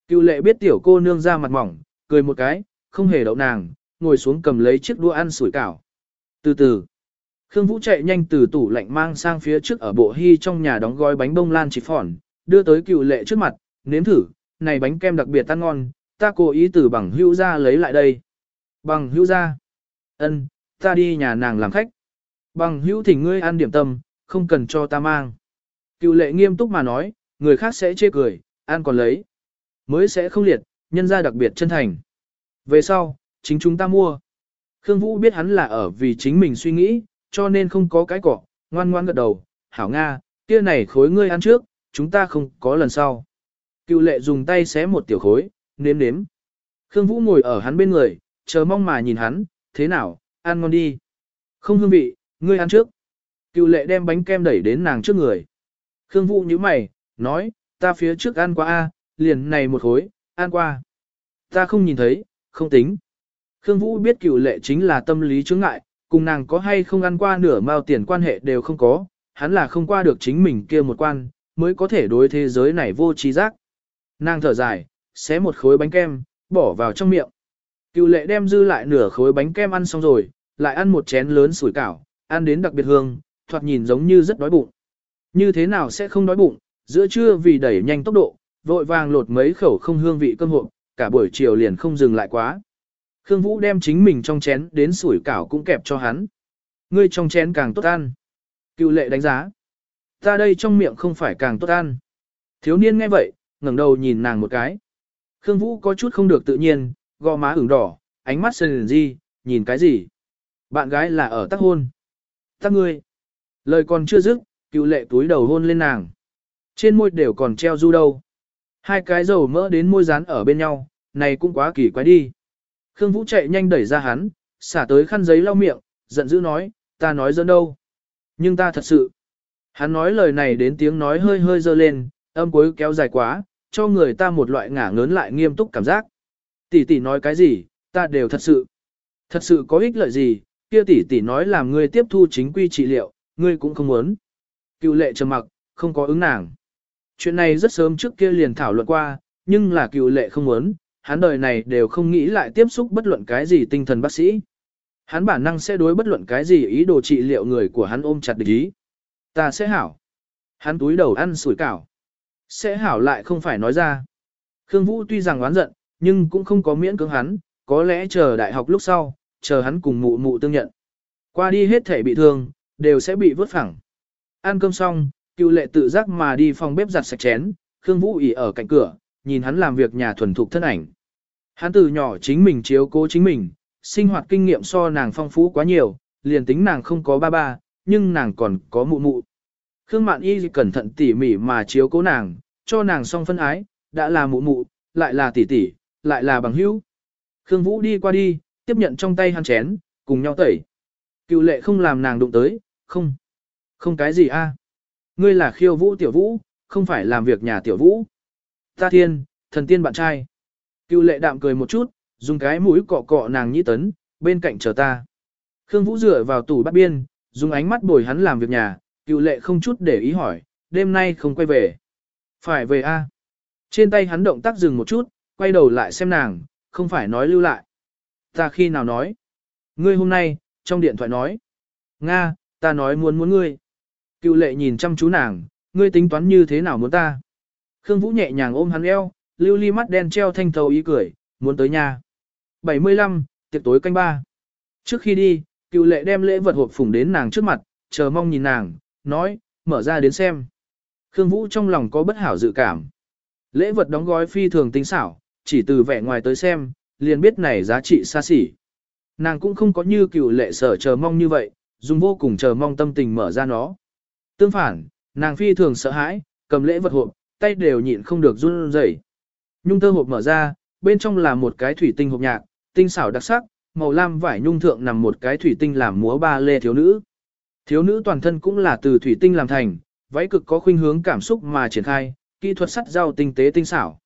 Cựu lệ biết tiểu cô nương ra mặt mỏng, cười một cái, không hề đậu nàng, ngồi xuống cầm lấy chiếc đũa ăn sủi cảo. Từ từ, Khương Vũ chạy nhanh từ tủ lạnh mang sang phía trước ở bộ hy trong nhà đóng gói bánh bông lan chỉ phỏn, đưa tới cựu lệ trước mặt, nếm thử, này bánh kem đặc biệt ăn ngon, ta cố ý từ bằng hữu ra lấy lại đây. Bằng hữu ra. ân, ta đi nhà nàng làm khách. Bằng hữu thỉnh ngươi ăn điểm tâm, không cần cho ta mang. Cựu lệ nghiêm túc mà nói, người khác sẽ chê cười, ăn còn lấy. Mới sẽ không liệt, nhân ra đặc biệt chân thành. Về sau, chính chúng ta mua. Khương Vũ biết hắn là ở vì chính mình suy nghĩ, cho nên không có cái cỏ, ngoan ngoan gật đầu, hảo Nga, kia này khối ngươi ăn trước, chúng ta không có lần sau. Cựu lệ dùng tay xé một tiểu khối, nếm nếm. Khương Vũ ngồi ở hắn bên người, chờ mong mà nhìn hắn, thế nào, ăn ngon đi. Không hương vị, ngươi ăn trước. Cựu lệ đem bánh kem đẩy đến nàng trước người. Khương Vũ nhíu mày, nói, ta phía trước ăn qua a, liền này một khối, ăn qua. Ta không nhìn thấy, không tính. Khương Vũ biết cựu lệ chính là tâm lý chứng ngại, cùng nàng có hay không ăn qua nửa mao tiền quan hệ đều không có, hắn là không qua được chính mình kia một quan, mới có thể đối thế giới này vô trí giác. Nàng thở dài, xé một khối bánh kem, bỏ vào trong miệng. Cựu lệ đem dư lại nửa khối bánh kem ăn xong rồi, lại ăn một chén lớn sủi cảo, ăn đến đặc biệt hương, thoạt nhìn giống như rất đói bụng. Như thế nào sẽ không đói bụng, giữa trưa vì đẩy nhanh tốc độ, vội vàng lột mấy khẩu không hương vị cơm hộp, cả buổi chiều liền không dừng lại quá. Khương Vũ đem chính mình trong chén đến sủi cảo cũng kẹp cho hắn. Ngươi trong chén càng tốt ăn. Cựu lệ đánh giá. Ta đây trong miệng không phải càng tốt ăn. Thiếu niên nghe vậy, ngẩng đầu nhìn nàng một cái. Khương Vũ có chút không được tự nhiên, gò má ửng đỏ, ánh mắt sần gì, nhìn cái gì? Bạn gái là ở tác hôn. Tác ngươi. Lời còn chưa dứt, cựu lệ túi đầu hôn lên nàng. Trên môi đều còn treo du đâu. Hai cái dầu mỡ đến môi dán ở bên nhau, này cũng quá kỳ quái đi. Khương Vũ chạy nhanh đẩy ra hắn, xả tới khăn giấy lau miệng, giận dữ nói, ta nói dơ đâu. Nhưng ta thật sự. Hắn nói lời này đến tiếng nói hơi hơi dơ lên, âm cuối kéo dài quá, cho người ta một loại ngả ngớn lại nghiêm túc cảm giác. Tỷ tỷ nói cái gì, ta đều thật sự. Thật sự có ích lợi gì, kia tỷ tỷ nói làm ngươi tiếp thu chính quy trị liệu, ngươi cũng không muốn. Cựu lệ trầm mặc, không có ứng nàng. Chuyện này rất sớm trước kia liền thảo luận qua, nhưng là cựu lệ không muốn, hắn đời này đều không nghĩ lại tiếp xúc bất luận cái gì tinh thần bác sĩ. Hắn bản năng sẽ đối bất luận cái gì ý đồ trị liệu người của hắn ôm chặt địch ý. Ta sẽ hảo. Hắn túi đầu ăn sủi cảo. Sẽ hảo lại không phải nói ra. Khương Vũ tuy rằng oán giận, nhưng cũng không có miễn cưỡng hắn, có lẽ chờ đại học lúc sau, chờ hắn cùng mụ mụ tương nhận. Qua đi hết thể bị thương, đều sẽ bị vứt phẳng. Ăn cơm xong, cựu lệ tự giác mà đi phòng bếp giặt sạch chén, Khương Vũ ỉ ở cạnh cửa, nhìn hắn làm việc nhà thuần thục thân ảnh. Hắn từ nhỏ chính mình chiếu cố chính mình, sinh hoạt kinh nghiệm so nàng phong phú quá nhiều, liền tính nàng không có ba ba, nhưng nàng còn có mụ mụ. Khương Mạn Y cẩn thận tỉ mỉ mà chiếu cố nàng, cho nàng song phân ái, đã là mụ mụ, lại là tỷ tỷ, lại là bằng hữu. Khương Vũ đi qua đi, tiếp nhận trong tay hắn chén, cùng nhau tẩy. Cựu lệ không làm nàng đụng tới, không. Không cái gì a? Ngươi là khiêu vũ tiểu vũ, không phải làm việc nhà tiểu vũ. Ta thiên, thần tiên bạn trai. Cựu lệ đạm cười một chút, dùng cái mũi cọ cọ nàng nhĩ tấn, bên cạnh chờ ta. Khương Vũ dựa vào tủ bắt biên, dùng ánh mắt bồi hắn làm việc nhà, cựu lệ không chút để ý hỏi, đêm nay không quay về. Phải về a? Trên tay hắn động tác dừng một chút, quay đầu lại xem nàng, không phải nói lưu lại. Ta khi nào nói? Ngươi hôm nay, trong điện thoại nói. Nga, ta nói muốn muốn ngươi. Cựu lệ nhìn chăm chú nàng, ngươi tính toán như thế nào muốn ta? Khương Vũ nhẹ nhàng ôm hắn eo, lưu ly mắt đen treo thanh thầu ý cười, muốn tới nhà. 75, tiệc tối canh ba. Trước khi đi, cựu lệ đem lễ vật hộp phủng đến nàng trước mặt, chờ mong nhìn nàng, nói, mở ra đến xem. Khương Vũ trong lòng có bất hảo dự cảm. Lễ vật đóng gói phi thường tinh xảo, chỉ từ vẻ ngoài tới xem, liền biết này giá trị xa xỉ. Nàng cũng không có như cựu lệ sở chờ mong như vậy, dùng vô cùng chờ mong tâm tình mở ra nó. Tương phản, nàng phi thường sợ hãi, cầm lễ vật hộp, tay đều nhịn không được run rẩy. Nhung tơ hộp mở ra, bên trong là một cái thủy tinh hộp nhạc, tinh xảo đặc sắc, màu lam vải nhung thượng nằm một cái thủy tinh làm múa ba lê thiếu nữ. Thiếu nữ toàn thân cũng là từ thủy tinh làm thành, váy cực có khuynh hướng cảm xúc mà triển khai, kỹ thuật sắt rau tinh tế tinh xảo.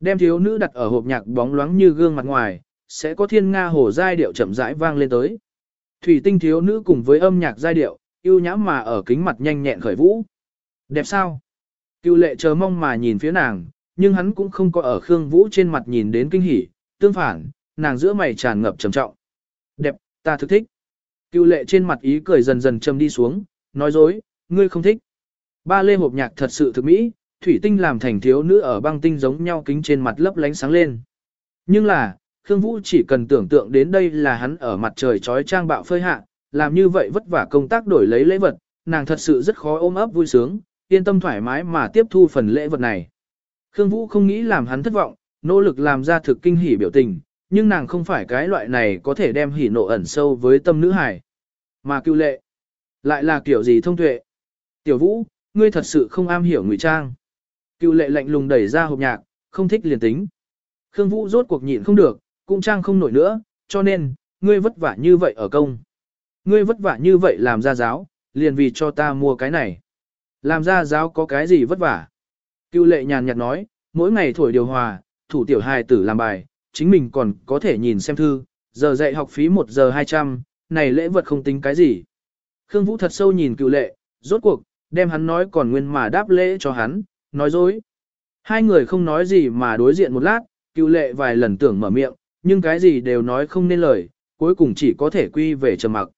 Đem thiếu nữ đặt ở hộp nhạc bóng loáng như gương mặt ngoài, sẽ có thiên nga hồ giai điệu chậm rãi vang lên tới. Thủy tinh thiếu nữ cùng với âm nhạc giai điệu, yêu nhã mà ở kính mặt nhanh nhẹn khởi vũ. Đẹp sao? Cưu lệ chờ mong mà nhìn phía nàng, nhưng hắn cũng không có ở Khương Vũ trên mặt nhìn đến kinh hỉ, tương phản, nàng giữa mày tràn ngập trầm trọng. Đẹp, ta thực thích. Cưu lệ trên mặt ý cười dần dần trầm đi xuống, nói dối, ngươi không thích. Ba lê hộp nhạc thật sự thực mỹ, thủy tinh làm thành thiếu nữ ở băng tinh giống nhau kính trên mặt lấp lánh sáng lên. Nhưng là, Khương Vũ chỉ cần tưởng tượng đến đây là hắn ở mặt trời trói trang bạo phơi hạ, làm như vậy vất vả công tác đổi lấy lễ vật, nàng thật sự rất khó ôm ấp vui sướng, yên tâm thoải mái mà tiếp thu phần lễ vật này. Khương Vũ không nghĩ làm hắn thất vọng, nỗ lực làm ra thực kinh hỉ biểu tình, nhưng nàng không phải cái loại này có thể đem hỉ nộ ẩn sâu với tâm nữ hải. Mà cưu lệ, lại là kiểu gì thông tuệ. Tiểu Vũ, ngươi thật sự không am hiểu ngụy trang. Cưu lệ lạnh lùng đẩy ra hộp nhạc, không thích liền tính. Khương Vũ rốt cuộc nhịn không được, cũng trang không nổi nữa, cho nên, ngươi vất vả như vậy ở công. Ngươi vất vả như vậy làm ra giáo, liền vì cho ta mua cái này. Làm ra giáo có cái gì vất vả? Cưu lệ nhàn nhạt nói, mỗi ngày thổi điều hòa, thủ tiểu hài tử làm bài, chính mình còn có thể nhìn xem thư, giờ dạy học phí 1 giờ 200, này lễ vật không tính cái gì. Khương Vũ thật sâu nhìn cựu lệ, rốt cuộc, đem hắn nói còn nguyên mà đáp lễ cho hắn, nói dối. Hai người không nói gì mà đối diện một lát, cựu lệ vài lần tưởng mở miệng, nhưng cái gì đều nói không nên lời, cuối cùng chỉ có thể quy về trầm mặc.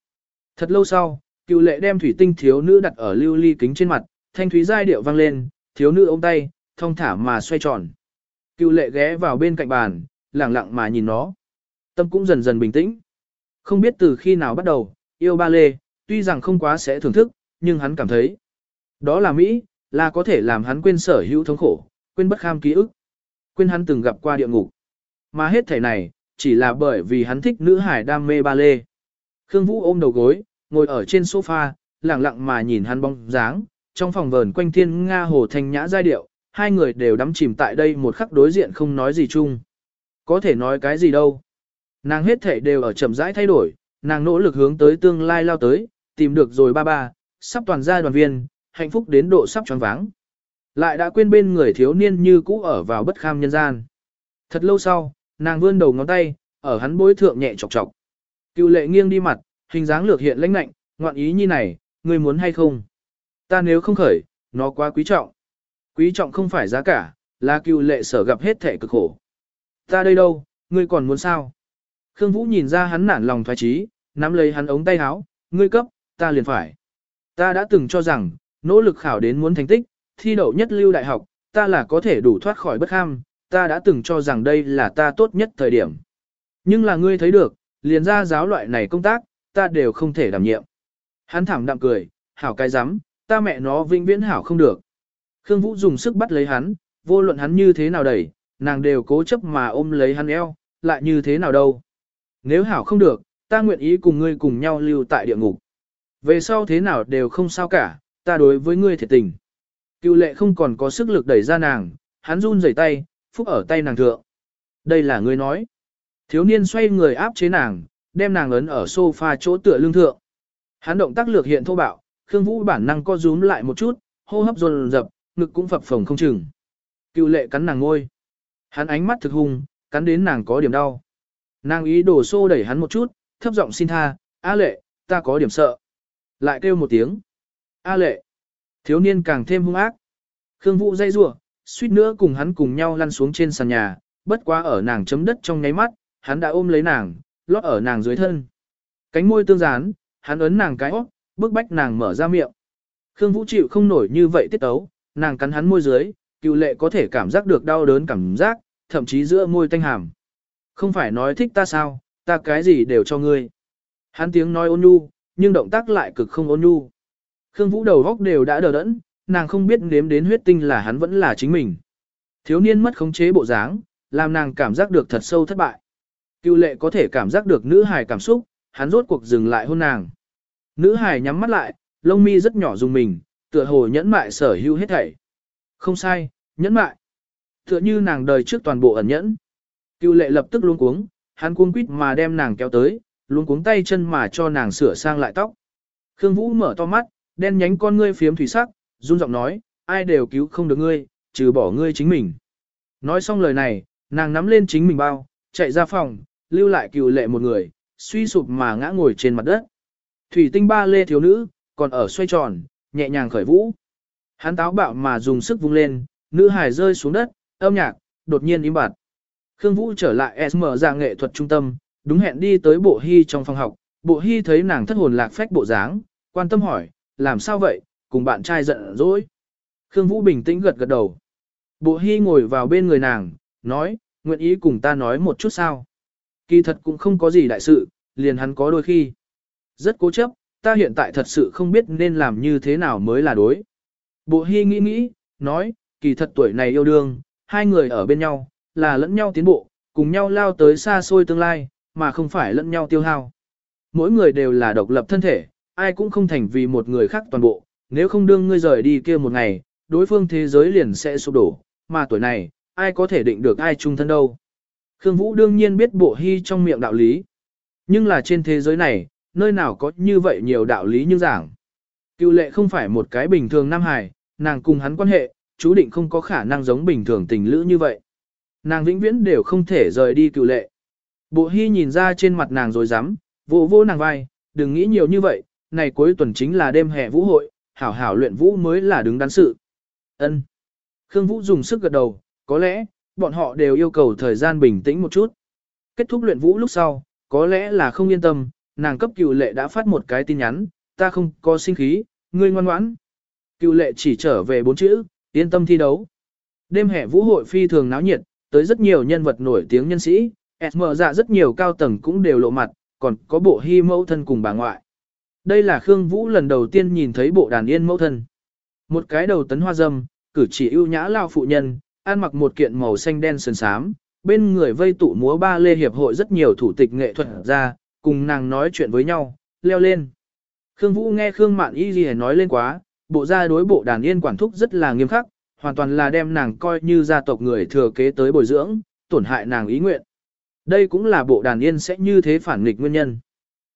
Thật lâu sau, cựu lệ đem thủy tinh thiếu nữ đặt ở lưu ly kính trên mặt, thanh thúy giai điệu vang lên, thiếu nữ ôm tay, thong thả mà xoay tròn. Cựu lệ ghé vào bên cạnh bàn, lặng lặng mà nhìn nó. Tâm cũng dần dần bình tĩnh. Không biết từ khi nào bắt đầu, yêu ba lê, tuy rằng không quá sẽ thưởng thức, nhưng hắn cảm thấy. Đó là Mỹ, là có thể làm hắn quên sở hữu thống khổ, quên bất kham ký ức, quên hắn từng gặp qua địa ngục. Mà hết thể này, chỉ là bởi vì hắn thích nữ hải đam mê ba lê. Khương Vũ ôm đầu gối, ngồi ở trên sofa, lặng lặng mà nhìn hắn bóng dáng, trong phòng vờn quanh thiên nga hồ thanh nhã giai điệu, hai người đều đắm chìm tại đây một khắc đối diện không nói gì chung. Có thể nói cái gì đâu. Nàng hết thể đều ở chậm rãi thay đổi, nàng nỗ lực hướng tới tương lai lao tới, tìm được rồi ba ba, sắp toàn gia đoàn viên, hạnh phúc đến độ sắp tròn váng. Lại đã quên bên người thiếu niên như cũ ở vào bất kham nhân gian. Thật lâu sau, nàng vươn đầu ngón tay, ở hắn bối thượng nhẹ chọc chọc. Cựu lệ nghiêng đi mặt, hình dáng lược hiện lãnh lạnh, ngoạn ý như này, ngươi muốn hay không? Ta nếu không khởi, nó quá quý trọng. Quý trọng không phải giá cả, là cựu lệ sở gặp hết thể cực khổ. Ta đây đâu, ngươi còn muốn sao? Khương Vũ nhìn ra hắn nản lòng thoái trí, nắm lấy hắn ống tay áo, ngươi cấp, ta liền phải. Ta đã từng cho rằng, nỗ lực khảo đến muốn thành tích, thi đậu nhất lưu đại học, ta là có thể đủ thoát khỏi bất ham, ta đã từng cho rằng đây là ta tốt nhất thời điểm. Nhưng là ngươi thấy được, liền ra giáo loại này công tác, ta đều không thể đảm nhiệm. Hắn thảm đạm cười, hảo cái rắm ta mẹ nó vĩnh viễn hảo không được. Khương Vũ dùng sức bắt lấy hắn, vô luận hắn như thế nào đẩy, nàng đều cố chấp mà ôm lấy hắn eo, lại như thế nào đâu. Nếu hảo không được, ta nguyện ý cùng ngươi cùng nhau lưu tại địa ngục. Về sau thế nào đều không sao cả, ta đối với ngươi thiệt tình. Cựu lệ không còn có sức lực đẩy ra nàng, hắn run rẩy tay, phúc ở tay nàng thượng. Đây là ngươi nói. Thiếu niên xoay người áp chế nàng, đem nàng ấn ở sofa chỗ tựa lưng thượng. Hắn động tác lược hiện thô bạo, Khương Vũ bản năng co rúm lại một chút, hô hấp dồn dập, ngực cũng phập phồng không chừng. Cựu lệ cắn nàng ngôi. Hắn ánh mắt thực hung, cắn đến nàng có điểm đau. Nàng ý đổ xô đẩy hắn một chút, thấp giọng xin tha, A lệ, ta có điểm sợ. Lại kêu một tiếng. A lệ. Thiếu niên càng thêm hung ác. Khương Vũ dây rủa, suýt nữa cùng hắn cùng nhau lăn xuống trên sàn nhà, bất quá ở nàng chấm đất trong nháy mắt, hắn đã ôm lấy nàng, lót ở nàng dưới thân. Cánh môi tương dán, hắn ấn nàng cái óc, bức bách nàng mở ra miệng. Khương Vũ chịu không nổi như vậy tiết tấu, nàng cắn hắn môi dưới, cựu lệ có thể cảm giác được đau đớn cảm giác, thậm chí giữa môi thanh hàm. Không phải nói thích ta sao, ta cái gì đều cho ngươi. Hắn tiếng nói ôn nhu, nhưng động tác lại cực không ôn nhu. Khương Vũ đầu góc đều đã đờ đẫn, nàng không biết nếm đến huyết tinh là hắn vẫn là chính mình. Thiếu niên mất khống chế bộ dáng, làm nàng cảm giác được thật sâu thất bại. Cựu lệ có thể cảm giác được nữ hài cảm xúc, hắn rốt cuộc dừng lại hôn nàng. Nữ hải nhắm mắt lại, lông mi rất nhỏ dùng mình, tựa hồ nhẫn mại sở hữu hết thảy. Không sai, nhẫn mại. Tựa như nàng đời trước toàn bộ ẩn nhẫn. Cưu lệ lập tức luống cuống, hắn cuống quýt mà đem nàng kéo tới, luống cuống tay chân mà cho nàng sửa sang lại tóc. Khương Vũ mở to mắt, đen nhánh con ngươi phiếm thủy sắc, run giọng nói, ai đều cứu không được ngươi, trừ bỏ ngươi chính mình. Nói xong lời này, nàng nắm lên chính mình bao, chạy ra phòng, lưu lại cựu lệ một người, suy sụp mà ngã ngồi trên mặt đất. Thủy tinh ba lê thiếu nữ, còn ở xoay tròn, nhẹ nhàng khởi vũ. Hắn táo bạo mà dùng sức vung lên, nữ hài rơi xuống đất, âm nhạc, đột nhiên im bặt. Khương Vũ trở lại SM ra dạ nghệ thuật trung tâm, đúng hẹn đi tới bộ hy trong phòng học. Bộ hy thấy nàng thất hồn lạc phách bộ dáng, quan tâm hỏi, làm sao vậy, cùng bạn trai giận dỗi. Khương Vũ bình tĩnh gật gật đầu. Bộ hy ngồi vào bên người nàng, nói, nguyện ý cùng ta nói một chút sao. Kỳ thật cũng không có gì đại sự, liền hắn có đôi khi. Rất cố chấp, ta hiện tại thật sự không biết nên làm như thế nào mới là đối. Bộ hy nghĩ nghĩ, nói, kỳ thật tuổi này yêu đương, hai người ở bên nhau, là lẫn nhau tiến bộ, cùng nhau lao tới xa xôi tương lai, mà không phải lẫn nhau tiêu hao. Mỗi người đều là độc lập thân thể, ai cũng không thành vì một người khác toàn bộ, nếu không đương ngươi rời đi kia một ngày, đối phương thế giới liền sẽ sụp đổ, mà tuổi này, ai có thể định được ai chung thân đâu. Khương Vũ đương nhiên biết bộ hy trong miệng đạo lý. Nhưng là trên thế giới này, nơi nào có như vậy nhiều đạo lý như giảng. Cựu lệ không phải một cái bình thường nam hài, nàng cùng hắn quan hệ, chú định không có khả năng giống bình thường tình lữ như vậy. Nàng vĩnh viễn đều không thể rời đi cựu lệ. Bộ hy nhìn ra trên mặt nàng rồi dám, vô vô nàng vai, đừng nghĩ nhiều như vậy, này cuối tuần chính là đêm hè vũ hội, hảo hảo luyện vũ mới là đứng đắn sự. Ân. Khương Vũ dùng sức gật đầu, có lẽ, bọn họ đều yêu cầu thời gian bình tĩnh một chút. Kết thúc luyện vũ lúc sau, có lẽ là không yên tâm, nàng cấp cựu lệ đã phát một cái tin nhắn, ta không có sinh khí, ngươi ngoan ngoãn. Cựu lệ chỉ trở về bốn chữ, yên tâm thi đấu. Đêm hè vũ hội phi thường náo nhiệt, tới rất nhiều nhân vật nổi tiếng nhân sĩ, SM dạ rất nhiều cao tầng cũng đều lộ mặt, còn có bộ hy mẫu thân cùng bà ngoại. Đây là Khương Vũ lần đầu tiên nhìn thấy bộ đàn yên mẫu thân. Một cái đầu tấn hoa dâm, cử chỉ ưu nhã lao phụ nhân, ăn mặc một kiện màu xanh đen sườn xám, bên người vây tụ múa ba lê hiệp hội rất nhiều thủ tịch nghệ thuật ra, cùng nàng nói chuyện với nhau, leo lên. Khương Vũ nghe Khương Mạn Y gì nói lên quá, bộ gia đối bộ đàn yên quản thúc rất là nghiêm khắc, hoàn toàn là đem nàng coi như gia tộc người thừa kế tới bồi dưỡng, tổn hại nàng ý nguyện. Đây cũng là bộ đàn yên sẽ như thế phản nghịch nguyên nhân.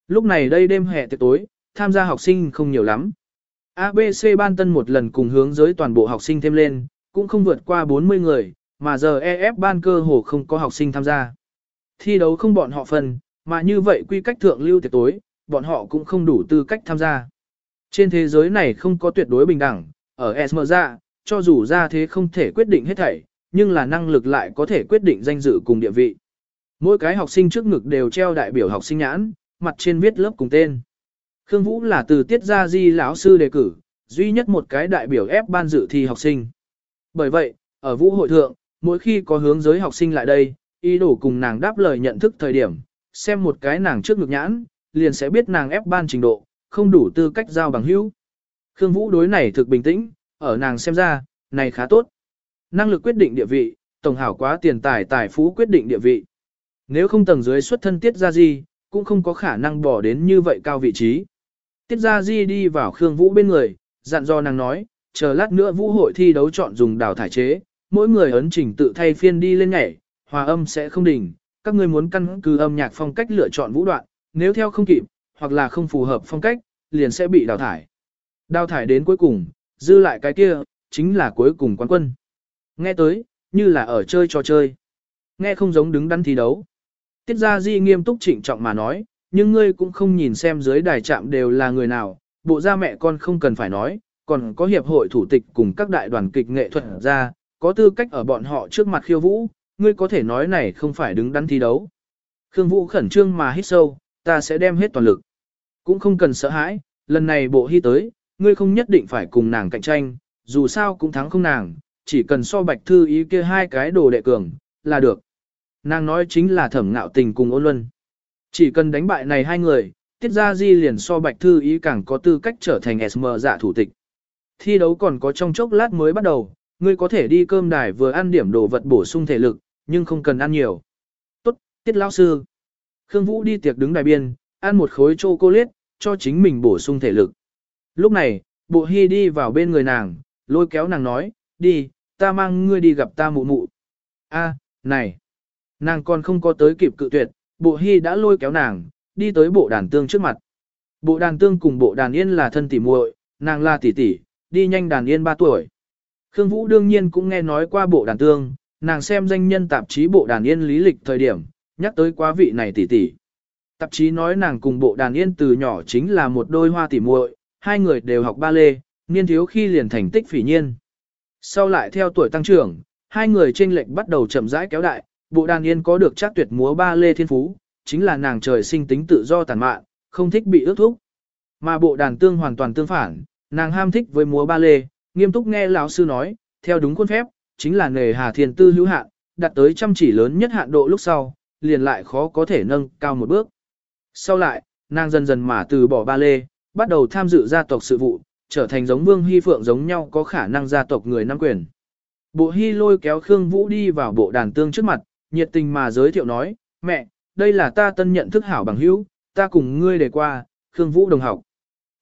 Lúc này đây đêm hè tiệc tối, tham gia học sinh không nhiều lắm. ABC ban tân một lần cùng hướng giới toàn bộ học sinh thêm lên, cũng không vượt qua 40 người, mà giờ EF ban cơ hồ không có học sinh tham gia. Thi đấu không bọn họ phần, mà như vậy quy cách thượng lưu tiệc tối, bọn họ cũng không đủ tư cách tham gia. Trên thế giới này không có tuyệt đối bình đẳng, ở Esmerza, cho dù ra thế không thể quyết định hết thảy, nhưng là năng lực lại có thể quyết định danh dự cùng địa vị. Mỗi cái học sinh trước ngực đều treo đại biểu học sinh nhãn, mặt trên viết lớp cùng tên. Khương Vũ là từ tiết gia di lão sư đề cử, duy nhất một cái đại biểu ép ban dự thi học sinh. Bởi vậy, ở vũ hội thượng, mỗi khi có hướng giới học sinh lại đây, ý đồ cùng nàng đáp lời nhận thức thời điểm, xem một cái nàng trước ngực nhãn, liền sẽ biết nàng ép ban trình độ, không đủ tư cách giao bằng hữu. Khương Vũ đối này thực bình tĩnh, ở nàng xem ra, này khá tốt. Năng lực quyết định địa vị, tổng hảo quá tiền tài tài phú quyết định địa vị. Nếu không tầng dưới xuất thân tiết ra gì, cũng không có khả năng bỏ đến như vậy cao vị trí. Tiết ra di đi vào Khương Vũ bên người, dặn dò nàng nói, chờ lát nữa vũ hội thi đấu chọn dùng đào thải chế, mỗi người ấn chỉnh tự thay phiên đi lên nhảy, hòa âm sẽ không đỉnh, các ngươi muốn căn cứ âm nhạc phong cách lựa chọn vũ đoạn, nếu theo không kịp, hoặc là không phù hợp phong cách, liền sẽ bị đào thải. Đào thải đến cuối cùng, dư lại cái kia, chính là cuối cùng quán quân. Nghe tới, như là ở chơi trò chơi. Nghe không giống đứng đắn thi đấu. Tiết Gia Di nghiêm túc trịnh trọng mà nói, nhưng ngươi cũng không nhìn xem dưới đài trạm đều là người nào, bộ gia mẹ con không cần phải nói, còn có hiệp hội thủ tịch cùng các đại đoàn kịch nghệ thuật ra, có tư cách ở bọn họ trước mặt khiêu vũ, ngươi có thể nói này không phải đứng đắn thi đấu. Khương Vũ khẩn trương mà hít sâu, ta sẽ đem hết toàn lực. Cũng không cần sợ hãi, lần này bộ hy tới, ngươi không nhất định phải cùng nàng cạnh tranh, dù sao cũng thắng không nàng, chỉ cần so bạch thư ý kia hai cái đồ đệ cường, là được. Nàng nói chính là thẩm ngạo tình cùng ôn luân. Chỉ cần đánh bại này hai người, tiết ra di liền so bạch thư ý càng có tư cách trở thành SM dạ thủ tịch. Thi đấu còn có trong chốc lát mới bắt đầu, ngươi có thể đi cơm đài vừa ăn điểm đồ vật bổ sung thể lực, nhưng không cần ăn nhiều. Tốt, tiết lão sư. Khương Vũ đi tiệc đứng đài biên, ăn một khối chocolate, cho chính mình bổ sung thể lực. Lúc này, bộ hy đi vào bên người nàng, lôi kéo nàng nói, đi, ta mang ngươi đi gặp ta mụ mụ. A, này, nàng còn không có tới kịp cự tuyệt, bộ hy đã lôi kéo nàng, đi tới bộ đàn tương trước mặt. Bộ đàn tương cùng bộ đàn yên là thân tỉ muội, nàng là tỷ tỷ, đi nhanh đàn yên 3 tuổi. Khương Vũ đương nhiên cũng nghe nói qua bộ đàn tương, nàng xem danh nhân tạp chí bộ đàn yên lý lịch thời điểm, nhắc tới quá vị này tỷ tỷ. Tạp chí nói nàng cùng bộ đàn yên từ nhỏ chính là một đôi hoa tỉ muội, hai người đều học ba lê, niên thiếu khi liền thành tích phỉ nhiên. Sau lại theo tuổi tăng trưởng, hai người trên lệch bắt đầu chậm rãi kéo đại, bộ đàn yên có được chắc tuyệt múa ba lê thiên phú, chính là nàng trời sinh tính tự do tàn mạn, không thích bị ước thúc. Mà bộ đàn tương hoàn toàn tương phản, nàng ham thích với múa ba lê, nghiêm túc nghe lão sư nói, theo đúng khuôn phép, chính là nghề hà thiền tư hữu hạn, đạt tới chăm chỉ lớn nhất hạn độ lúc sau, liền lại khó có thể nâng cao một bước. Sau lại, nàng dần dần mà từ bỏ ba lê, bắt đầu tham dự gia tộc sự vụ, trở thành giống Vương Hy Phượng giống nhau có khả năng gia tộc người nắm quyền. Bộ Hy lôi kéo Khương Vũ đi vào bộ đàn tương trước mặt, nhiệt tình mà giới thiệu nói, mẹ, đây là ta tân nhận thức hảo bằng hữu, ta cùng ngươi để qua, Khương Vũ đồng học.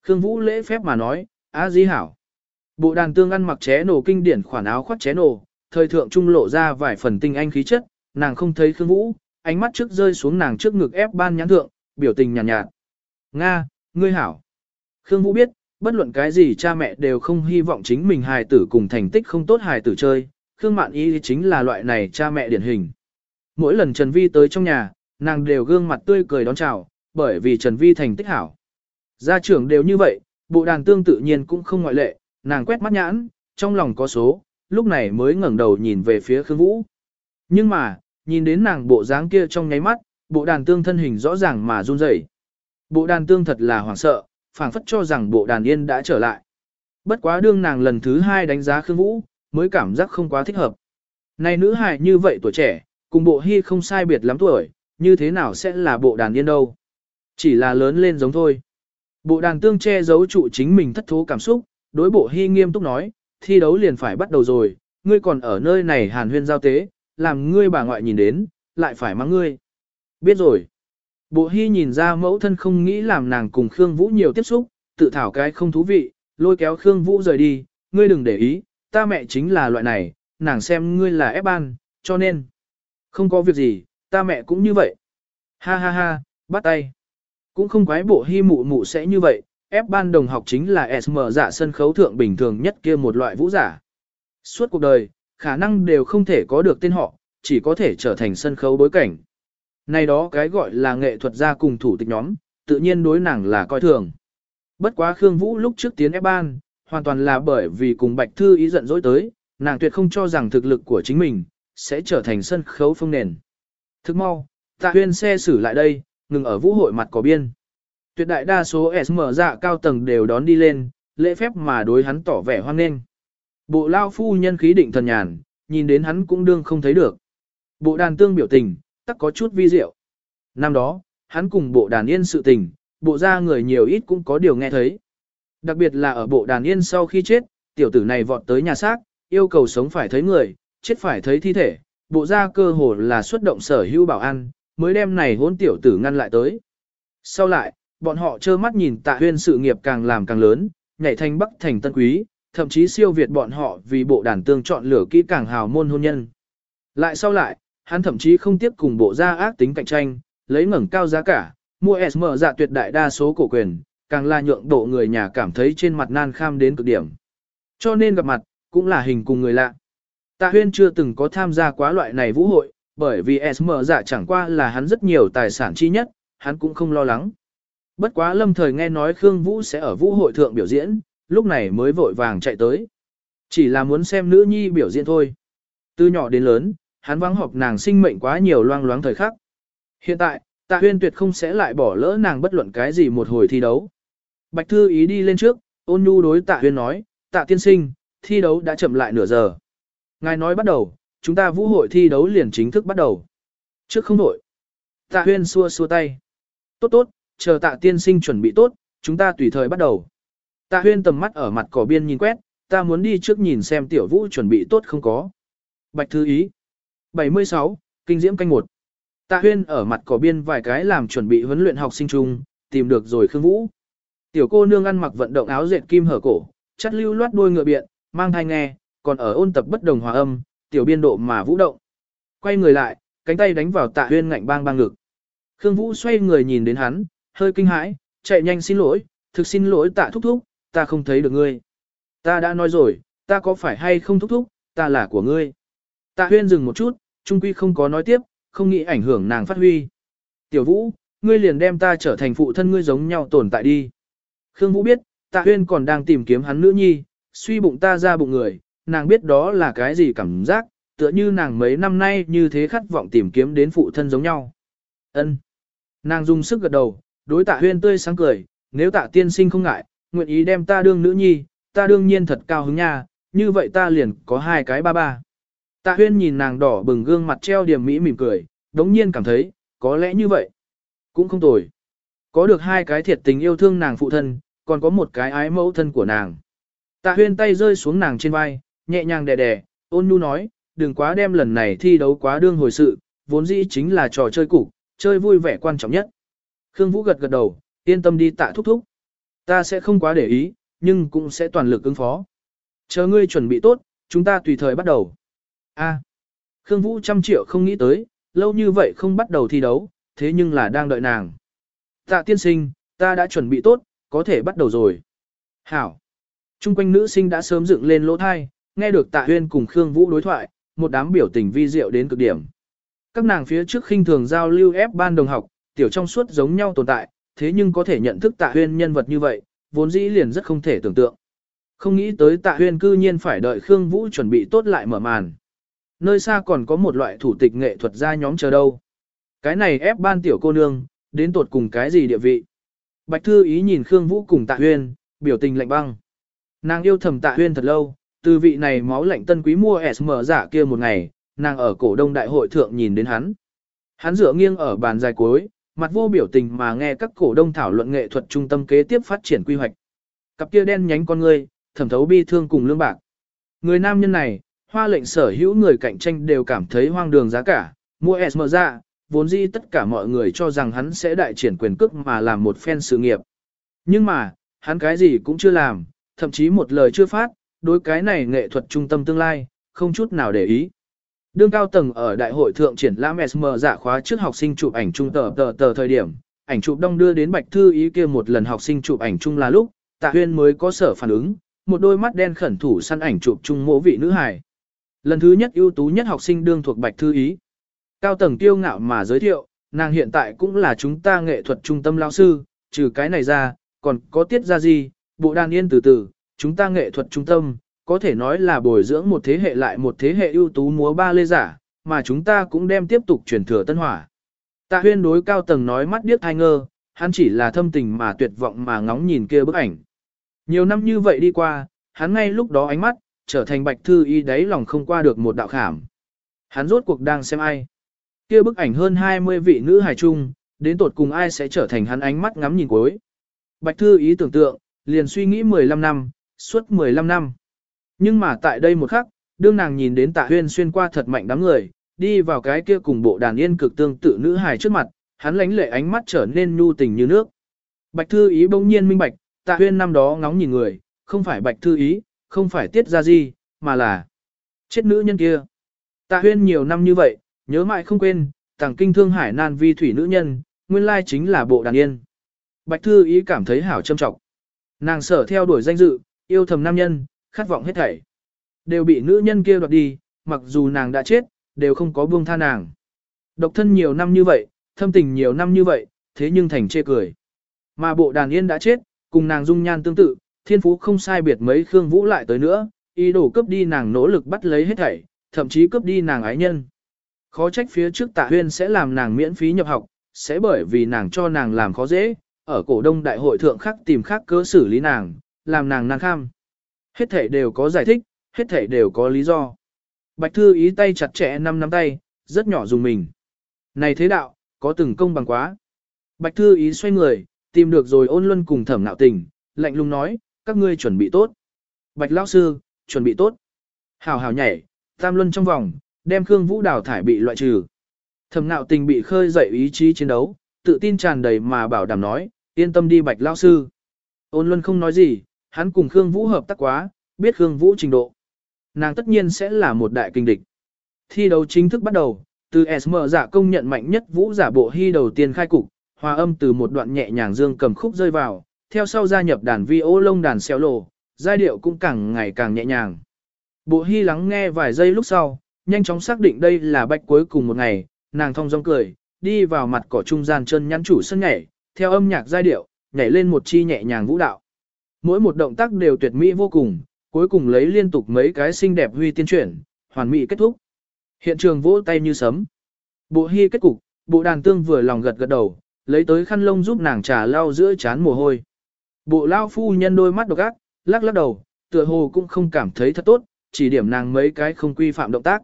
Khương Vũ lễ phép mà nói, á di hảo. Bộ đàn tương ăn mặc ché nổ kinh điển khoản áo khoác ché nổ, thời thượng trung lộ ra vài phần tinh anh khí chất, nàng không thấy Khương Vũ, ánh mắt trước rơi xuống nàng trước ngực ép ban nhãn thượng, biểu tình nhàn nhạt, nhạt. Nga, ngươi hảo. Khương Vũ biết, bất luận cái gì cha mẹ đều không hy vọng chính mình hài tử cùng thành tích không tốt hài tử chơi, Khương Mạn Y chính là loại này cha mẹ điển hình. Mỗi lần Trần Vi tới trong nhà, nàng đều gương mặt tươi cười đón chào, bởi vì Trần Vi thành tích hảo. Gia trưởng đều như vậy, bộ đàn tương tự nhiên cũng không ngoại lệ, nàng quét mắt nhãn, trong lòng có số, lúc này mới ngẩng đầu nhìn về phía Khương Vũ. Nhưng mà, nhìn đến nàng bộ dáng kia trong nháy mắt, bộ đàn tương thân hình rõ ràng mà run rẩy. Bộ đàn tương thật là hoảng sợ, phảng phất cho rằng bộ đàn yên đã trở lại. Bất quá đương nàng lần thứ hai đánh giá Khương Vũ, mới cảm giác không quá thích hợp. Này nữ hài như vậy tuổi trẻ, cùng bộ hy không sai biệt lắm tuổi, như thế nào sẽ là bộ đàn yên đâu. Chỉ là lớn lên giống thôi. Bộ đàn tương che giấu trụ chính mình thất thố cảm xúc, đối bộ hy nghiêm túc nói, thi đấu liền phải bắt đầu rồi, ngươi còn ở nơi này hàn huyên giao tế, làm ngươi bà ngoại nhìn đến, lại phải mắng ngươi. Biết rồi. Bộ hy nhìn ra mẫu thân không nghĩ làm nàng cùng Khương Vũ nhiều tiếp xúc, tự thảo cái không thú vị, lôi kéo Khương Vũ rời đi, ngươi đừng để ý, ta mẹ chính là loại này, nàng xem ngươi là ép ban, cho nên. Không có việc gì, ta mẹ cũng như vậy. Ha ha ha, bắt tay. Cũng không quái bộ hy mụ mụ sẽ như vậy, ép ban đồng học chính là SM giả dạ sân khấu thượng bình thường nhất kia một loại vũ giả. Suốt cuộc đời, khả năng đều không thể có được tên họ, chỉ có thể trở thành sân khấu bối cảnh. Này đó cái gọi là nghệ thuật gia cùng thủ tịch nhóm, tự nhiên đối nàng là coi thường. Bất quá Khương Vũ lúc trước tiến ép ban, hoàn toàn là bởi vì cùng Bạch Thư ý giận dỗi tới, nàng tuyệt không cho rằng thực lực của chính mình, sẽ trở thành sân khấu phương nền. Thức mau, tạ huyên xe xử lại đây, ngừng ở vũ hội mặt có biên. Tuyệt đại đa số SM dạ cao tầng đều đón đi lên, lễ phép mà đối hắn tỏ vẻ hoan nghênh. Bộ lao phu nhân khí định thần nhàn, nhìn đến hắn cũng đương không thấy được. Bộ đàn tương biểu tình, tắc có chút vi diệu. Năm đó, hắn cùng bộ đàn yên sự tình, bộ ra người nhiều ít cũng có điều nghe thấy. Đặc biệt là ở bộ đàn yên sau khi chết, tiểu tử này vọt tới nhà xác, yêu cầu sống phải thấy người, chết phải thấy thi thể, bộ ra cơ hồ là xuất động sở hữu bảo an, mới đem này hôn tiểu tử ngăn lại tới. Sau lại, bọn họ trơ mắt nhìn tạ huyên sự nghiệp càng làm càng lớn, nhảy thành bắc thành tân quý, thậm chí siêu việt bọn họ vì bộ đàn tương chọn lửa kỹ càng hào môn hôn nhân. Lại sau lại, hắn thậm chí không tiếp cùng bộ gia ác tính cạnh tranh, lấy ngẩng cao giá cả, mua SM dạ tuyệt đại đa số cổ quyền, càng là nhượng độ người nhà cảm thấy trên mặt nan kham đến cực điểm. Cho nên gặp mặt, cũng là hình cùng người lạ. Tạ huyên chưa từng có tham gia quá loại này vũ hội, bởi vì SM dạ chẳng qua là hắn rất nhiều tài sản chi nhất, hắn cũng không lo lắng. Bất quá lâm thời nghe nói Khương Vũ sẽ ở vũ hội thượng biểu diễn, lúc này mới vội vàng chạy tới. Chỉ là muốn xem nữ nhi biểu diễn thôi. Từ nhỏ đến lớn, hắn vắng họp nàng sinh mệnh quá nhiều loang loáng thời khắc. Hiện tại, tạ huyên tuyệt không sẽ lại bỏ lỡ nàng bất luận cái gì một hồi thi đấu. Bạch Thư ý đi lên trước, ôn nhu đối tạ huyên nói, tạ tiên sinh, thi đấu đã chậm lại nửa giờ. Ngài nói bắt đầu, chúng ta vũ hội thi đấu liền chính thức bắt đầu. Trước không đổi. Tạ huyên xua xua tay. Tốt tốt, chờ tạ tiên sinh chuẩn bị tốt, chúng ta tùy thời bắt đầu. Tạ huyên tầm mắt ở mặt cỏ biên nhìn quét, ta muốn đi trước nhìn xem tiểu vũ chuẩn bị tốt không có. Bạch thư ý. 76, Kinh diễm canh một. Tạ huyên ở mặt cỏ biên vài cái làm chuẩn bị huấn luyện học sinh chung, tìm được rồi Khương Vũ. Tiểu cô nương ăn mặc vận động áo dệt kim hở cổ, chắt lưu loát đuôi ngựa biện, mang thai nghe, còn ở ôn tập bất đồng hòa âm, tiểu biên độ mà vũ động. Quay người lại, cánh tay đánh vào tạ huyên ngạnh bang bang ngực. Khương Vũ xoay người nhìn đến hắn, hơi kinh hãi, chạy nhanh xin lỗi, thực xin lỗi tạ thúc thúc, ta không thấy được ngươi. Ta đã nói rồi, ta có phải hay không thúc thúc, ta là của ngươi. Tạ huyên dừng một chút, trung quy không có nói tiếp, không nghĩ ảnh hưởng nàng phát huy. Tiểu Vũ, ngươi liền đem ta trở thành phụ thân ngươi giống nhau tồn tại đi. Khương Vũ biết, Tạ Huyên còn đang tìm kiếm hắn nữ nhi, suy bụng ta ra bụng người, nàng biết đó là cái gì cảm giác, tựa như nàng mấy năm nay như thế khát vọng tìm kiếm đến phụ thân giống nhau. Ân. Nàng dùng sức gật đầu, đối Tạ Huyên tươi sáng cười, nếu Tạ tiên sinh không ngại, nguyện ý đem ta đương nữ nhi, ta đương nhiên thật cao hứng nha, như vậy ta liền có hai cái ba ba. Tạ Huyên nhìn nàng đỏ bừng gương mặt treo điểm mỹ mỉm cười, đống nhiên cảm thấy, có lẽ như vậy. Cũng không tồi. Có được hai cái thiệt tình yêu thương nàng phụ thân, còn có một cái ái mẫu thân của nàng. Tạ huyên tay rơi xuống nàng trên vai, nhẹ nhàng đè đè, ôn nhu nói, đừng quá đem lần này thi đấu quá đương hồi sự, vốn dĩ chính là trò chơi cục, chơi vui vẻ quan trọng nhất. Khương Vũ gật gật đầu, yên tâm đi tạ thúc thúc. Ta sẽ không quá để ý, nhưng cũng sẽ toàn lực ứng phó. Chờ ngươi chuẩn bị tốt, chúng ta tùy thời bắt đầu. A. Khương Vũ trăm triệu không nghĩ tới, lâu như vậy không bắt đầu thi đấu, thế nhưng là đang đợi nàng. Tạ tiên sinh, ta đã chuẩn bị tốt, có thể bắt đầu rồi. Hảo. Trung quanh nữ sinh đã sớm dựng lên lỗ thai, nghe được tạ huyên cùng Khương Vũ đối thoại, một đám biểu tình vi diệu đến cực điểm. Các nàng phía trước khinh thường giao lưu ép ban đồng học, tiểu trong suốt giống nhau tồn tại, thế nhưng có thể nhận thức tạ huyên nhân vật như vậy, vốn dĩ liền rất không thể tưởng tượng. Không nghĩ tới tạ huyên cư nhiên phải đợi Khương Vũ chuẩn bị tốt lại mở màn. Nơi xa còn có một loại thủ tịch nghệ thuật gia nhóm chờ đâu. Cái này ép ban tiểu cô nương, đến tột cùng cái gì địa vị. Bạch Thư Ý nhìn Khương Vũ cùng Tạ Huyên, biểu tình lạnh băng. Nàng yêu thầm Tạ Huyên thật lâu, từ vị này máu lạnh tân quý mua SM giả kia một ngày, nàng ở cổ đông đại hội thượng nhìn đến hắn. Hắn dựa nghiêng ở bàn dài cuối, mặt vô biểu tình mà nghe các cổ đông thảo luận nghệ thuật trung tâm kế tiếp phát triển quy hoạch. Cặp kia đen nhánh con ngươi, thẩm thấu bi thương cùng lương bạc. Người nam nhân này, hoa lệnh sở hữu người cạnh tranh đều cảm thấy hoang đường giá cả, mua SM ra, vốn dĩ tất cả mọi người cho rằng hắn sẽ đại triển quyền cước mà làm một phen sự nghiệp. Nhưng mà, hắn cái gì cũng chưa làm, thậm chí một lời chưa phát, đối cái này nghệ thuật trung tâm tương lai, không chút nào để ý. Đương cao tầng ở đại hội thượng triển lãm SM giả dạ khóa trước học sinh chụp ảnh trung tờ tờ tờ thời điểm, ảnh chụp đông đưa đến Bạch Thư ý kia một lần học sinh chụp ảnh chung là lúc, Tạ Huyên mới có sở phản ứng, một đôi mắt đen khẩn thủ săn ảnh chụp chung mỗ vị nữ hài. Lần thứ nhất ưu tú nhất học sinh đương thuộc Bạch Thư ý. Cao tầng tiêu ngạo mà giới thiệu, nàng hiện tại cũng là chúng ta nghệ thuật trung tâm lao sư, trừ cái này ra, còn có tiết ra gì, bộ đàn yên từ từ, chúng ta nghệ thuật trung tâm, có thể nói là bồi dưỡng một thế hệ lại một thế hệ ưu tú múa ba lê giả, mà chúng ta cũng đem tiếp tục truyền thừa tân hỏa. Tạ huyên đối cao tầng nói mắt điếc thai ngơ, hắn chỉ là thâm tình mà tuyệt vọng mà ngóng nhìn kia bức ảnh. Nhiều năm như vậy đi qua, hắn ngay lúc đó ánh mắt, trở thành bạch thư y đáy lòng không qua được một đạo khảm. Hắn rốt cuộc đang xem ai. Kia bức ảnh hơn 20 vị nữ hài trung đến tột cùng ai sẽ trở thành hắn ánh mắt ngắm nhìn cuối. Bạch Thư ý tưởng tượng, liền suy nghĩ 15 năm, suốt 15 năm. Nhưng mà tại đây một khắc, đương nàng nhìn đến tạ huyên xuyên qua thật mạnh đám người, đi vào cái kia cùng bộ đàn yên cực tương tự nữ hài trước mặt, hắn lánh lệ ánh mắt trở nên nhu tình như nước. Bạch Thư ý bỗng nhiên minh bạch, tạ huyên năm đó ngóng nhìn người, không phải Bạch Thư ý, không phải tiết ra gì, mà là chết nữ nhân kia. Tạ huyên nhiều năm như vậy, Nhớ mãi không quên, tàng kinh thương hải nan vi thủy nữ nhân, nguyên lai chính là bộ đàn yên. Bạch Thư ý cảm thấy hảo trâm trọng. Nàng sở theo đuổi danh dự, yêu thầm nam nhân, khát vọng hết thảy. Đều bị nữ nhân kia đoạt đi, mặc dù nàng đã chết, đều không có buông tha nàng. Độc thân nhiều năm như vậy, thâm tình nhiều năm như vậy, thế nhưng thành chê cười. Mà bộ đàn yên đã chết, cùng nàng dung nhan tương tự, thiên phú không sai biệt mấy Khương Vũ lại tới nữa, ý đồ cướp đi nàng nỗ lực bắt lấy hết thảy, thậm chí cướp đi nàng ái nhân. Khó trách phía trước tạ huyên sẽ làm nàng miễn phí nhập học, sẽ bởi vì nàng cho nàng làm khó dễ, ở cổ đông đại hội thượng khắc tìm khác cớ xử lý nàng, làm nàng nàng kham. Hết thể đều có giải thích, hết thể đều có lý do. Bạch Thư ý tay chặt chẽ năm nắm tay, rất nhỏ dùng mình. Này thế đạo, có từng công bằng quá. Bạch Thư ý xoay người, tìm được rồi ôn luân cùng thẩm nạo tình, lạnh lùng nói, các ngươi chuẩn bị tốt. Bạch Lão Sư, chuẩn bị tốt. Hào hào nhảy, tam luân trong vòng, đem Khương Vũ đào thải bị loại trừ. Thẩm nạo tình bị khơi dậy ý chí chiến đấu, tự tin tràn đầy mà bảo đảm nói, yên tâm đi bạch lão sư. Ôn Luân không nói gì, hắn cùng Khương Vũ hợp tác quá, biết Khương Vũ trình độ. Nàng tất nhiên sẽ là một đại kinh địch. Thi đấu chính thức bắt đầu, từ SM giả công nhận mạnh nhất Vũ giả bộ hy đầu tiên khai cục, hòa âm từ một đoạn nhẹ nhàng dương cầm khúc rơi vào, theo sau gia nhập đàn vi ô lông đàn xeo lồ, giai điệu cũng càng ngày càng nhẹ nhàng. Bộ hy lắng nghe vài giây lúc sau, nhanh chóng xác định đây là bạch cuối cùng một ngày, nàng thong dong cười, đi vào mặt cỏ trung gian chân nhắn chủ sân nhảy, theo âm nhạc giai điệu, nhảy lên một chi nhẹ nhàng vũ đạo. Mỗi một động tác đều tuyệt mỹ vô cùng, cuối cùng lấy liên tục mấy cái xinh đẹp huy tiên chuyển, hoàn mỹ kết thúc. Hiện trường vỗ tay như sấm. Bộ hy kết cục, bộ đàn tương vừa lòng gật gật đầu, lấy tới khăn lông giúp nàng trà lau giữa chán mồ hôi. Bộ lao phu nhân đôi mắt độc ác, lắc lắc đầu, tựa hồ cũng không cảm thấy thật tốt, chỉ điểm nàng mấy cái không quy phạm động tác.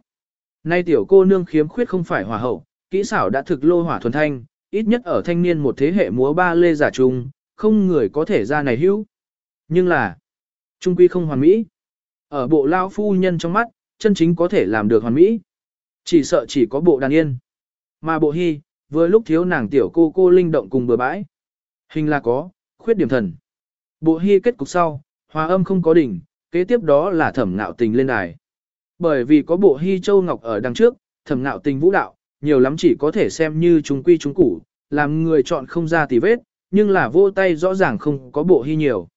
Nay tiểu cô nương khiếm khuyết không phải hòa hậu, kỹ xảo đã thực lô hỏa thuần thanh, ít nhất ở thanh niên một thế hệ múa ba lê giả trung, không người có thể ra này hữu. Nhưng là, trung quy không hoàn mỹ. Ở bộ lao phu nhân trong mắt, chân chính có thể làm được hoàn mỹ. Chỉ sợ chỉ có bộ đàn yên. Mà bộ hy, vừa lúc thiếu nàng tiểu cô cô linh động cùng bừa bãi. Hình là có, khuyết điểm thần. Bộ hy kết cục sau, hòa âm không có đỉnh, kế tiếp đó là thẩm ngạo tình lên đài. Bởi vì có bộ hy châu ngọc ở đằng trước, thẩm ngạo tình vũ đạo, nhiều lắm chỉ có thể xem như chúng quy chúng củ, làm người chọn không ra tì vết, nhưng là vô tay rõ ràng không có bộ hy nhiều.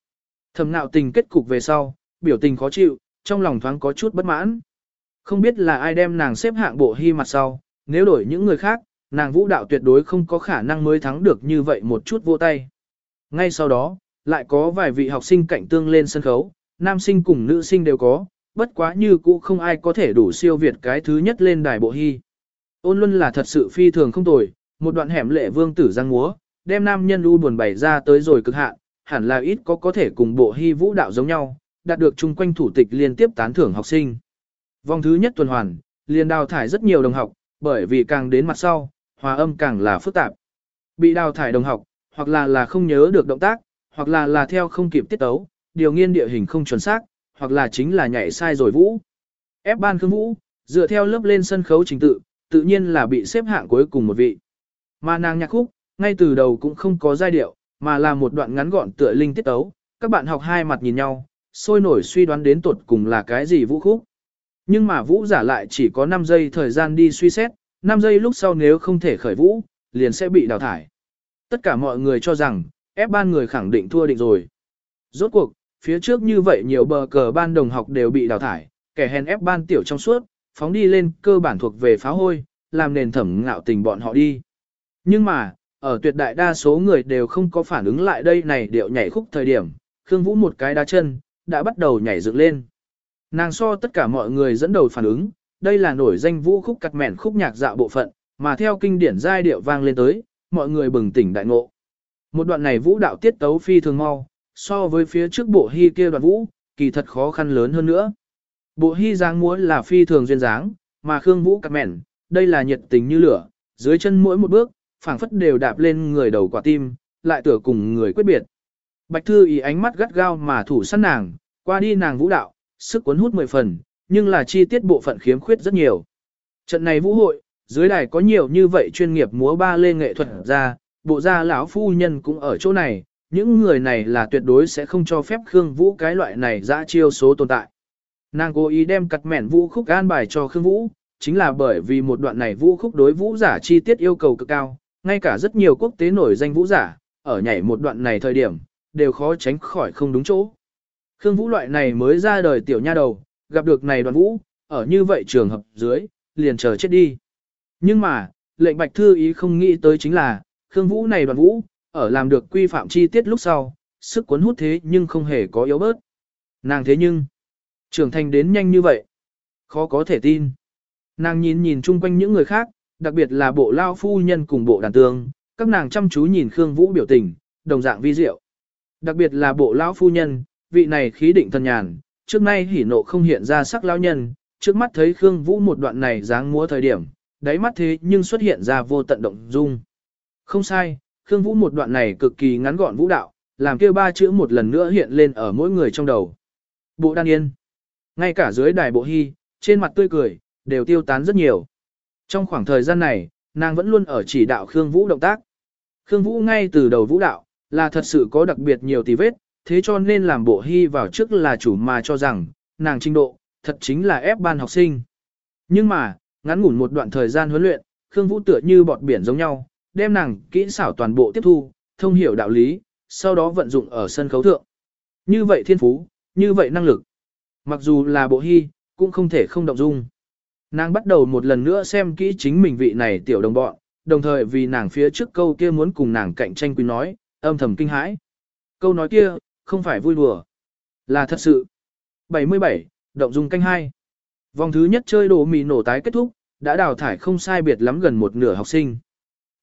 Thẩm nạo tình kết cục về sau, biểu tình khó chịu, trong lòng thoáng có chút bất mãn. Không biết là ai đem nàng xếp hạng bộ hy mặt sau, nếu đổi những người khác, nàng vũ đạo tuyệt đối không có khả năng mới thắng được như vậy một chút vô tay. Ngay sau đó, lại có vài vị học sinh cạnh tương lên sân khấu, nam sinh cùng nữ sinh đều có, bất quá như cũ không ai có thể đủ siêu việt cái thứ nhất lên đài bộ hy. Ôn luân là thật sự phi thường không tồi, một đoạn hẻm lệ vương tử giang múa, đem nam nhân u buồn bày ra tới rồi cực hạn, hẳn là ít có có thể cùng bộ hy vũ đạo giống nhau, đạt được chung quanh thủ tịch liên tiếp tán thưởng học sinh. Vòng thứ nhất tuần hoàn, liền đào thải rất nhiều đồng học, bởi vì càng đến mặt sau, hòa âm càng là phức tạp. Bị đào thải đồng học, hoặc là là không nhớ được động tác, hoặc là là theo không kịp tiết tấu, điều nghiên địa hình không chuẩn xác, hoặc là chính là nhảy sai rồi vũ. Ép ban khương vũ, dựa theo lớp lên sân khấu trình tự, tự nhiên là bị xếp hạng cuối cùng một vị. Mà nàng nhạc khúc, ngay từ đầu cũng không có giai điệu, mà là một đoạn ngắn gọn tựa linh tiết tấu, các bạn học hai mặt nhìn nhau, sôi nổi suy đoán đến tột cùng là cái gì vũ khúc. Nhưng mà vũ giả lại chỉ có 5 giây thời gian đi suy xét, 5 giây lúc sau nếu không thể khởi vũ, liền sẽ bị đào thải. Tất cả mọi người cho rằng, ép ban người khẳng định thua định rồi. Rốt cuộc, phía trước như vậy nhiều bờ cờ ban đồng học đều bị đào thải, kẻ hèn ép ban tiểu trong suốt, phóng đi lên cơ bản thuộc về phá hôi, làm nền thẩm ngạo tình bọn họ đi. Nhưng mà, ở tuyệt đại đa số người đều không có phản ứng lại đây này điệu nhảy khúc thời điểm, Khương Vũ một cái đá chân, đã bắt đầu nhảy dựng lên. Nàng so tất cả mọi người dẫn đầu phản ứng, đây là nổi danh vũ khúc cắt mẹn khúc nhạc dạo bộ phận, mà theo kinh điển giai điệu vang lên tới, mọi người bừng tỉnh đại ngộ. Một đoạn này vũ đạo tiết tấu phi thường mau, so với phía trước bộ hy kia đoạn vũ, kỳ thật khó khăn lớn hơn nữa. Bộ hy dáng múa là phi thường duyên dáng, mà Khương Vũ cắt mẹn, đây là nhiệt tình như lửa, dưới chân mỗi một bước, phảng phất đều đạp lên người đầu quả tim, lại tựa cùng người quyết biệt. Bạch Thư ý ánh mắt gắt gao mà thủ săn nàng, qua đi nàng vũ đạo, sức cuốn hút mười phần, nhưng là chi tiết bộ phận khiếm khuyết rất nhiều. Trận này vũ hội, dưới đài có nhiều như vậy chuyên nghiệp múa ba lê nghệ thuật ra, bộ gia lão phu nhân cũng ở chỗ này, những người này là tuyệt đối sẽ không cho phép Khương Vũ cái loại này dã chiêu số tồn tại. Nàng cố ý đem cặt mẻn vũ khúc an bài cho Khương Vũ, chính là bởi vì một đoạn này vũ khúc đối vũ giả chi tiết yêu cầu cực cao, ngay cả rất nhiều quốc tế nổi danh vũ giả, ở nhảy một đoạn này thời điểm, đều khó tránh khỏi không đúng chỗ. Khương Vũ loại này mới ra đời tiểu nha đầu, gặp được này đoàn vũ, ở như vậy trường hợp dưới, liền chờ chết đi. Nhưng mà, lệnh bạch thư ý không nghĩ tới chính là, Khương Vũ này đoàn vũ, ở làm được quy phạm chi tiết lúc sau, sức cuốn hút thế nhưng không hề có yếu bớt. Nàng thế nhưng, trưởng thành đến nhanh như vậy, khó có thể tin. Nàng nhìn nhìn chung quanh những người khác, đặc biệt là bộ lao phu nhân cùng bộ đàn tương, các nàng chăm chú nhìn Khương Vũ biểu tình, đồng dạng vi diệu. Đặc biệt là bộ lão phu nhân, vị này khí định thần nhàn, trước nay hỉ nộ không hiện ra sắc lão nhân, trước mắt thấy Khương Vũ một đoạn này dáng múa thời điểm, đáy mắt thế nhưng xuất hiện ra vô tận động dung. Không sai, Khương Vũ một đoạn này cực kỳ ngắn gọn vũ đạo, làm kêu ba chữ một lần nữa hiện lên ở mỗi người trong đầu. Bộ đan yên. Ngay cả dưới đài bộ hy, trên mặt tươi cười, đều tiêu tán rất nhiều. Trong khoảng thời gian này, nàng vẫn luôn ở chỉ đạo Khương Vũ động tác. Khương Vũ ngay từ đầu vũ đạo, là thật sự có đặc biệt nhiều tì vết, thế cho nên làm bộ hy vào trước là chủ mà cho rằng, nàng trình độ, thật chính là ép ban học sinh. Nhưng mà, ngắn ngủn một đoạn thời gian huấn luyện, Khương Vũ tựa như bọt biển giống nhau, đem nàng kỹ xảo toàn bộ tiếp thu, thông hiểu đạo lý, sau đó vận dụng ở sân khấu thượng. Như vậy thiên phú, như vậy năng lực. Mặc dù là bộ hy, cũng không thể không động dung. Nàng bắt đầu một lần nữa xem kỹ chính mình vị này tiểu đồng bọn, đồng thời vì nàng phía trước câu kia muốn cùng nàng cạnh tranh quý nói, âm thầm kinh hãi. Câu nói kia, không phải vui đùa, là thật sự. 77, động dung canh hai. Vòng thứ nhất chơi đồ mì nổ tái kết thúc, đã đào thải không sai biệt lắm gần một nửa học sinh.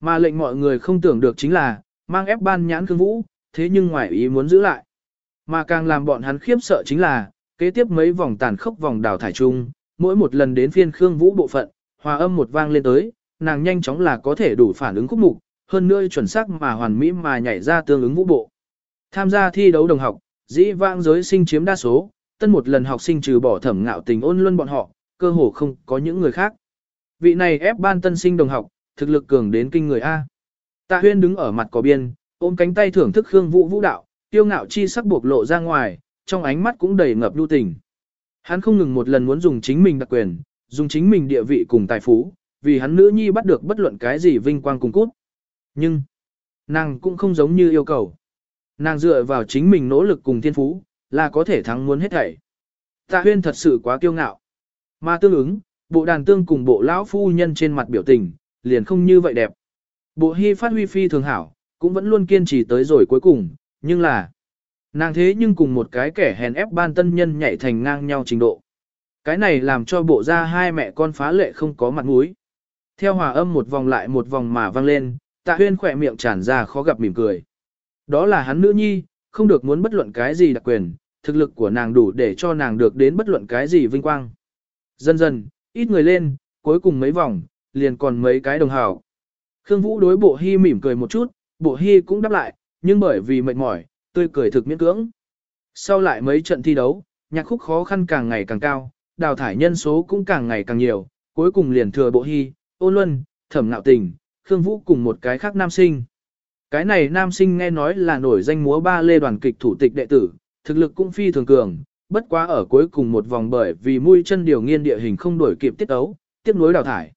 Mà lệnh mọi người không tưởng được chính là, mang ép ban nhãn cương vũ, thế nhưng ngoài ý muốn giữ lại. Mà càng làm bọn hắn khiếp sợ chính là, kế tiếp mấy vòng tàn khốc vòng đào thải chung, mỗi một lần đến phiên Khương Vũ bộ phận, hòa âm một vang lên tới, nàng nhanh chóng là có thể đủ phản ứng khúc mục, hơn nữa chuẩn xác mà hoàn mỹ mà nhảy ra tương ứng vũ bộ. Tham gia thi đấu đồng học, dĩ vãng giới sinh chiếm đa số, tân một lần học sinh trừ bỏ thẩm ngạo tình ôn luân bọn họ, cơ hồ không có những người khác. Vị này ép ban tân sinh đồng học, thực lực cường đến kinh người A. Tạ huyên đứng ở mặt cỏ biên, ôm cánh tay thưởng thức Khương Vũ vũ đạo, tiêu ngạo chi sắc buộc lộ ra ngoài, trong ánh mắt cũng đầy ngập lưu tình. Hắn không ngừng một lần muốn dùng chính mình đặc quyền, dùng chính mình địa vị cùng tài phú, vì hắn nữ nhi bắt được bất luận cái gì vinh quang cùng cút. Nhưng, nàng cũng không giống như yêu cầu. Nàng dựa vào chính mình nỗ lực cùng thiên phú, là có thể thắng muốn hết thảy. Tạ huyên thật sự quá kiêu ngạo. Mà tương ứng, bộ đàn tương cùng bộ lão phu nhân trên mặt biểu tình, liền không như vậy đẹp. Bộ hy phát huy phi thường hảo, cũng vẫn luôn kiên trì tới rồi cuối cùng, nhưng là nàng thế nhưng cùng một cái kẻ hèn ép ban tân nhân nhảy thành ngang nhau trình độ. Cái này làm cho bộ ra hai mẹ con phá lệ không có mặt mũi. Theo hòa âm một vòng lại một vòng mà vang lên, tạ huyên khỏe miệng tràn ra khó gặp mỉm cười. Đó là hắn nữ nhi, không được muốn bất luận cái gì đặc quyền, thực lực của nàng đủ để cho nàng được đến bất luận cái gì vinh quang. Dần dần, ít người lên, cuối cùng mấy vòng, liền còn mấy cái đồng hào. Khương Vũ đối bộ hy mỉm cười một chút, bộ hy cũng đáp lại, nhưng bởi vì mệt mỏi, tươi cười thực miễn cưỡng. Sau lại mấy trận thi đấu, nhạc khúc khó khăn càng ngày càng cao, đào thải nhân số cũng càng ngày càng nhiều, cuối cùng liền thừa bộ hy, ôn luân, thẩm nạo tình, Khương Vũ cùng một cái khác nam sinh. Cái này nam sinh nghe nói là nổi danh múa ba lê đoàn kịch thủ tịch đệ tử, thực lực cũng phi thường cường, bất quá ở cuối cùng một vòng bởi vì mũi chân điều nghiên địa hình không đổi kịp tiết ấu, tiếp nối đào thải.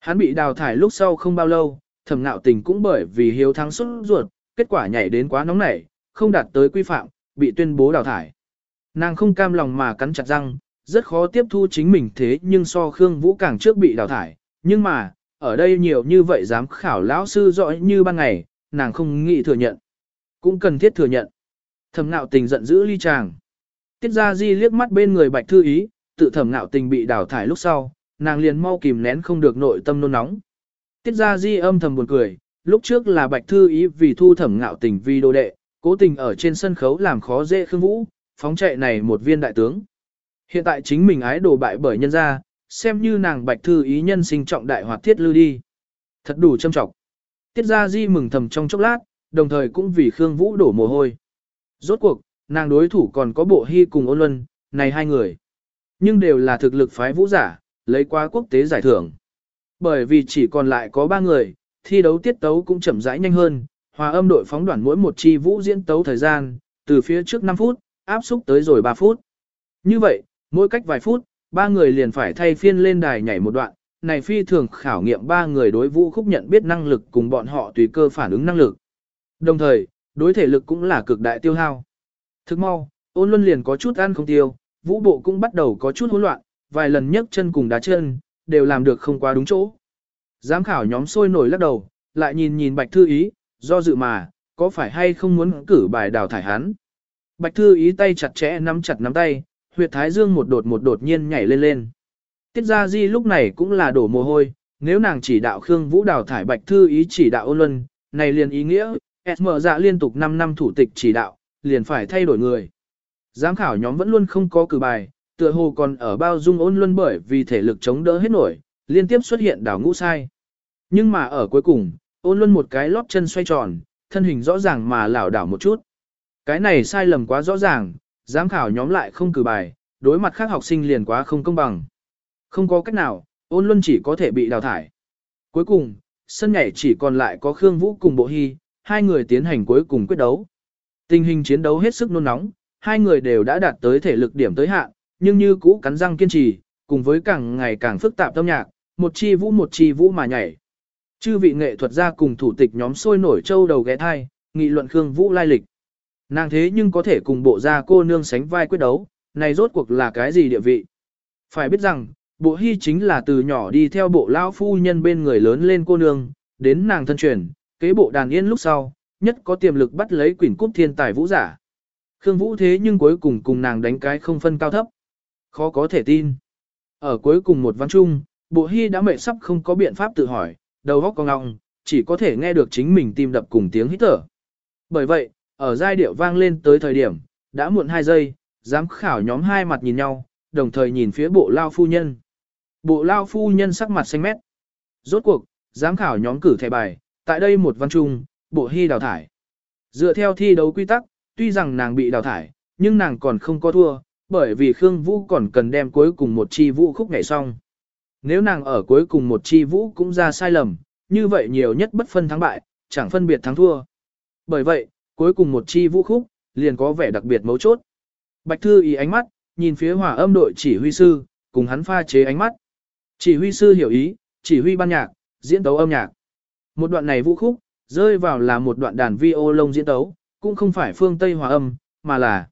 Hắn bị đào thải lúc sau không bao lâu, thẩm nạo tình cũng bởi vì hiếu thắng xuất ruột, kết quả nhảy đến quá nóng nảy, không đạt tới quy phạm, bị tuyên bố đào thải. Nàng không cam lòng mà cắn chặt răng, rất khó tiếp thu chính mình thế nhưng so Khương Vũ càng trước bị đào thải, nhưng mà, ở đây nhiều như vậy dám khảo lão sư rõ như ban ngày, nàng không nghĩ thừa nhận. Cũng cần thiết thừa nhận. Thẩm ngạo tình giận dữ ly chàng. Tiết ra di liếc mắt bên người bạch thư ý, tự thẩm ngạo tình bị đào thải lúc sau, nàng liền mau kìm nén không được nội tâm nôn nóng. Tiết ra di âm thầm buồn cười, lúc trước là bạch thư ý vì thu thẩm ngạo tình vi đô đệ, cố tình ở trên sân khấu làm khó dễ khương vũ, phóng chạy này một viên đại tướng. Hiện tại chính mình ái đồ bại bởi nhân gia, xem như nàng bạch thư ý nhân sinh trọng đại hoạt thiết lưu đi. Thật đủ châm trọng. Tiết Gia di mừng thầm trong chốc lát, đồng thời cũng vì Khương Vũ đổ mồ hôi. Rốt cuộc, nàng đối thủ còn có bộ hy cùng ôn luân, này hai người. Nhưng đều là thực lực phái vũ giả, lấy qua quốc tế giải thưởng. Bởi vì chỉ còn lại có ba người, thi đấu tiết tấu cũng chậm rãi nhanh hơn, hòa âm đội phóng đoàn mỗi một chi vũ diễn tấu thời gian, từ phía trước 5 phút, áp xúc tới rồi 3 phút. Như vậy, mỗi cách vài phút, ba người liền phải thay phiên lên đài nhảy một đoạn, này phi thường khảo nghiệm ba người đối vũ khúc nhận biết năng lực cùng bọn họ tùy cơ phản ứng năng lực. Đồng thời, đối thể lực cũng là cực đại tiêu hao. Thức mau, ôn luân liền có chút ăn không tiêu, vũ bộ cũng bắt đầu có chút hỗn loạn, vài lần nhấc chân cùng đá chân, đều làm được không quá đúng chỗ. Giám khảo nhóm sôi nổi lắc đầu, lại nhìn nhìn Bạch Thư Ý, do dự mà, có phải hay không muốn cử bài đào thải hắn. Bạch Thư Ý tay chặt chẽ nắm chặt nắm tay, huyệt thái dương một đột một đột nhiên nhảy lên lên. Tiết Gia Di lúc này cũng là đổ mồ hôi, nếu nàng chỉ đạo Khương Vũ đào thải Bạch Thư Ý chỉ đạo ôn luân, này liền ý nghĩa, SM dạ liên tục 5 năm thủ tịch chỉ đạo, liền phải thay đổi người. Giám khảo nhóm vẫn luôn không có cử bài, tựa hồ còn ở bao dung ôn luân bởi vì thể lực chống đỡ hết nổi, liên tiếp xuất hiện đảo ngũ sai. Nhưng mà ở cuối cùng, ôn luân một cái lóp chân xoay tròn, thân hình rõ ràng mà lảo đảo một chút. Cái này sai lầm quá rõ ràng, giám khảo nhóm lại không cử bài, đối mặt khác học sinh liền quá không công bằng. Không có cách nào, ôn luân chỉ có thể bị đào thải. Cuối cùng, sân nhảy chỉ còn lại có Khương Vũ cùng Bộ Hy, hai người tiến hành cuối cùng quyết đấu. Tình hình chiến đấu hết sức nôn nóng, hai người đều đã đạt tới thể lực điểm tới hạn, nhưng như cũ cắn răng kiên trì, cùng với càng ngày càng phức tạp âm nhạc, một chi vũ một chi vũ mà nhảy. Chư vị nghệ thuật gia cùng thủ tịch nhóm sôi nổi châu đầu ghé thai, nghị luận Khương Vũ lai lịch. Nàng thế nhưng có thể cùng bộ gia cô nương sánh vai quyết đấu, này rốt cuộc là cái gì địa vị? Phải biết rằng, bộ hy chính là từ nhỏ đi theo bộ lão phu nhân bên người lớn lên cô nương, đến nàng thân truyền, kế bộ đàn yên lúc sau, nhất có tiềm lực bắt lấy quỷ cúp thiên tài vũ giả. Khương Vũ thế nhưng cuối cùng cùng nàng đánh cái không phân cao thấp. Khó có thể tin. Ở cuối cùng một văn chung, bộ hy đã mệt sắp không có biện pháp tự hỏi, đầu óc cong ngọng, chỉ có thể nghe được chính mình tim đập cùng tiếng hít thở. Bởi vậy, ở giai điệu vang lên tới thời điểm, đã muộn 2 giây, giám khảo nhóm hai mặt nhìn nhau, đồng thời nhìn phía bộ lao phu nhân. Bộ lao phu nhân sắc mặt xanh mét. Rốt cuộc, giám khảo nhóm cử thẻ bài, tại đây một văn trung, bộ hy đào thải. Dựa theo thi đấu quy tắc, tuy rằng nàng bị đào thải, nhưng nàng còn không có thua, bởi vì Khương Vũ còn cần đem cuối cùng một chi vũ khúc nhảy xong. Nếu nàng ở cuối cùng một chi vũ cũng ra sai lầm, như vậy nhiều nhất bất phân thắng bại, chẳng phân biệt thắng thua. Bởi vậy, cuối cùng một chi vũ khúc, liền có vẻ đặc biệt mấu chốt. Bạch Thư ý ánh mắt, nhìn phía hòa âm đội chỉ huy sư, cùng hắn pha chế ánh mắt. Chỉ huy sư hiểu ý, chỉ huy ban nhạc, diễn tấu âm nhạc. Một đoạn này vũ khúc, rơi vào là một đoạn đàn vi ô lông diễn tấu, cũng không phải phương Tây hòa âm, mà là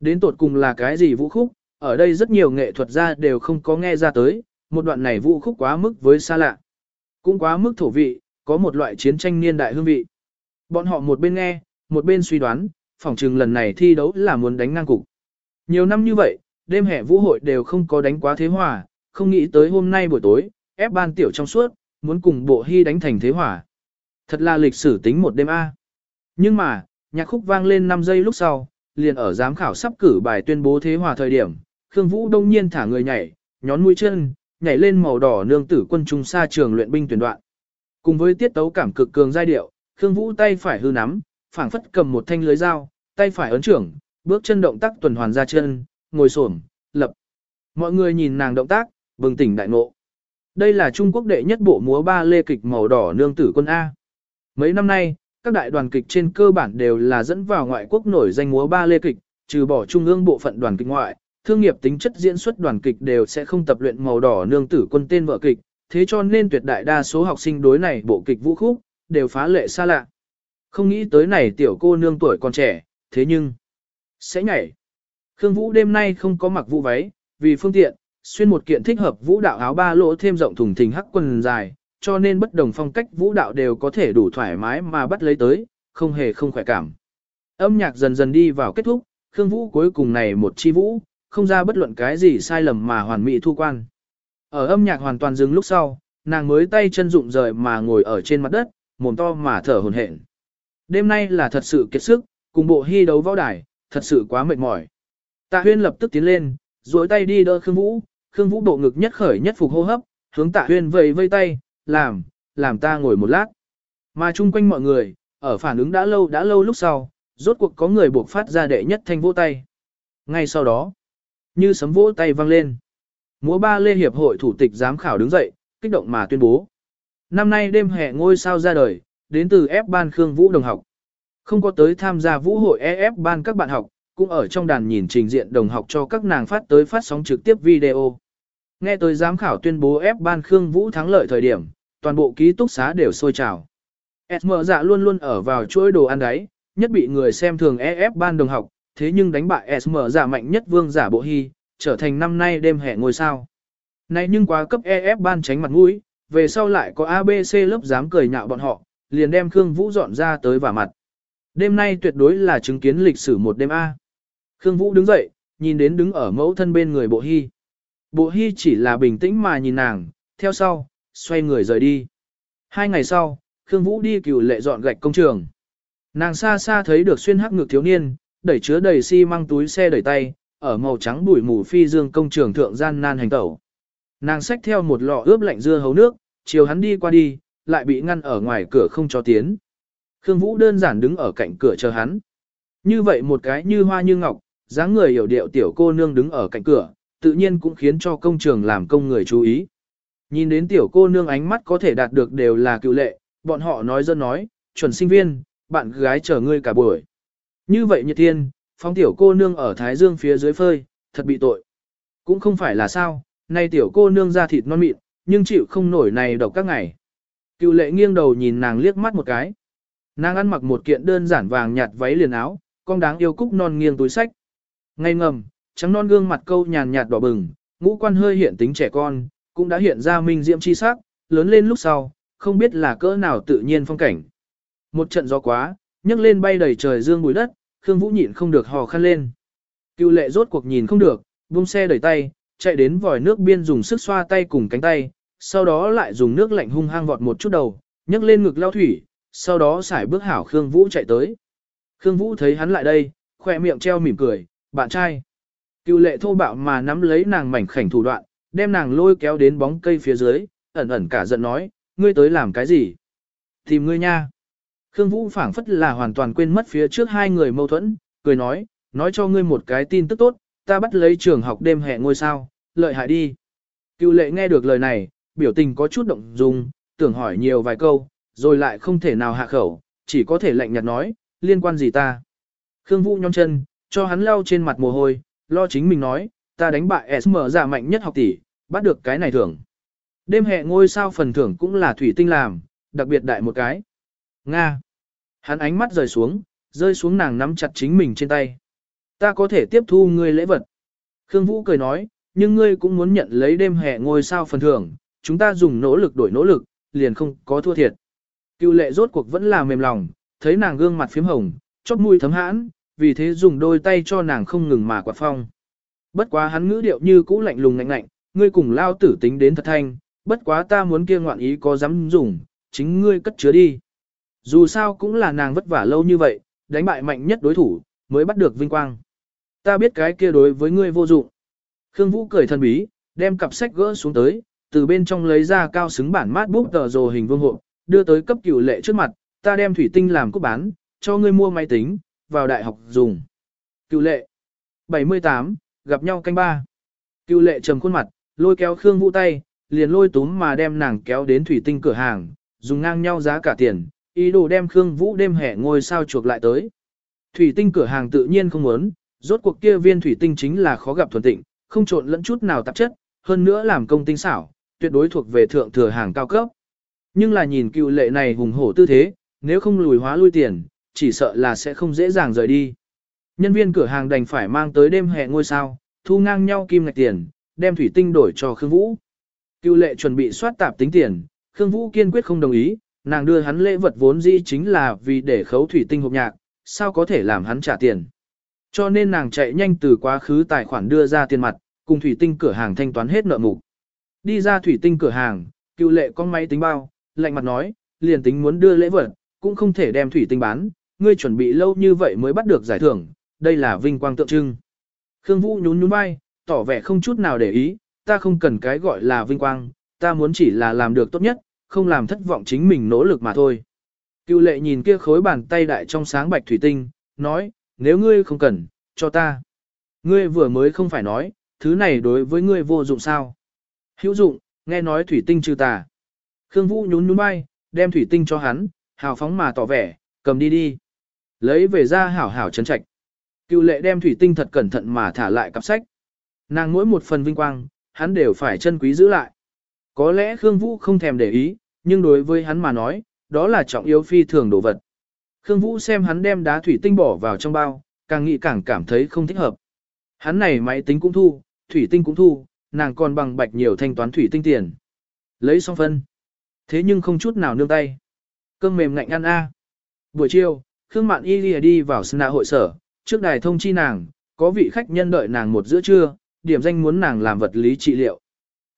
đến tột cùng là cái gì vũ khúc, ở đây rất nhiều nghệ thuật gia đều không có nghe ra tới, một đoạn này vũ khúc quá mức với xa lạ. Cũng quá mức thổ vị, có một loại chiến tranh niên đại hương vị. Bọn họ một bên nghe, một bên suy đoán, phỏng chừng lần này thi đấu là muốn đánh ngang cục. Nhiều năm như vậy, đêm hè vũ hội đều không có đánh quá thế hòa, không nghĩ tới hôm nay buổi tối, ép ban tiểu trong suốt, muốn cùng bộ hy đánh thành thế hòa. Thật là lịch sử tính một đêm A. Nhưng mà, nhạc khúc vang lên 5 giây lúc sau, liền ở giám khảo sắp cử bài tuyên bố thế hòa thời điểm, Khương Vũ đông nhiên thả người nhảy, nhón mũi chân, nhảy lên màu đỏ nương tử quân trung xa trường luyện binh tuyển đoạn. Cùng với tiết tấu cảm cực cường giai điệu, Khương Vũ tay phải hư nắm, phảng phất cầm một thanh lưới dao, tay phải ấn trưởng, bước chân động tác tuần hoàn ra chân, ngồi xổm, lập. Mọi người nhìn nàng động tác, bừng tỉnh đại ngộ. Đây là Trung Quốc đệ nhất bộ múa ba lê kịch màu đỏ nương tử quân A. Mấy năm nay, các đại đoàn kịch trên cơ bản đều là dẫn vào ngoại quốc nổi danh múa ba lê kịch, trừ bỏ trung ương bộ phận đoàn kịch ngoại, thương nghiệp tính chất diễn xuất đoàn kịch đều sẽ không tập luyện màu đỏ nương tử quân tên vợ kịch, thế cho nên tuyệt đại đa số học sinh đối này bộ kịch vũ khúc, đều phá lệ xa lạ. Không nghĩ tới này tiểu cô nương tuổi còn trẻ, thế nhưng, sẽ nhảy. Khương Vũ đêm nay không có mặc vũ váy, vì phương tiện, xuyên một kiện thích hợp vũ đạo áo ba lỗ thêm rộng thùng thình hắc quần dài, cho nên bất đồng phong cách vũ đạo đều có thể đủ thoải mái mà bắt lấy tới, không hề không khỏe cảm. Âm nhạc dần dần đi vào kết thúc, Khương Vũ cuối cùng này một chi vũ, không ra bất luận cái gì sai lầm mà hoàn mỹ thu quan. Ở âm nhạc hoàn toàn dừng lúc sau, nàng mới tay chân rụng rời mà ngồi ở trên mặt đất, mồm to mà thở hổn hển. Đêm nay là thật sự kiệt sức, cùng bộ hy đấu võ đài, thật sự quá mệt mỏi. Tạ Huyên lập tức tiến lên, duỗi tay đi đỡ Khương Vũ, Khương Vũ độ ngực nhất khởi nhất phục hô hấp, hướng Tạ Huyên vẫy vây tay, làm, làm ta ngồi một lát. Mà chung quanh mọi người, ở phản ứng đã lâu đã lâu lúc sau, rốt cuộc có người buộc phát ra đệ nhất thanh vỗ tay. Ngay sau đó, như sấm vỗ tay vang lên. Múa ba lê hiệp hội thủ tịch giám khảo đứng dậy, kích động mà tuyên bố. Năm nay đêm hè ngôi sao ra đời, đến từ F ban Khương Vũ đồng học. Không có tới tham gia vũ hội EF ban các bạn học, cũng ở trong đàn nhìn trình diện đồng học cho các nàng phát tới phát sóng trực tiếp video. Nghe tới giám khảo tuyên bố F ban Khương Vũ thắng lợi thời điểm, toàn bộ ký túc xá đều sôi trào. SM dạ luôn luôn ở vào chuỗi đồ ăn đấy, nhất bị người xem thường EF ban đồng học, thế nhưng đánh bại SM giả mạnh nhất vương giả bộ hy, trở thành năm nay đêm hè ngôi sao. Này nhưng quá cấp EF ban tránh mặt mũi, về sau lại có ABC lớp dám cười nhạo bọn họ, liền đem Khương Vũ dọn ra tới vả mặt. Đêm nay tuyệt đối là chứng kiến lịch sử một đêm A. Khương Vũ đứng dậy, nhìn đến đứng ở mẫu thân bên người bộ hy. Bộ hy chỉ là bình tĩnh mà nhìn nàng, theo sau, xoay người rời đi. Hai ngày sau, Khương Vũ đi cửu lệ dọn gạch công trường. Nàng xa xa thấy được xuyên hắc ngược thiếu niên, đẩy chứa đầy xi măng túi xe đẩy tay, ở màu trắng bụi mù phi dương công trường thượng gian nan hành tẩu. Nàng xách theo một lọ ướp lạnh dưa hấu nước, chiều hắn đi qua đi, lại bị ngăn ở ngoài cửa không cho tiến. Khương Vũ đơn giản đứng ở cạnh cửa chờ hắn. Như vậy một cái như hoa như ngọc, dáng người hiểu điệu tiểu cô nương đứng ở cạnh cửa, tự nhiên cũng khiến cho công trường làm công người chú ý. Nhìn đến tiểu cô nương ánh mắt có thể đạt được đều là cựu lệ, bọn họ nói dân nói, chuẩn sinh viên, bạn gái chờ ngươi cả buổi. Như vậy nhiệt thiên, phong tiểu cô nương ở Thái Dương phía dưới phơi, thật bị tội. Cũng không phải là sao, nay tiểu cô nương ra thịt non mịn, nhưng chịu không nổi này độc các ngày. Cựu lệ nghiêng đầu nhìn nàng liếc mắt một cái. Nàng ăn mặc một kiện đơn giản vàng nhạt váy liền áo, con đáng yêu cúc non nghiêng túi sách. Ngay ngầm, trắng non gương mặt câu nhàn nhạt đỏ bừng, ngũ quan hơi hiện tính trẻ con, cũng đã hiện ra minh diễm chi sắc, lớn lên lúc sau, không biết là cỡ nào tự nhiên phong cảnh. Một trận gió quá, nhấc lên bay đầy trời dương bụi đất, Khương Vũ nhịn không được hò khăn lên. Cựu lệ rốt cuộc nhìn không được, buông xe đẩy tay, chạy đến vòi nước biên dùng sức xoa tay cùng cánh tay, sau đó lại dùng nước lạnh hung hăng vọt một chút đầu, nhấc lên ngực lao thủy, sau đó xải bước hảo Khương Vũ chạy tới. Khương Vũ thấy hắn lại đây, khoe miệng treo mỉm cười, bạn trai. Cựu lệ thô bạo mà nắm lấy nàng mảnh khảnh thủ đoạn, đem nàng lôi kéo đến bóng cây phía dưới, ẩn ẩn cả giận nói, ngươi tới làm cái gì? Tìm ngươi nha. Khương Vũ phảng phất là hoàn toàn quên mất phía trước hai người mâu thuẫn, cười nói, nói cho ngươi một cái tin tức tốt, ta bắt lấy trường học đêm hè ngôi sao, lợi hại đi. Cựu lệ nghe được lời này, biểu tình có chút động dung, tưởng hỏi nhiều vài câu, rồi lại không thể nào hạ khẩu, chỉ có thể lạnh nhạt nói, liên quan gì ta. Khương Vũ nhón chân, cho hắn lau trên mặt mồ hôi, lo chính mình nói, ta đánh bại SM giả mạnh nhất học tỷ, bắt được cái này thưởng. Đêm hè ngôi sao phần thưởng cũng là thủy tinh làm, đặc biệt đại một cái. Nga. Hắn ánh mắt rời xuống, rơi xuống nàng nắm chặt chính mình trên tay. Ta có thể tiếp thu ngươi lễ vật. Khương Vũ cười nói, nhưng ngươi cũng muốn nhận lấy đêm hè ngôi sao phần thưởng, chúng ta dùng nỗ lực đổi nỗ lực, liền không có thua thiệt. Cựu lệ rốt cuộc vẫn là mềm lòng, thấy nàng gương mặt phím hồng, chót mũi thấm hãn, vì thế dùng đôi tay cho nàng không ngừng mà quạt phong. Bất quá hắn ngữ điệu như cũ lạnh lùng ngạnh ngạnh, ngươi cùng lao tử tính đến thật thanh, bất quá ta muốn kia ngoạn ý có dám dùng, chính ngươi cất chứa đi. Dù sao cũng là nàng vất vả lâu như vậy, đánh bại mạnh nhất đối thủ, mới bắt được vinh quang. Ta biết cái kia đối với ngươi vô dụng. Khương Vũ cười thần bí, đem cặp sách gỡ xuống tới, từ bên trong lấy ra cao xứng bản mát bút tờ rồ hình vương hộ, đưa tới cấp cửu lệ trước mặt, ta đem thủy tinh làm cốt bán, cho ngươi mua máy tính, vào đại học dùng. Cửu lệ 78, gặp nhau canh ba. Cửu lệ trầm khuôn mặt, lôi kéo Khương Vũ tay, liền lôi túm mà đem nàng kéo đến thủy tinh cửa hàng, dùng ngang nhau giá cả tiền, ý đồ đem Khương Vũ đêm hẻ ngôi sao chuộc lại tới. Thủy tinh cửa hàng tự nhiên không muốn, rốt cuộc kia viên thủy tinh chính là khó gặp thuần tịnh, không trộn lẫn chút nào tạp chất, hơn nữa làm công tinh xảo, tuyệt đối thuộc về thượng thừa hàng cao cấp. Nhưng là nhìn cựu lệ này hùng hổ tư thế, nếu không lùi hóa lui tiền, chỉ sợ là sẽ không dễ dàng rời đi. Nhân viên cửa hàng đành phải mang tới đêm hè ngôi sao, thu ngang nhau kim ngạch tiền, đem thủy tinh đổi cho Khương Vũ. Cựu lệ chuẩn bị soát tạp tính tiền, Khương Vũ kiên quyết không đồng ý, nàng đưa hắn lễ vật vốn dĩ chính là vì để khấu thủy tinh hộp nhạc, sao có thể làm hắn trả tiền. Cho nên nàng chạy nhanh từ quá khứ tài khoản đưa ra tiền mặt, cùng thủy tinh cửa hàng thanh toán hết nợ mục. Đi ra thủy tinh cửa hàng, cựu lệ con máy tính bao, lạnh mặt nói, liền tính muốn đưa lễ vật, cũng không thể đem thủy tinh bán, ngươi chuẩn bị lâu như vậy mới bắt được giải thưởng, đây là vinh quang tượng trưng. Khương Vũ nhún nhún vai, tỏ vẻ không chút nào để ý, ta không cần cái gọi là vinh quang, ta muốn chỉ là làm được tốt nhất, không làm thất vọng chính mình nỗ lực mà thôi. Cựu lệ nhìn kia khối bàn tay đại trong sáng bạch thủy tinh, nói, nếu ngươi không cần, cho ta. Ngươi vừa mới không phải nói, thứ này đối với ngươi vô dụng sao. Hữu dụng, nghe nói thủy tinh trừ tà. Khương Vũ nhún nhún bay, đem thủy tinh cho hắn, hào phóng mà tỏ vẻ, cầm đi đi. Lấy về ra hảo hảo chấn trạch. Cựu lệ đem thủy tinh thật cẩn thận mà thả lại cặp sách. Nàng mỗi một phần vinh quang, hắn đều phải chân quý giữ lại. Có lẽ Khương Vũ không thèm để ý, nhưng đối với hắn mà nói, đó là trọng yếu phi thường đồ vật. Khương Vũ xem hắn đem đá thủy tinh bỏ vào trong bao, càng nghĩ càng cảm thấy không thích hợp. Hắn này máy tính cũng thu, thủy tinh cũng thu, nàng còn bằng bạch nhiều thanh toán thủy tinh tiền. Lấy xong phân. Thế nhưng không chút nào nương tay. Cơm mềm ngạnh ăn a. Buổi chiều, Khương Mạn Y lìa đi vào sân hội sở, trước đài thông chi nàng, có vị khách nhân đợi nàng một giữa trưa, điểm danh muốn nàng làm vật lý trị liệu.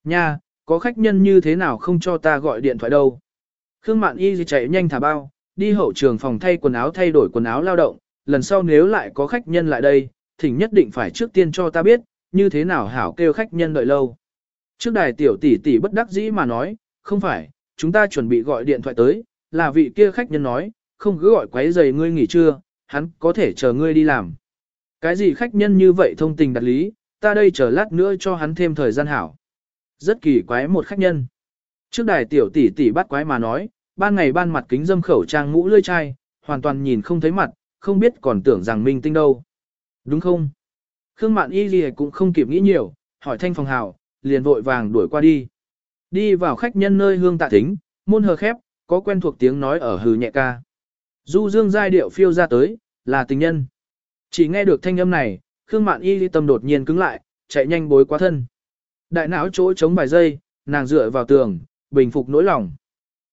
Nha, có khách nhân như thế nào không cho ta gọi điện thoại đâu. Khương Mạn Y chạy nhanh thả bao, đi hậu trường phòng thay quần áo thay đổi quần áo lao động, lần sau nếu lại có khách nhân lại đây, thỉnh nhất định phải trước tiên cho ta biết, như thế nào hảo kêu khách nhân đợi lâu. Trước đài tiểu tỷ tỷ bất đắc dĩ mà nói, không phải, chúng ta chuẩn bị gọi điện thoại tới, là vị kia khách nhân nói, không cứ gọi quấy giày ngươi nghỉ trưa, hắn có thể chờ ngươi đi làm. Cái gì khách nhân như vậy thông tình đặt lý, ta đây chờ lát nữa cho hắn thêm thời gian hảo. Rất kỳ quái một khách nhân. Trước đài tiểu tỷ tỷ bắt quái mà nói, ban ngày ban mặt kính dâm khẩu trang mũ lươi chai, hoàn toàn nhìn không thấy mặt, không biết còn tưởng rằng minh tinh đâu. Đúng không? Khương Mạn Y gì cũng không kịp nghĩ nhiều, hỏi thanh phòng hào, liền vội vàng đuổi qua đi. Đi vào khách nhân nơi hương tạ thính, môn hờ khép, có quen thuộc tiếng nói ở hừ nhẹ ca. Du dương giai điệu phiêu ra tới, là tình nhân. Chỉ nghe được thanh âm này, Khương Mạn Y tâm đột nhiên cứng lại, chạy nhanh bối quá thân. Đại não chỗ chống vài giây, nàng dựa vào tường, bình phục nỗi lòng.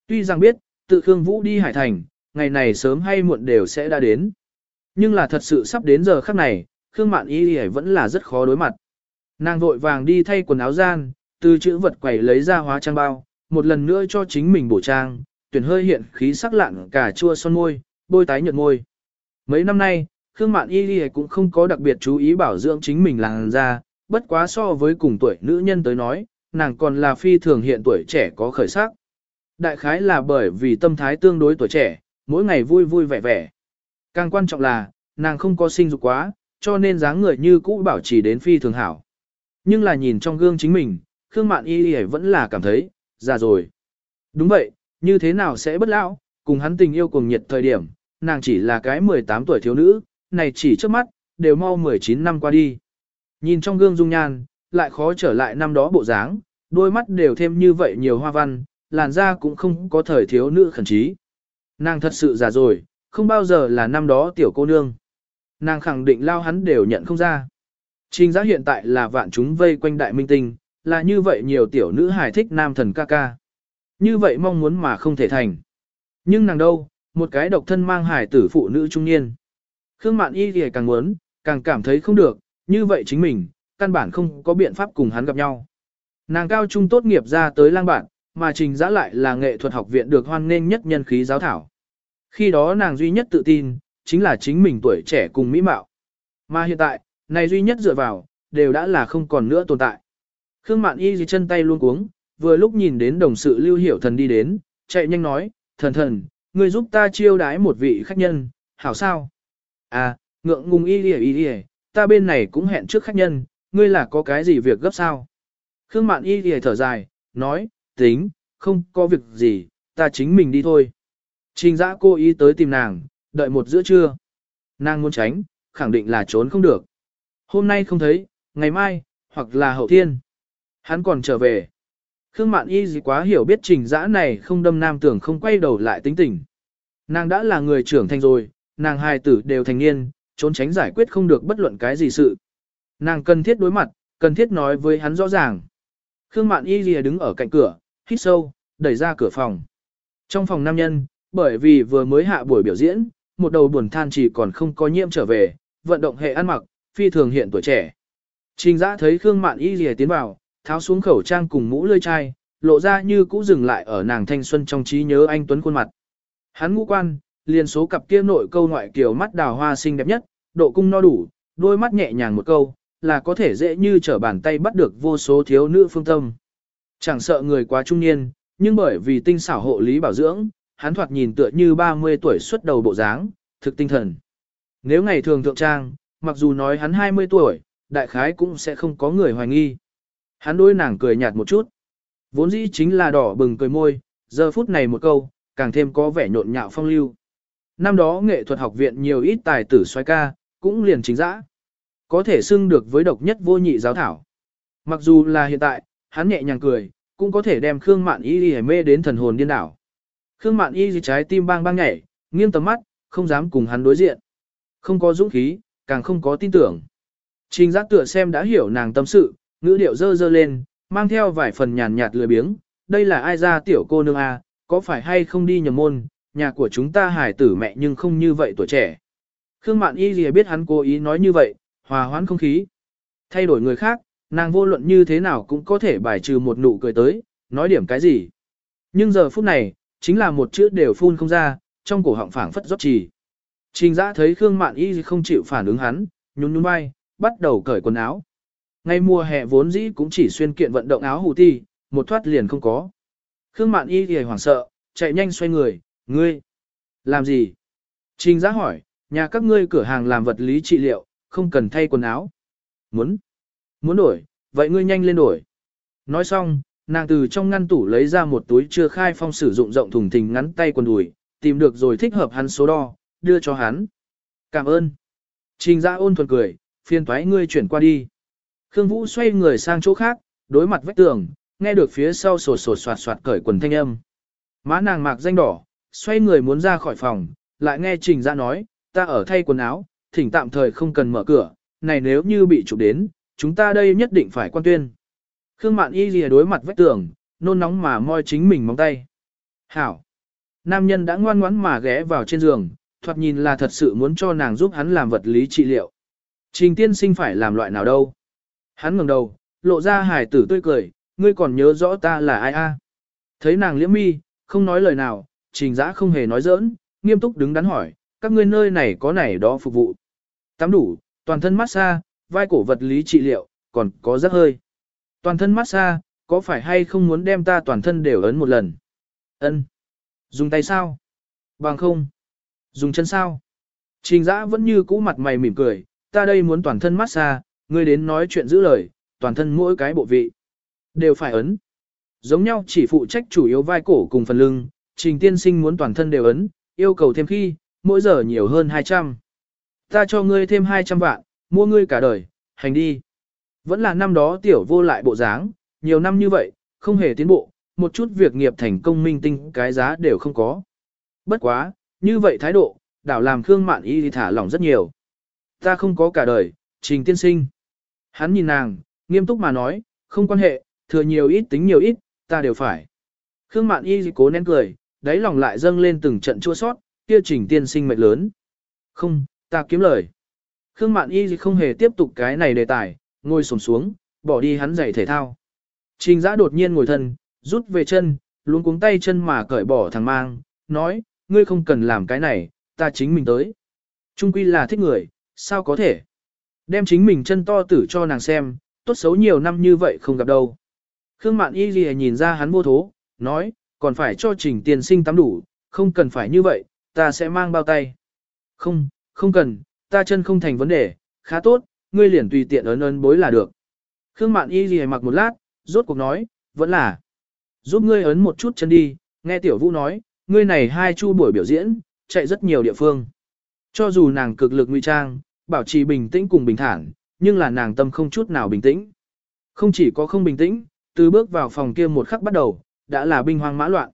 Tuy rằng biết, tự Khương Vũ đi Hải Thành, ngày này sớm hay muộn đều sẽ đã đến. Nhưng là thật sự sắp đến giờ khắc này, Khương Mạn Y vẫn là rất khó đối mặt. Nàng vội vàng đi thay quần áo gian, từ chữ vật quẩy lấy ra hóa trang bao, một lần nữa cho chính mình bổ trang, tuyển hơi hiện khí sắc lạn cả chua son môi, bôi tái nhợt môi. Mấy năm nay, Khương Mạn Y Y cũng không có đặc biệt chú ý bảo dưỡng chính mình làn da, bất quá so với cùng tuổi nữ nhân tới nói, nàng còn là phi thường hiện tuổi trẻ có khởi sắc. Đại khái là bởi vì tâm thái tương đối tuổi trẻ, mỗi ngày vui vui vẻ vẻ. Càng quan trọng là, nàng không có sinh dục quá, cho nên dáng người như cũ bảo trì đến phi thường hảo. Nhưng là nhìn trong gương chính mình, Khương Mạn Y Y vẫn là cảm thấy, già rồi. Đúng vậy, như thế nào sẽ bất lão, cùng hắn tình yêu cùng nhiệt thời điểm, nàng chỉ là cái 18 tuổi thiếu nữ, này chỉ trước mắt, đều mau 19 năm qua đi. Nhìn trong gương dung nhan, lại khó trở lại năm đó bộ dáng, đôi mắt đều thêm như vậy nhiều hoa văn, làn da cũng không có thời thiếu nữ khẩn trí. Nàng thật sự già rồi, không bao giờ là năm đó tiểu cô nương. Nàng khẳng định lao hắn đều nhận không ra. Trình giác hiện tại là vạn chúng vây quanh đại minh tinh, là như vậy nhiều tiểu nữ hài thích nam thần ca ca. Như vậy mong muốn mà không thể thành. Nhưng nàng đâu, một cái độc thân mang hài tử phụ nữ trung niên. Khương Mạn Y thì càng muốn, càng cảm thấy không được, như vậy chính mình, căn bản không có biện pháp cùng hắn gặp nhau. Nàng cao trung tốt nghiệp ra tới lang bản, mà trình giã lại là nghệ thuật học viện được hoan nghênh nhất nhân khí giáo thảo. Khi đó nàng duy nhất tự tin, chính là chính mình tuổi trẻ cùng mỹ mạo. Mà hiện tại, này duy nhất dựa vào, đều đã là không còn nữa tồn tại. Khương Mạn Y dì chân tay luôn cuống, vừa lúc nhìn đến đồng sự Lưu Hiểu Thần đi đến, chạy nhanh nói, thần thần, người giúp ta chiêu đái một vị khách nhân, hảo sao? À, ngượng ngùng y dì y đi ta bên này cũng hẹn trước khách nhân, ngươi là có cái gì việc gấp sao? Khương Mạn y thì thở dài, nói, tính, không có việc gì, ta chính mình đi thôi. Trình dã cô ý tới tìm nàng, đợi một giữa trưa. Nàng muốn tránh, khẳng định là trốn không được. Hôm nay không thấy, ngày mai, hoặc là hậu thiên. Hắn còn trở về. Khương Mạn Y gì quá hiểu biết trình dã này không đâm nam tưởng không quay đầu lại tính tình. Nàng đã là người trưởng thành rồi, nàng hài tử đều thành niên, trốn tránh giải quyết không được bất luận cái gì sự. Nàng cần thiết đối mặt, cần thiết nói với hắn rõ ràng. Khương Mạn Y lìa đứng ở cạnh cửa, hít sâu, đẩy ra cửa phòng. Trong phòng nam nhân, bởi vì vừa mới hạ buổi biểu diễn, một đầu buồn than chỉ còn không có nhiễm trở về, vận động hệ ăn mặc, phi thường hiện tuổi trẻ. Trình giã thấy Khương Mạn Y lìa tiến vào, tháo xuống khẩu trang cùng mũ lươi chai, lộ ra như cũ dừng lại ở nàng thanh xuân trong trí nhớ anh Tuấn khuôn mặt. Hắn ngũ quan, liền số cặp kia nội câu ngoại kiều mắt đào hoa xinh đẹp nhất, độ cung no đủ, đôi mắt nhẹ nhàng một câu, là có thể dễ như trở bàn tay bắt được vô số thiếu nữ phương tâm. Chẳng sợ người quá trung niên, nhưng bởi vì tinh xảo hộ lý bảo dưỡng, hắn thoạt nhìn tựa như 30 tuổi xuất đầu bộ dáng, thực tinh thần. Nếu ngày thường thượng trang, mặc dù nói hắn 20 tuổi, đại khái cũng sẽ không có người hoài nghi. Hắn đối nàng cười nhạt một chút. Vốn dĩ chính là đỏ bừng cười môi, giờ phút này một câu, càng thêm có vẻ nhộn nhạo phong lưu. Năm đó nghệ thuật học viện nhiều ít tài tử xoay ca, cũng liền chính dã. Có thể xưng được với độc nhất vô nhị giáo thảo. Mặc dù là hiện tại, hắn nhẹ nhàng cười, cũng có thể đem Khương Mạn Y Y mê đến thần hồn điên đảo. Khương Mạn Y trái tim bang bang nhảy, nghiêng tầm mắt, không dám cùng hắn đối diện. Không có dũng khí, càng không có tin tưởng. Trình giác tựa xem đã hiểu nàng tâm sự, ngữ điệu dơ dơ lên, mang theo vài phần nhàn nhạt lười biếng. Đây là ai ra tiểu cô nương a, à, có phải hay không đi nhầm môn, nhà của chúng ta hài tử mẹ nhưng không như vậy tuổi trẻ. Khương Mạn Y gì biết hắn cố ý nói như vậy, hòa hoãn không khí. Thay đổi người khác, nàng vô luận như thế nào cũng có thể bài trừ một nụ cười tới, nói điểm cái gì. Nhưng giờ phút này, chính là một chữ đều phun không ra, trong cổ họng phảng phất rót trì. Trình giã thấy Khương Mạn Y không chịu phản ứng hắn, nhún nhún vai, bắt đầu cởi quần áo. Ngay mùa hè vốn dĩ cũng chỉ xuyên kiện vận động áo hủ ti, một thoát liền không có. Khương Mạn Y thì hoảng sợ, chạy nhanh xoay người, ngươi, làm gì? Trình giã hỏi, nhà các ngươi cửa hàng làm vật lý trị liệu, không cần thay quần áo. Muốn, muốn đổi, vậy ngươi nhanh lên đổi. Nói xong, nàng từ trong ngăn tủ lấy ra một túi chưa khai phong sử dụng rộng thùng thình ngắn tay quần đùi, tìm được rồi thích hợp hắn số đo, đưa cho hắn. Cảm ơn. Trình giã ôn thuần cười, Phiên toái ngươi chuyển qua đi. Khương Vũ xoay người sang chỗ khác, đối mặt vách tường, nghe được phía sau sột sột soạt soạt cởi quần thanh âm. Má nàng mạc danh đỏ, xoay người muốn ra khỏi phòng, lại nghe Trình Dã nói, ta ở thay quần áo, thỉnh tạm thời không cần mở cửa, này nếu như bị chụp đến, chúng ta đây nhất định phải quan tuyên. Khương Mạn Y lìa đối mặt vách tường, nôn nóng mà moi chính mình móng tay. Hảo! Nam nhân đã ngoan ngoãn mà ghé vào trên giường, thoạt nhìn là thật sự muốn cho nàng giúp hắn làm vật lý trị liệu. Trình tiên sinh phải làm loại nào đâu? Hắn ngẩng đầu, lộ ra hài tử tươi cười, ngươi còn nhớ rõ ta là ai a? Thấy nàng liễm mi, không nói lời nào, trình giã không hề nói giỡn, nghiêm túc đứng đắn hỏi, các ngươi nơi này có này đó phục vụ. Tắm đủ, toàn thân massage, vai cổ vật lý trị liệu, còn có rất hơi. Toàn thân massage, có phải hay không muốn đem ta toàn thân đều ấn một lần? Ân. Dùng tay sao? Bằng không. Dùng chân sao? Trình giã vẫn như cũ mặt mày mỉm cười, ta đây muốn toàn thân massage, ngươi đến nói chuyện giữ lời, toàn thân mỗi cái bộ vị. Đều phải ấn. Giống nhau chỉ phụ trách chủ yếu vai cổ cùng phần lưng, trình tiên sinh muốn toàn thân đều ấn, yêu cầu thêm khi, mỗi giờ nhiều hơn 200. Ta cho ngươi thêm 200 vạn, mua ngươi cả đời, hành đi. Vẫn là năm đó tiểu vô lại bộ dáng, nhiều năm như vậy, không hề tiến bộ, một chút việc nghiệp thành công minh tinh cái giá đều không có. Bất quá, như vậy thái độ, đảo làm Khương Mạn Y thì thả lỏng rất nhiều. Ta không có cả đời, trình tiên sinh. Hắn nhìn nàng, nghiêm túc mà nói, không quan hệ, thừa nhiều ít tính nhiều ít, ta đều phải. Khương Mạn Y cố nén cười, đáy lòng lại dâng lên từng trận chua sót, kia trình tiên sinh mệnh lớn. Không, ta kiếm lời. Khương Mạn Y không hề tiếp tục cái này đề tài, ngồi xổm xuống, bỏ đi hắn giày thể thao. Trình giã đột nhiên ngồi thân, rút về chân, luôn cuống tay chân mà cởi bỏ thằng mang, nói, ngươi không cần làm cái này, ta chính mình tới. Trung quy là thích người, sao có thể? Đem chính mình chân to tử cho nàng xem, tốt xấu nhiều năm như vậy không gặp đâu. Khương Mạn Y Ghi nhìn ra hắn vô thố, nói, còn phải cho trình tiền sinh tắm đủ, không cần phải như vậy, ta sẽ mang bao tay. Không, không cần, ta chân không thành vấn đề, khá tốt, ngươi liền tùy tiện ấn ấn bối là được. Khương Mạn Y gì mặc một lát, rốt cuộc nói, vẫn là. Giúp ngươi ấn một chút chân đi, nghe Tiểu Vũ nói, ngươi này hai chu buổi biểu diễn, chạy rất nhiều địa phương. Cho dù nàng cực lực nguy trang, bảo trì bình tĩnh cùng bình thản, nhưng là nàng tâm không chút nào bình tĩnh. Không chỉ có không bình tĩnh, từ bước vào phòng kia một khắc bắt đầu, đã là binh hoang mã loạn.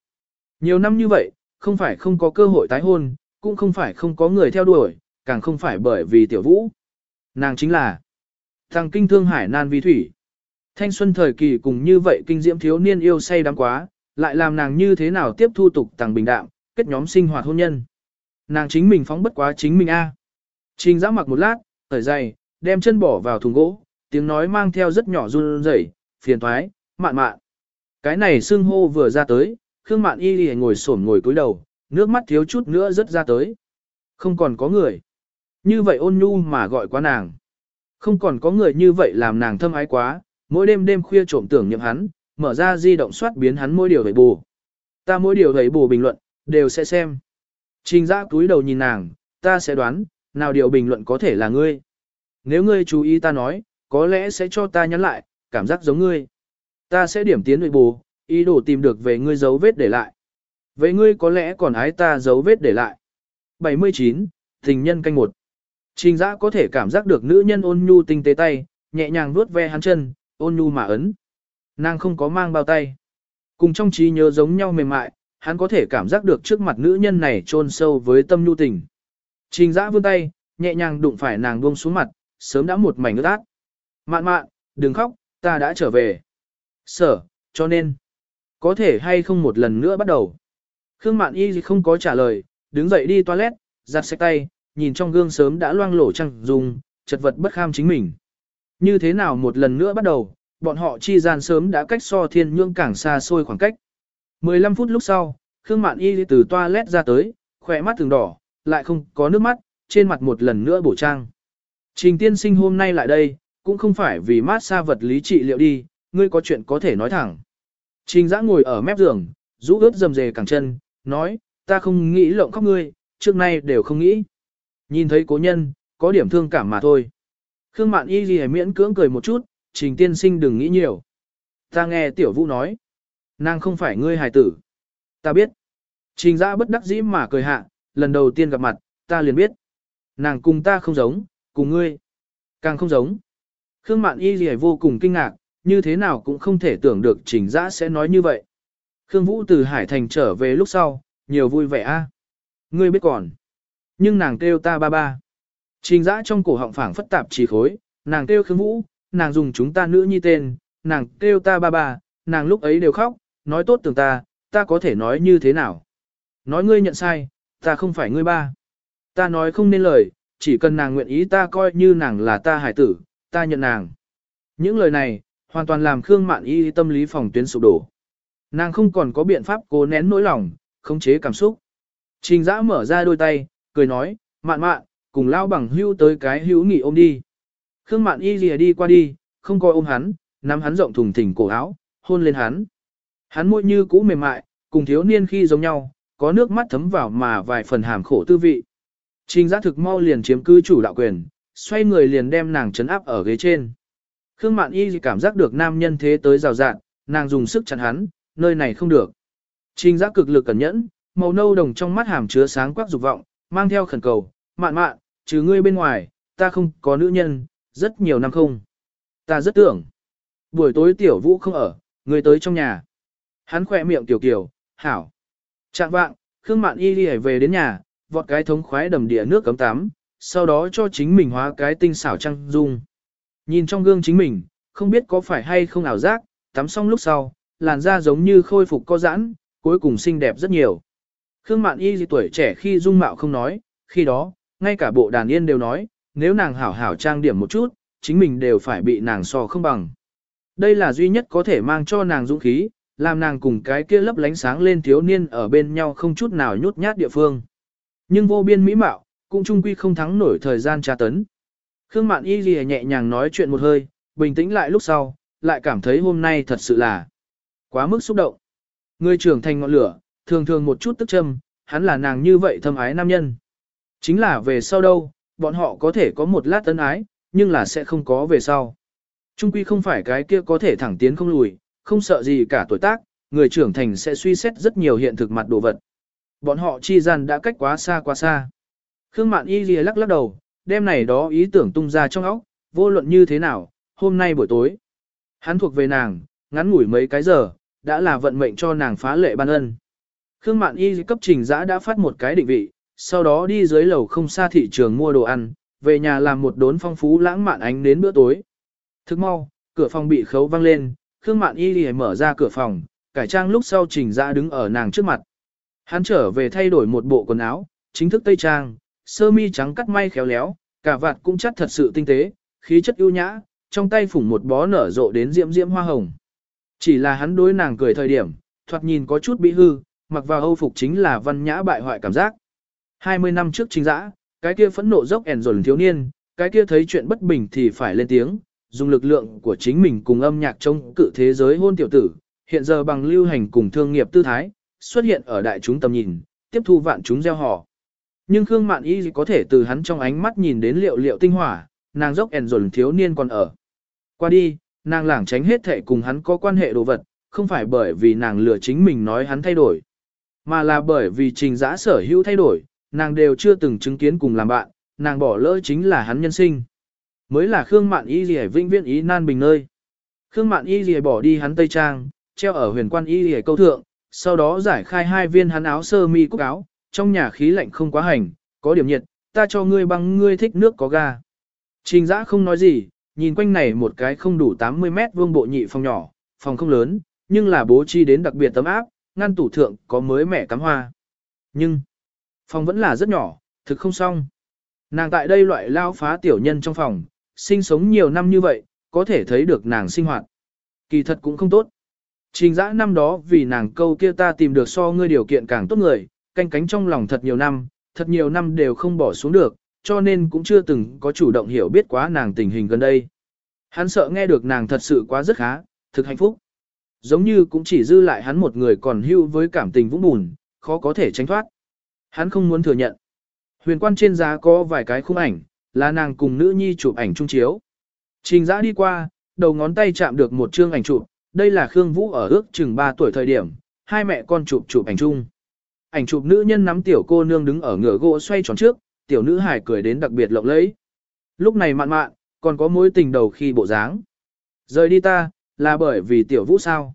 Nhiều năm như vậy, không phải không có cơ hội tái hôn, cũng không phải không có người theo đuổi, càng không phải bởi vì tiểu vũ. Nàng chính là thằng kinh thương hải nan vi thủy. Thanh xuân thời kỳ cùng như vậy kinh diễm thiếu niên yêu say đắm quá, lại làm nàng như thế nào tiếp thu tục tàng bình đạm, kết nhóm sinh hoạt hôn nhân. Nàng chính mình phóng bất quá chính mình a. Trình giã mặc một lát, thở dày, đem chân bỏ vào thùng gỗ, tiếng nói mang theo rất nhỏ run rẩy, phiền thoái, mạn mạn. Cái này xưng hô vừa ra tới, Khương Mạn Y lì ngồi xổm ngồi cúi đầu, nước mắt thiếu chút nữa rớt ra tới. Không còn có người. Như vậy ôn nhu mà gọi quá nàng. Không còn có người như vậy làm nàng thâm ái quá, mỗi đêm đêm khuya trộm tưởng nhậm hắn, mở ra di động soát biến hắn mỗi điều thấy bù. Ta mỗi điều thấy bù bình luận, đều sẽ xem. Trình ra túi đầu nhìn nàng, ta sẽ đoán, nào điều bình luận có thể là ngươi. Nếu ngươi chú ý ta nói, có lẽ sẽ cho ta nhắn lại, cảm giác giống ngươi. Ta sẽ điểm tiến nội bù, ý đồ tìm được về ngươi dấu vết để lại. Vậy ngươi có lẽ còn ái ta dấu vết để lại. 79. Tình nhân canh một. Trình giã có thể cảm giác được nữ nhân ôn nhu tinh tế tay, nhẹ nhàng vuốt ve hắn chân, ôn nhu mà ấn. Nàng không có mang bao tay. Cùng trong trí nhớ giống nhau mềm mại, hắn có thể cảm giác được trước mặt nữ nhân này chôn sâu với tâm nhu tình. Trình giã vươn tay, nhẹ nhàng đụng phải nàng buông xuống mặt, sớm đã một mảnh ướt át. Mạn mạn, đừng khóc, ta đã trở về. Sở, cho nên, có thể hay không một lần nữa bắt đầu. Khương mạn y không có trả lời, đứng dậy đi toilet, giặt sạch tay, nhìn trong gương sớm đã loang lổ trăng dùng, chật vật bất kham chính mình. Như thế nào một lần nữa bắt đầu, bọn họ chi gian sớm đã cách so thiên nhương càng xa xôi khoảng cách. 15 phút lúc sau, Khương Mạn Y từ toilet ra tới, khỏe mắt thường đỏ, lại không có nước mắt, trên mặt một lần nữa bổ trang. Trình tiên sinh hôm nay lại đây, cũng không phải vì mát xa vật lý trị liệu đi, ngươi có chuyện có thể nói thẳng. Trình giã ngồi ở mép giường, rũ ướt dầm dề cẳng chân, nói, ta không nghĩ lộng khóc ngươi, trước nay đều không nghĩ. Nhìn thấy cố nhân, có điểm thương cảm mà thôi. Khương Mạn Y gì miễn cưỡng cười một chút, trình tiên sinh đừng nghĩ nhiều. Ta nghe tiểu vũ nói, nàng không phải ngươi hài tử. Ta biết. Trình giã bất đắc dĩ mà cười hạ, lần đầu tiên gặp mặt, ta liền biết. Nàng cùng ta không giống, cùng ngươi. Càng không giống. Khương Mạn Y gì vô cùng kinh ngạc, như thế nào cũng không thể tưởng được trình giã sẽ nói như vậy. Khương Vũ từ Hải Thành trở về lúc sau, nhiều vui vẻ a. À? Ngươi biết còn. Nhưng nàng kêu ta ba ba. Trình giã trong cổ họng phảng phất tạp trì khối, nàng kêu Khương Vũ, nàng dùng chúng ta nữ nhi tên, nàng kêu ta ba ba, nàng lúc ấy đều khóc, nói tốt tưởng ta, ta có thể nói như thế nào. Nói ngươi nhận sai, ta không phải ngươi ba. Ta nói không nên lời, chỉ cần nàng nguyện ý ta coi như nàng là ta hải tử, ta nhận nàng. Những lời này, hoàn toàn làm Khương Mạn Y tâm lý phòng tuyến sụp đổ. Nàng không còn có biện pháp cố nén nỗi lòng, khống chế cảm xúc. Trình Dã mở ra đôi tay, cười nói, mạn mạn, cùng lao bằng hưu tới cái hữu nghỉ ôm đi. Khương Mạn Y lìa đi qua đi, không coi ôm hắn, nắm hắn rộng thùng thình cổ áo, hôn lên hắn. Hắn môi như cũ mềm mại, cùng thiếu niên khi giống nhau, có nước mắt thấm vào mà vài phần hàm khổ tư vị. Trình Dã thực mau liền chiếm cứ chủ đạo quyền, xoay người liền đem nàng chấn áp ở ghế trên. Khương Mạn Y cảm giác được nam nhân thế tới rào rạn, nàng dùng sức chặn hắn, nơi này không được. Trình Giác cực lực cẩn nhẫn, màu nâu đồng trong mắt hàm chứa sáng quắc dục vọng, mang theo khẩn cầu, mạn mạn, trừ ngươi bên ngoài, ta không có nữ nhân, rất nhiều năm không. Ta rất tưởng. Buổi tối tiểu vũ không ở, ngươi tới trong nhà. Hắn khỏe miệng tiểu kiều, hảo. Trạng vạng, Khương Mạn Y đi về đến nhà, vọt cái thống khoái đầm địa nước cấm tắm, sau đó cho chính mình hóa cái tinh xảo trăng dung. Nhìn trong gương chính mình, không biết có phải hay không ảo giác, tắm xong lúc sau, làn da giống như khôi phục co giãn, cuối cùng xinh đẹp rất nhiều. Khương Mạn Y gì tuổi trẻ khi dung mạo không nói, khi đó, ngay cả bộ đàn yên đều nói, nếu nàng hảo hảo trang điểm một chút, chính mình đều phải bị nàng so không bằng. Đây là duy nhất có thể mang cho nàng dũng khí, làm nàng cùng cái kia lấp lánh sáng lên thiếu niên ở bên nhau không chút nào nhút nhát địa phương. Nhưng vô biên mỹ mạo, cũng trung quy không thắng nổi thời gian tra tấn. Khương Mạn Y Ghi nhẹ nhàng nói chuyện một hơi, bình tĩnh lại lúc sau, lại cảm thấy hôm nay thật sự là quá mức xúc động. Người trưởng thành ngọn lửa, thường thường một chút tức châm, hắn là nàng như vậy thâm ái nam nhân. Chính là về sau đâu, bọn họ có thể có một lát tân ái, nhưng là sẽ không có về sau. Trung quy không phải cái kia có thể thẳng tiến không lùi, không sợ gì cả tuổi tác, người trưởng thành sẽ suy xét rất nhiều hiện thực mặt đồ vật. Bọn họ chi gian đã cách quá xa quá xa. Khương Mạn Y lìa lắc lắc đầu, đêm này đó ý tưởng tung ra trong óc, vô luận như thế nào, hôm nay buổi tối. Hắn thuộc về nàng, ngắn ngủi mấy cái giờ, đã là vận mệnh cho nàng phá lệ ban ân. Khương Mạn Y cấp trình giã đã phát một cái định vị, sau đó đi dưới lầu không xa thị trường mua đồ ăn, về nhà làm một đốn phong phú lãng mạn ánh đến bữa tối. Thức mau, cửa phòng bị khấu văng lên, Khương Mạn Y mở ra cửa phòng, cải trang lúc sau trình giã đứng ở nàng trước mặt. Hắn trở về thay đổi một bộ quần áo, chính thức tây trang, sơ mi trắng cắt may khéo léo, cả vạt cũng chất thật sự tinh tế, khí chất ưu nhã, trong tay phủng một bó nở rộ đến diễm diễm hoa hồng. Chỉ là hắn đối nàng cười thời điểm, thoạt nhìn có chút bị hư, mặc vào âu phục chính là văn nhã bại hoại cảm giác. 20 năm trước chính dã, cái kia phẫn nộ dốc ẻn dồn thiếu niên, cái kia thấy chuyện bất bình thì phải lên tiếng, dùng lực lượng của chính mình cùng âm nhạc trong cự thế giới hôn tiểu tử, hiện giờ bằng lưu hành cùng thương nghiệp tư thái, xuất hiện ở đại chúng tầm nhìn, tiếp thu vạn chúng gieo họ. Nhưng Khương Mạn Y có thể từ hắn trong ánh mắt nhìn đến liệu liệu tinh hỏa, nàng dốc ẻn dồn thiếu niên còn ở. Qua đi, nàng lảng tránh hết thệ cùng hắn có quan hệ đồ vật, không phải bởi vì nàng lừa chính mình nói hắn thay đổi, mà là bởi vì trình giã sở hữu thay đổi, nàng đều chưa từng chứng kiến cùng làm bạn, nàng bỏ lỡ chính là hắn nhân sinh. Mới là Khương Mạn Y Lì vinh viễn ý nan bình nơi. Khương Mạn Y Lì bỏ đi hắn tây trang, treo ở huyền quan Y Lì câu thượng, sau đó giải khai hai viên hắn áo sơ mi cúc áo, trong nhà khí lạnh không quá hành, có điểm nhiệt, ta cho ngươi băng ngươi thích nước có ga. Trình giã không nói gì, nhìn quanh này một cái không đủ 80 mét vuông bộ nhị phòng nhỏ, phòng không lớn, nhưng là bố trí đến đặc biệt tấm áp, ngăn tủ thượng có mới mẻ cắm hoa. Nhưng, phòng vẫn là rất nhỏ, thực không xong. Nàng tại đây loại lao phá tiểu nhân trong phòng, sinh sống nhiều năm như vậy, có thể thấy được nàng sinh hoạt. Kỳ thật cũng không tốt. Trình dã năm đó vì nàng câu kia ta tìm được so ngươi điều kiện càng tốt người, canh cánh trong lòng thật nhiều năm, thật nhiều năm đều không bỏ xuống được, cho nên cũng chưa từng có chủ động hiểu biết quá nàng tình hình gần đây. Hắn sợ nghe được nàng thật sự quá rất khá, thực hạnh phúc. Giống như cũng chỉ dư lại hắn một người còn hưu với cảm tình vũng bùn, khó có thể tránh thoát. Hắn không muốn thừa nhận. Huyền quan trên giá có vài cái khung ảnh, là nàng cùng nữ nhi chụp ảnh chung chiếu. Trình giã đi qua, đầu ngón tay chạm được một chương ảnh chụp, đây là Khương Vũ ở ước chừng 3 tuổi thời điểm, hai mẹ con chụp chụp ảnh chung. Ảnh chụp nữ nhân nắm tiểu cô nương đứng ở ngựa gỗ xoay tròn trước, tiểu nữ hải cười đến đặc biệt lộng lẫy. Lúc này mạn mạn, còn có mối tình đầu khi bộ dáng. Rời đi ta, là bởi vì tiểu vũ sao.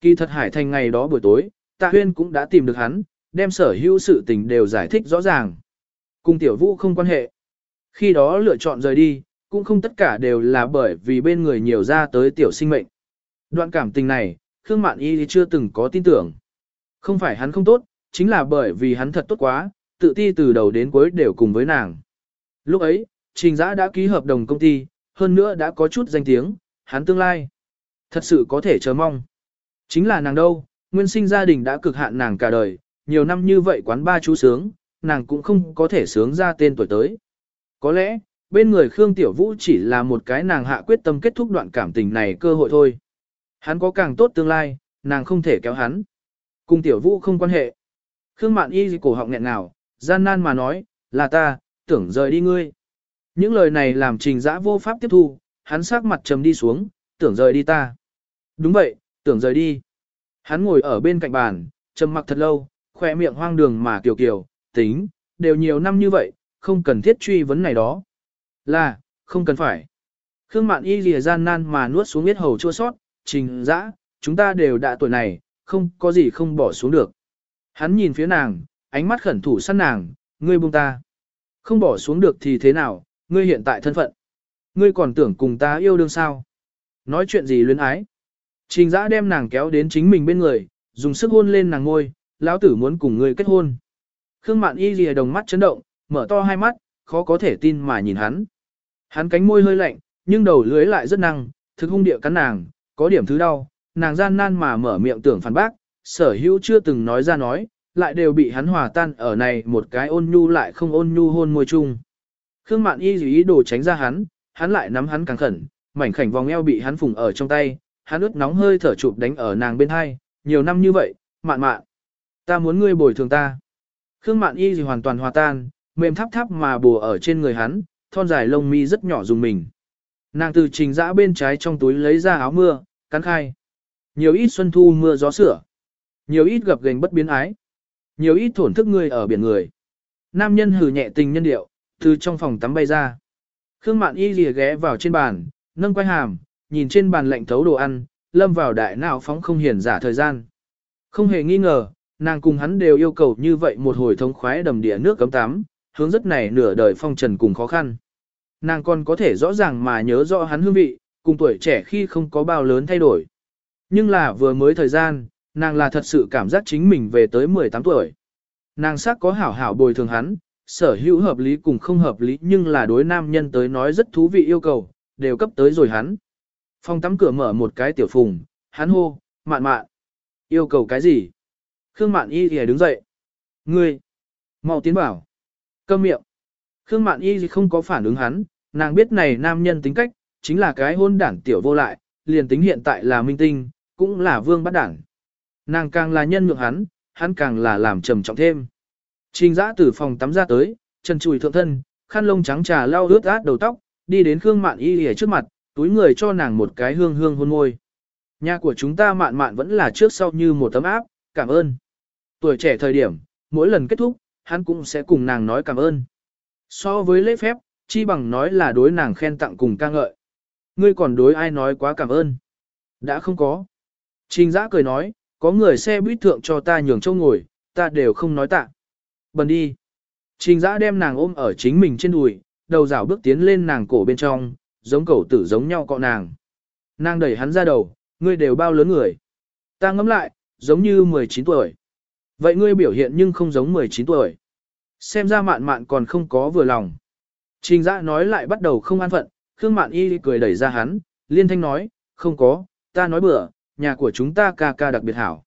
Kỳ thật hải thành ngày đó buổi tối, tạ huyên cũng đã tìm được hắn, đem sở hữu sự tình đều giải thích rõ ràng. Cùng tiểu vũ không quan hệ. Khi đó lựa chọn rời đi, cũng không tất cả đều là bởi vì bên người nhiều ra tới tiểu sinh mệnh. Đoạn cảm tình này, Khương Mạn Y chưa từng có tin tưởng. Không phải hắn không tốt, chính là bởi vì hắn thật tốt quá, tự ti từ đầu đến cuối đều cùng với nàng. Lúc ấy, Trình Giã đã ký hợp đồng công ty, hơn nữa đã có chút danh tiếng, hắn tương lai. Thật sự có thể chờ mong. Chính là nàng đâu, nguyên sinh gia đình đã cực hạn nàng cả đời, nhiều năm như vậy quán ba chú sướng, nàng cũng không có thể sướng ra tên tuổi tới. Có lẽ, bên người Khương Tiểu Vũ chỉ là một cái nàng hạ quyết tâm kết thúc đoạn cảm tình này cơ hội thôi. Hắn có càng tốt tương lai, nàng không thể kéo hắn. Cùng Tiểu Vũ không quan hệ. Khương Mạn Y cổ họng nghẹn nào, gian nan mà nói, là ta, tưởng rời đi ngươi. Những lời này làm trình Giã vô pháp tiếp thu, hắn sắc mặt trầm đi xuống, tưởng rời đi ta. Đúng vậy, tưởng rời đi. Hắn ngồi ở bên cạnh bàn, trầm mặc thật lâu, khoe miệng hoang đường mà kiều kiều, tính, đều nhiều năm như vậy, không cần thiết truy vấn này đó. Là, không cần phải. Khương Mạn Y lìa gian nan mà nuốt xuống biết hầu chua sót, trình dã, chúng ta đều đã tuổi này, không có gì không bỏ xuống được. Hắn nhìn phía nàng, ánh mắt khẩn thủ săn nàng, ngươi buông ta. Không bỏ xuống được thì thế nào, ngươi hiện tại thân phận. Ngươi còn tưởng cùng ta yêu đương sao? Nói chuyện gì luyến ái? Trình giã đem nàng kéo đến chính mình bên người, dùng sức hôn lên nàng ngôi, lão tử muốn cùng ngươi kết hôn. Khương mạn y lìa đồng mắt chấn động, mở to hai mắt, khó có thể tin mà nhìn hắn. Hắn cánh môi hơi lạnh, nhưng đầu lưới lại rất năng, thực hung địa cắn nàng, có điểm thứ đau, nàng gian nan mà mở miệng tưởng phản bác, sở hữu chưa từng nói ra nói, lại đều bị hắn hòa tan ở này một cái ôn nhu lại không ôn nhu hôn môi chung. Khương Mạn Y ý đồ tránh ra hắn, hắn lại nắm hắn càng khẩn, mảnh khảnh vòng eo bị hắn phùng ở trong tay, hắn ướt nóng hơi thở chụp đánh ở nàng bên hai, nhiều năm như vậy, mạn mạn. Ta muốn ngươi bồi thường ta. Khương Mạn Y gì hoàn toàn hòa tan, mềm thắp thắp mà bùa ở trên người hắn, thon dài lông mi rất nhỏ dùng mình. Nàng từ trình dã bên trái trong túi lấy ra áo mưa, cắn khai. Nhiều ít xuân thu mưa gió sửa. Nhiều ít gặp gành bất biến ái. Nhiều ít thổn thức ngươi ở biển người. Nam nhân hừ nhẹ tình nhân điệu, từ trong phòng tắm bay ra. Khương Mạn Y lìa ghé vào trên bàn, nâng quay hàm, nhìn trên bàn lạnh thấu đồ ăn, lâm vào đại não phóng không hiển giả thời gian. Không hề nghi ngờ, nàng cùng hắn đều yêu cầu như vậy một hồi thống khoái đầm địa nước cấm tắm, hướng rất này nửa đời phong trần cùng khó khăn. Nàng còn có thể rõ ràng mà nhớ rõ hắn hương vị, cùng tuổi trẻ khi không có bao lớn thay đổi. Nhưng là vừa mới thời gian, nàng là thật sự cảm giác chính mình về tới 18 tuổi. Nàng sắc có hảo hảo bồi thường hắn, sở hữu hợp lý cùng không hợp lý nhưng là đối nam nhân tới nói rất thú vị yêu cầu, đều cấp tới rồi hắn. Phòng tắm cửa mở một cái tiểu phùng, hắn hô, mạn mạn. Yêu cầu cái gì? Khương mạn y thì đứng dậy. Ngươi! mau tiến bảo. Câm miệng. Khương mạn y thì không có phản ứng hắn, nàng biết này nam nhân tính cách, chính là cái hôn đảng tiểu vô lại, liền tính hiện tại là minh tinh, cũng là vương bắt đảng. Nàng càng là nhân nhượng hắn, hắn càng là làm trầm trọng thêm. Trình giã từ phòng tắm ra tới, chân chùi thượng thân, khăn lông trắng trà lau ướt át đầu tóc, đi đến Khương Mạn Y ở trước mặt, túi người cho nàng một cái hương hương hôn môi. Nhà của chúng ta mạn mạn vẫn là trước sau như một tấm áp, cảm ơn. Tuổi trẻ thời điểm, mỗi lần kết thúc, hắn cũng sẽ cùng nàng nói cảm ơn. So với lễ phép, chi bằng nói là đối nàng khen tặng cùng ca ngợi. Ngươi còn đối ai nói quá cảm ơn? Đã không có. Trình giã cười nói, có người xe buýt thượng cho ta nhường châu ngồi, ta đều không nói tạ. Bần đi. Trình giã đem nàng ôm ở chính mình trên đùi, đầu rảo bước tiến lên nàng cổ bên trong, giống cẩu tử giống nhau cọ nàng. Nàng đẩy hắn ra đầu, ngươi đều bao lớn người. Ta ngẫm lại, giống như 19 tuổi. Vậy ngươi biểu hiện nhưng không giống 19 tuổi. Xem ra mạn mạn còn không có vừa lòng. Trình giã nói lại bắt đầu không an phận, Khương mạn y cười đẩy ra hắn, liên thanh nói, không có, ta nói bừa, nhà của chúng ta ca ca đặc biệt hảo.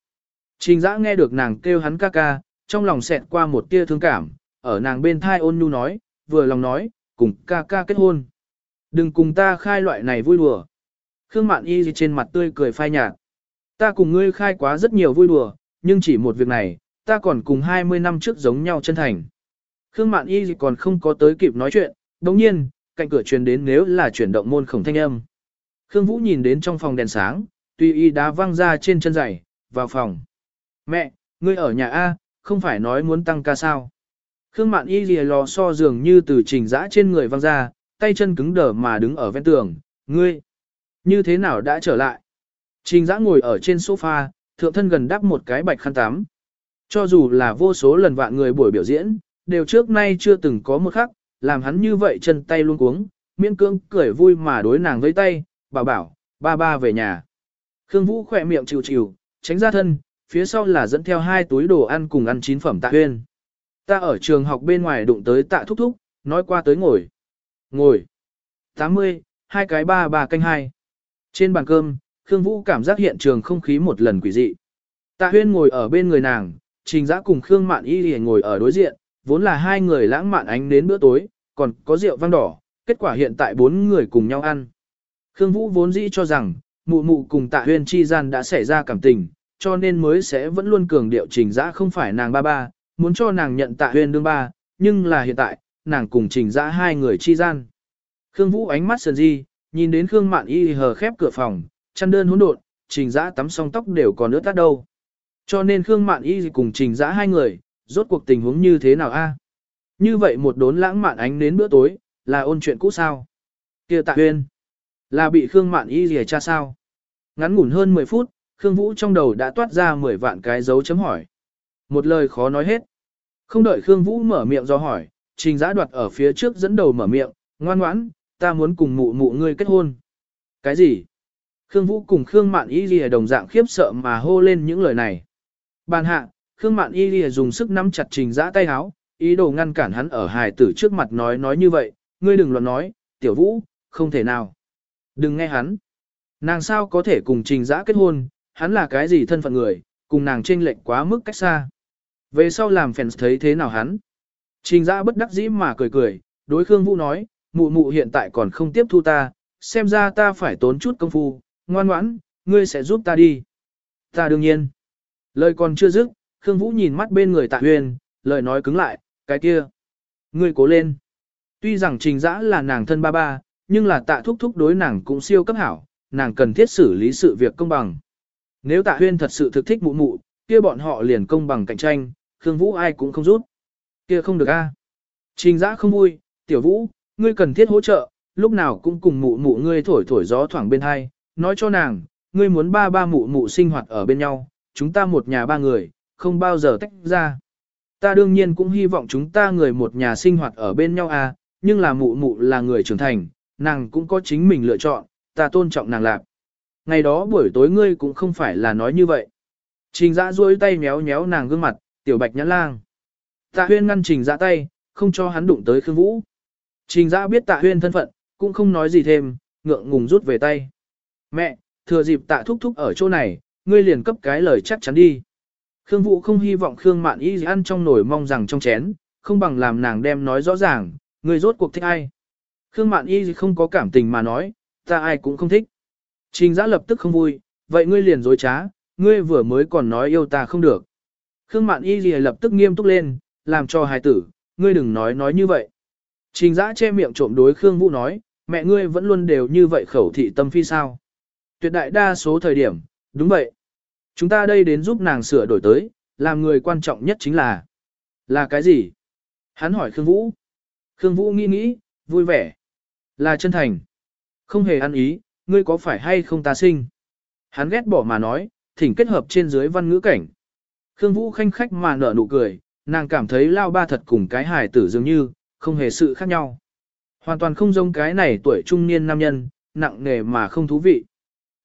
Trình giã nghe được nàng kêu hắn ca ca, trong lòng xẹt qua một tia thương cảm, ở nàng bên thai ôn nhu nói, vừa lòng nói, cùng ca ca kết hôn. Đừng cùng ta khai loại này vui đùa. Khương Mạn Y trên mặt tươi cười phai nhạt. Ta cùng ngươi khai quá rất nhiều vui đùa, nhưng chỉ một việc này, ta còn cùng 20 năm trước giống nhau chân thành. Khương Mạn Y còn không có tới kịp nói chuyện, đồng nhiên, cạnh cửa truyền đến nếu là chuyển động môn khổng thanh âm. Khương Vũ nhìn đến trong phòng đèn sáng, tùy y đá văng ra trên chân giày, vào phòng. Mẹ, ngươi ở nhà A, không phải nói muốn tăng ca sao? Khương Mạn Y lìa lò so dường như từ trình dã trên người văng ra, tay chân cứng đờ mà đứng ở ven tường, ngươi, như thế nào đã trở lại? Trình dã ngồi ở trên sofa, thượng thân gần đắp một cái bạch khăn tắm. Cho dù là vô số lần vạn người buổi biểu diễn, đều trước nay chưa từng có một khắc, làm hắn như vậy chân tay luôn cuống, miễn cưỡng cười vui mà đối nàng với tay, bảo bảo, ba ba về nhà. Khương Vũ khỏe miệng chịu chịu, tránh ra thân, phía sau là dẫn theo hai túi đồ ăn cùng ăn chín phẩm tạ huyên. Ta ở trường học bên ngoài đụng tới tạ thúc thúc, nói qua tới ngồi. Ngồi. 80, hai cái ba ba canh hai. Trên bàn cơm, Khương Vũ cảm giác hiện trường không khí một lần quỷ dị. Tạ huyên ngồi ở bên người nàng, trình giã cùng Khương Mạn Y ngồi ở đối diện, vốn là hai người lãng mạn ánh đến bữa tối, còn có rượu vang đỏ, kết quả hiện tại bốn người cùng nhau ăn. Khương Vũ vốn dĩ cho rằng, mụ mụ cùng tạ huyên chi gian đã xảy ra cảm tình, cho nên mới sẽ vẫn luôn cường điệu trình giã không phải nàng ba ba, muốn cho nàng nhận tạ huyên đương ba, nhưng là hiện tại, nàng cùng trình giã hai người chi gian. Khương Vũ ánh mắt sần di, nhìn đến Khương Mạn Y hờ khép cửa phòng, chăn đơn hỗn độn, trình giã tắm xong tóc đều còn ướt tắt đâu. Cho nên Khương Mạn Y cùng trình giã hai người, rốt cuộc tình huống như thế nào a? Như vậy một đốn lãng mạn ánh đến bữa tối, là ôn chuyện cũ sao? kia tạ huyên, là bị Khương Mạn Y rìa cha sao? Ngắn ngủn hơn 10 phút, Khương Vũ trong đầu đã toát ra 10 vạn cái dấu chấm hỏi. Một lời khó nói hết. Không đợi Khương Vũ mở miệng do hỏi, trình giã đoạt ở phía trước dẫn đầu mở miệng, ngoan ngoãn, ta muốn cùng mụ mụ ngươi kết hôn. Cái gì? Khương Vũ cùng Khương Mạn Y Lìa đồng dạng khiếp sợ mà hô lên những lời này. Bàn hạ, Khương Mạn Y Lìa dùng sức nắm chặt trình giã tay háo, ý đồ ngăn cản hắn ở hài tử trước mặt nói nói như vậy, ngươi đừng luận nói, tiểu vũ, không thể nào. Đừng nghe hắn. Nàng sao có thể cùng trình giã kết hôn, hắn là cái gì thân phận người, cùng nàng chênh lệch quá mức cách xa. Về sau làm fans thấy thế nào hắn. Trình giã bất đắc dĩ mà cười cười, đối Khương Vũ nói, mụ mụ hiện tại còn không tiếp thu ta, xem ra ta phải tốn chút công phu, ngoan ngoãn, ngươi sẽ giúp ta đi. Ta đương nhiên. Lời còn chưa dứt, Khương Vũ nhìn mắt bên người tạ huyền, lời nói cứng lại, cái kia. Ngươi cố lên. Tuy rằng trình Giã là nàng thân ba ba, nhưng là tạ thúc thúc đối nàng cũng siêu cấp hảo, nàng cần thiết xử lý sự việc công bằng. Nếu tạ huyên thật sự thực thích mụ mụ, kia bọn họ liền công bằng cạnh tranh, Khương Vũ ai cũng không rút. Kia không được a. Trình dã không vui, tiểu vũ, ngươi cần thiết hỗ trợ, lúc nào cũng cùng mụ mụ ngươi thổi thổi gió thoảng bên hai, nói cho nàng, ngươi muốn ba ba mụ mụ sinh hoạt ở bên nhau, chúng ta một nhà ba người, không bao giờ tách ra. Ta đương nhiên cũng hy vọng chúng ta người một nhà sinh hoạt ở bên nhau à, nhưng là mụ mụ là người trưởng thành, nàng cũng có chính mình lựa chọn, ta tôn trọng nàng lạc. Ngày đó buổi tối ngươi cũng không phải là nói như vậy. Trình dã duỗi tay méo méo nàng gương mặt, tiểu bạch nhãn lang. Tạ huyên ngăn trình dã tay, không cho hắn đụng tới Khương Vũ. Trình dã biết tạ huyên thân phận, cũng không nói gì thêm, ngượng ngùng rút về tay. Mẹ, thừa dịp tạ thúc thúc ở chỗ này, ngươi liền cấp cái lời chắc chắn đi. Khương Vũ không hy vọng Khương Mạn Y ăn trong nồi mong rằng trong chén, không bằng làm nàng đem nói rõ ràng, ngươi rốt cuộc thích ai. Khương Mạn Y không có cảm tình mà nói, ta ai cũng không thích. Trình giã lập tức không vui, vậy ngươi liền dối trá, ngươi vừa mới còn nói yêu ta không được. Khương Mạn Y lập tức nghiêm túc lên, làm cho hài tử, ngươi đừng nói nói như vậy. Trình giã che miệng trộm đối Khương Vũ nói, mẹ ngươi vẫn luôn đều như vậy khẩu thị tâm phi sao. Tuyệt đại đa số thời điểm, đúng vậy. Chúng ta đây đến giúp nàng sửa đổi tới, làm người quan trọng nhất chính là... Là cái gì? Hắn hỏi Khương Vũ. Khương Vũ nghĩ nghĩ, vui vẻ. Là chân thành. Không hề ăn ý, ngươi có phải hay không ta sinh? Hắn ghét bỏ mà nói, thỉnh kết hợp trên dưới văn ngữ cảnh. Khương Vũ khanh khách mà nở nụ cười, nàng cảm thấy lao ba thật cùng cái hài tử dường như, không hề sự khác nhau. Hoàn toàn không giống cái này tuổi trung niên nam nhân, nặng nề mà không thú vị.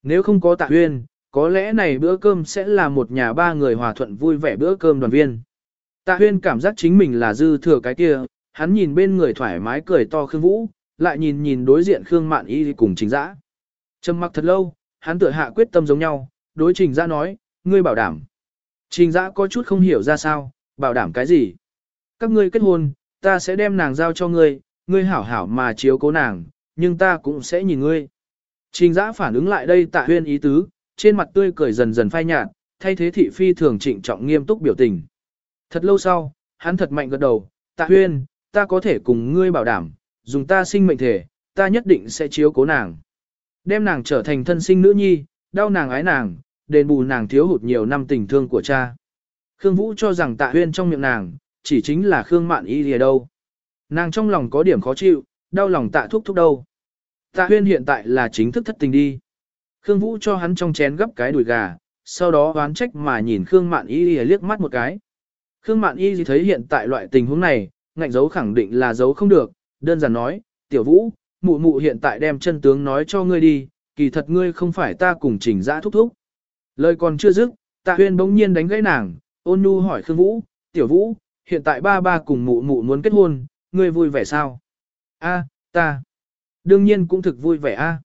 Nếu không có tạ huyên, có lẽ này bữa cơm sẽ là một nhà ba người hòa thuận vui vẻ bữa cơm đoàn viên. Tạ huyên cảm giác chính mình là dư thừa cái kia, hắn nhìn bên người thoải mái cười to Khương Vũ, lại nhìn nhìn đối diện Khương Mạn Y cùng trình dã. Trầm mặc thật lâu, hắn tựa hạ quyết tâm giống nhau, đối trình dã nói, ngươi bảo đảm. Trình dã có chút không hiểu ra sao, bảo đảm cái gì. Các ngươi kết hôn, ta sẽ đem nàng giao cho ngươi, ngươi hảo hảo mà chiếu cố nàng, nhưng ta cũng sẽ nhìn ngươi. Trình dã phản ứng lại đây tạ huyên ý tứ, trên mặt tươi cười dần dần phai nhạt, thay thế thị phi thường trịnh trọng nghiêm túc biểu tình. Thật lâu sau, hắn thật mạnh gật đầu, tạ huyên, ta có thể cùng ngươi bảo đảm, dùng ta sinh mệnh thể, ta nhất định sẽ chiếu cố nàng. Đem nàng trở thành thân sinh nữ nhi, đau nàng ái nàng, đền bù nàng thiếu hụt nhiều năm tình thương của cha. Khương Vũ cho rằng tạ huyên trong miệng nàng, chỉ chính là Khương Mạn Y lìa đâu. Nàng trong lòng có điểm khó chịu, đau lòng tạ thúc thúc đâu. Tạ huyên hiện tại là chính thức thất tình đi. Khương Vũ cho hắn trong chén gấp cái đùi gà, sau đó oán trách mà nhìn Khương Mạn Y lìa liếc mắt một cái. Khương Mạn Y thấy hiện tại loại tình huống này, ngạnh dấu khẳng định là dấu không được, đơn giản nói, tiểu vũ, mụ mụ hiện tại đem chân tướng nói cho ngươi đi, kỳ thật ngươi không phải ta cùng trình giã thúc thúc. Lời còn chưa dứt, tạ huyên bỗng nhiên đánh gãy nàng, ôn nhu hỏi Khương Vũ, tiểu vũ, hiện tại ba ba cùng mụ mụ muốn kết hôn, ngươi vui vẻ sao? A, ta. Đương nhiên cũng thực vui vẻ a.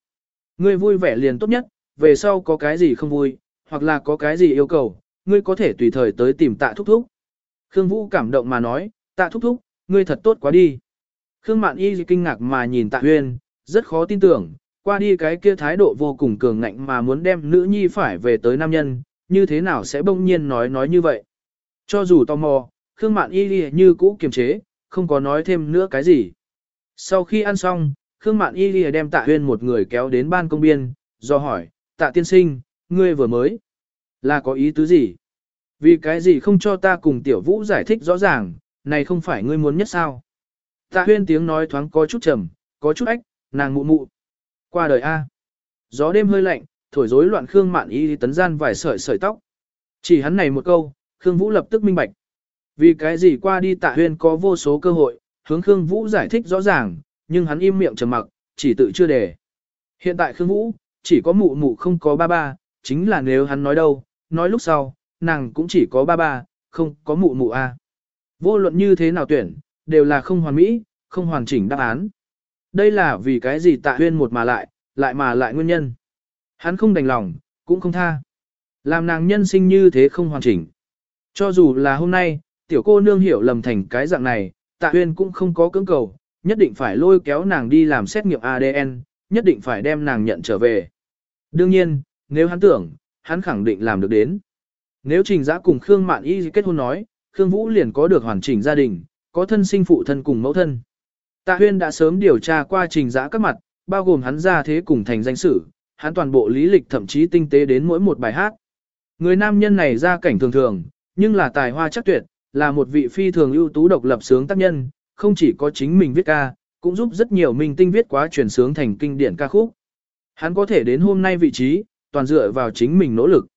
Ngươi vui vẻ liền tốt nhất, về sau có cái gì không vui, hoặc là có cái gì yêu cầu, ngươi có thể tùy thời tới tìm tạ thúc thúc. Khương Vũ cảm động mà nói, tạ thúc thúc, ngươi thật tốt quá đi. Khương Mạn Y kinh ngạc mà nhìn tạ huyên, rất khó tin tưởng, qua đi cái kia thái độ vô cùng cường ngạnh mà muốn đem nữ nhi phải về tới nam nhân, như thế nào sẽ bỗng nhiên nói nói như vậy. Cho dù tò mò, Khương Mạn Y như cũ kiềm chế, không có nói thêm nữa cái gì. Sau khi ăn xong, Khương Mạn Y đem tạ huyên một người kéo đến ban công biên, do hỏi, tạ tiên sinh, ngươi vừa mới, là có ý tứ gì? Vì cái gì không cho ta cùng tiểu vũ giải thích rõ ràng, này không phải ngươi muốn nhất sao? Tạ huyên tiếng nói thoáng có chút trầm, có chút ách, nàng mụ mụ. Qua đời A. Gió đêm hơi lạnh, thổi rối loạn Khương Mạn Y tấn gian vài sợi sợi tóc. Chỉ hắn này một câu, Khương Vũ lập tức minh bạch. Vì cái gì qua đi tạ huyên có vô số cơ hội, hướng Khương Vũ giải thích rõ ràng, nhưng hắn im miệng trầm mặc, chỉ tự chưa để. Hiện tại Khương Vũ, chỉ có mụ mụ không có ba ba, chính là nếu hắn nói đâu, nói lúc sau, nàng cũng chỉ có ba ba, không có mụ mụ a. Vô luận như thế nào tuyển, đều là không hoàn mỹ, không hoàn chỉnh đáp án. Đây là vì cái gì tạ huyên một mà lại, lại mà lại nguyên nhân. Hắn không đành lòng, cũng không tha. Làm nàng nhân sinh như thế không hoàn chỉnh. Cho dù là hôm nay, tiểu cô nương hiểu lầm thành cái dạng này, tạ huyên cũng không có cưỡng cầu, nhất định phải lôi kéo nàng đi làm xét nghiệm ADN, nhất định phải đem nàng nhận trở về. Đương nhiên, nếu hắn tưởng, hắn khẳng định làm được đến. Nếu trình giã cùng Khương Mạn Y kết hôn nói, Khương Vũ liền có được hoàn chỉnh gia đình, có thân sinh phụ thân cùng mẫu thân. Tạ Huyên đã sớm điều tra qua trình giã các mặt, bao gồm hắn ra thế cùng thành danh sử, hắn toàn bộ lý lịch thậm chí tinh tế đến mỗi một bài hát. Người nam nhân này ra cảnh thường thường, nhưng là tài hoa chắc tuyệt, là một vị phi thường ưu tú độc lập sướng tác nhân, không chỉ có chính mình viết ca, cũng giúp rất nhiều minh tinh viết quá chuyển sướng thành kinh điển ca khúc. Hắn có thể đến hôm nay vị trí, toàn dựa vào chính mình nỗ lực.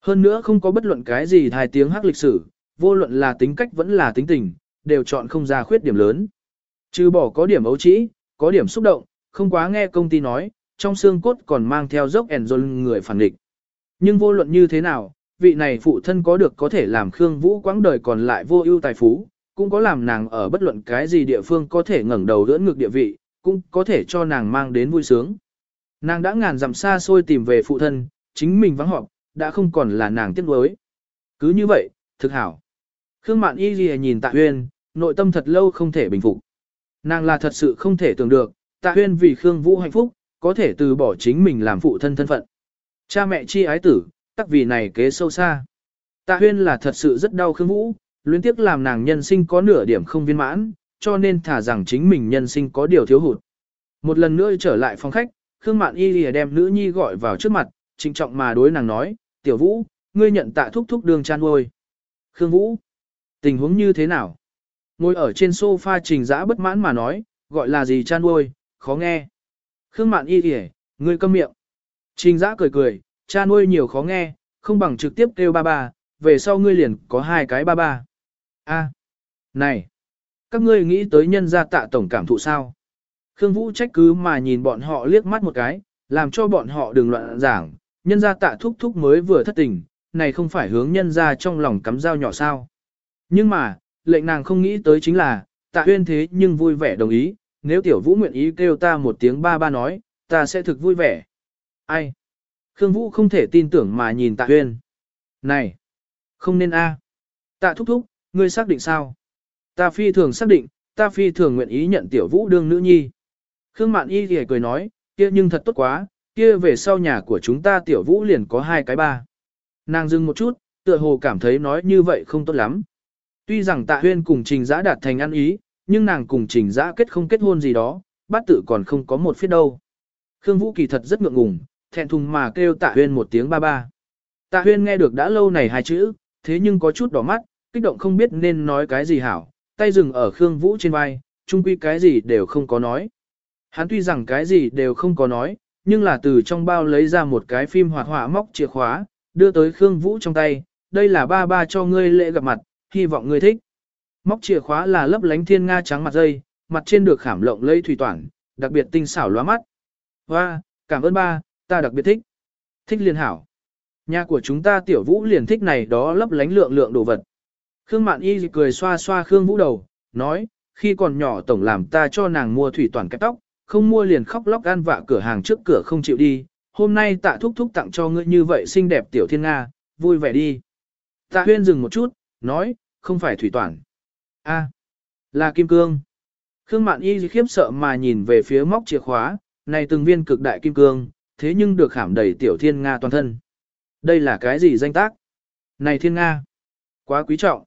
Hơn nữa không có bất luận cái gì hài tiếng hát lịch sử, vô luận là tính cách vẫn là tính tình, đều chọn không ra khuyết điểm lớn. Trừ bỏ có điểm ấu trĩ, có điểm xúc động, không quá nghe công ty nói, trong xương cốt còn mang theo dốc ẻn dồn người phản địch. Nhưng vô luận như thế nào, vị này phụ thân có được có thể làm Khương Vũ quãng đời còn lại vô ưu tài phú, cũng có làm nàng ở bất luận cái gì địa phương có thể ngẩng đầu đỡ ngược địa vị, cũng có thể cho nàng mang đến vui sướng. Nàng đã ngàn dặm xa xôi tìm về phụ thân, chính mình vắng họp, đã không còn là nàng tiếc nuối. Cứ như vậy, thực hảo. Khương Mạn Y Ghi nhìn Tạ Uyên nội tâm thật lâu không thể bình phục. Nàng là thật sự không thể tưởng được, Tạ Huyên vì Khương Vũ hạnh phúc, có thể từ bỏ chính mình làm phụ thân thân phận. Cha mẹ chi ái tử, tắc vì này kế sâu xa. Tạ Huyên là thật sự rất đau Khương Vũ, luyến tiếc làm nàng nhân sinh có nửa điểm không viên mãn, cho nên thả rằng chính mình nhân sinh có điều thiếu hụt. Một lần nữa trở lại phòng khách, Khương Mạn Y lìa đem nữ nhi gọi vào trước mặt, trịnh trọng mà đối nàng nói, tiểu vũ, ngươi nhận tạ thúc thúc đường chan nuôi. Khương Vũ, tình huống như thế nào? Ngồi ở trên sofa trình dã bất mãn mà nói, gọi là gì chan nuôi, khó nghe. Khương Mạn Y kìa, ngươi câm miệng. Trình dã cười cười, cha nuôi nhiều khó nghe, không bằng trực tiếp kêu ba ba, về sau ngươi liền có hai cái ba ba. A, này, các ngươi nghĩ tới nhân gia tạ tổng cảm thụ sao? Khương Vũ trách cứ mà nhìn bọn họ liếc mắt một cái, làm cho bọn họ đừng loạn giảng, nhân gia tạ thúc thúc mới vừa thất tình, này không phải hướng nhân gia trong lòng cắm dao nhỏ sao. Nhưng mà, lệnh nàng không nghĩ tới chính là, tạ huyên thế nhưng vui vẻ đồng ý, nếu tiểu vũ nguyện ý kêu ta một tiếng ba ba nói, ta sẽ thực vui vẻ. Ai? Khương Vũ không thể tin tưởng mà nhìn tạ huyên. Này! Không nên a. Tạ thúc thúc, ngươi xác định sao? Ta phi thường xác định, ta phi thường nguyện ý nhận tiểu vũ đương nữ nhi. Khương Mạn Y thì cười nói, kia nhưng thật tốt quá, kia về sau nhà của chúng ta tiểu vũ liền có hai cái ba. Nàng dừng một chút, tựa hồ cảm thấy nói như vậy không tốt lắm. Tuy rằng tạ huyên cùng trình giã đạt thành ăn ý, nhưng nàng cùng trình giã kết không kết hôn gì đó, bát tự còn không có một phía đâu. Khương Vũ kỳ thật rất ngượng ngùng, thẹn thùng mà kêu tạ huyên một tiếng ba ba. Tạ huyên nghe được đã lâu này hai chữ, thế nhưng có chút đỏ mắt, kích động không biết nên nói cái gì hảo, tay dừng ở Khương Vũ trên vai, chung quy cái gì đều không có nói. Hắn tuy rằng cái gì đều không có nói, nhưng là từ trong bao lấy ra một cái phim hoạt họa móc chìa khóa, đưa tới Khương Vũ trong tay, đây là ba ba cho ngươi lễ gặp mặt, hy vọng ngươi thích. Móc chìa khóa là lấp lánh thiên nga trắng mặt dây, mặt trên được khảm lộng lây thủy toản, đặc biệt tinh xảo lóa mắt. Hoa, cảm ơn ba, ta đặc biệt thích. Thích liên hảo. Nhà của chúng ta tiểu vũ liền thích này đó lấp lánh lượng lượng đồ vật. Khương Mạn Y cười xoa xoa Khương Vũ đầu, nói, khi còn nhỏ tổng làm ta cho nàng mua thủy toàn kẹp tóc, không mua liền khóc lóc gan vạ cửa hàng trước cửa không chịu đi, hôm nay tạ thúc thúc tặng cho ngươi như vậy xinh đẹp tiểu thiên Nga, vui vẻ đi. Tạ huyên dừng một chút, nói, không phải thủy toàn. a là kim cương. Khương Mạn Y khiếp sợ mà nhìn về phía móc chìa khóa, này từng viên cực đại kim cương, thế nhưng được khảm đầy tiểu thiên Nga toàn thân. Đây là cái gì danh tác? Này thiên Nga, quá quý trọng.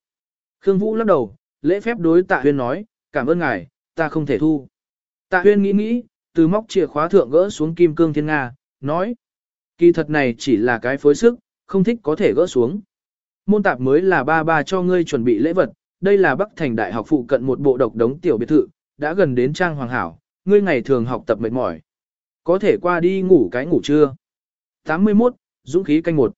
Khương Vũ lắc đầu, lễ phép đối tạ huyên nói, cảm ơn ngài, ta không thể thu. Tạ huyên nghĩ nghĩ, từ móc chìa khóa thượng gỡ xuống kim cương thiên Nga, nói. Kỳ thật này chỉ là cái phối sức, không thích có thể gỡ xuống. Môn tạp mới là ba ba cho ngươi chuẩn bị lễ vật, đây là Bắc Thành Đại học phụ cận một bộ độc đống tiểu biệt thự, đã gần đến trang hoàng hảo, ngươi ngày thường học tập mệt mỏi. Có thể qua đi ngủ cái ngủ trưa. 81, dũng khí canh một.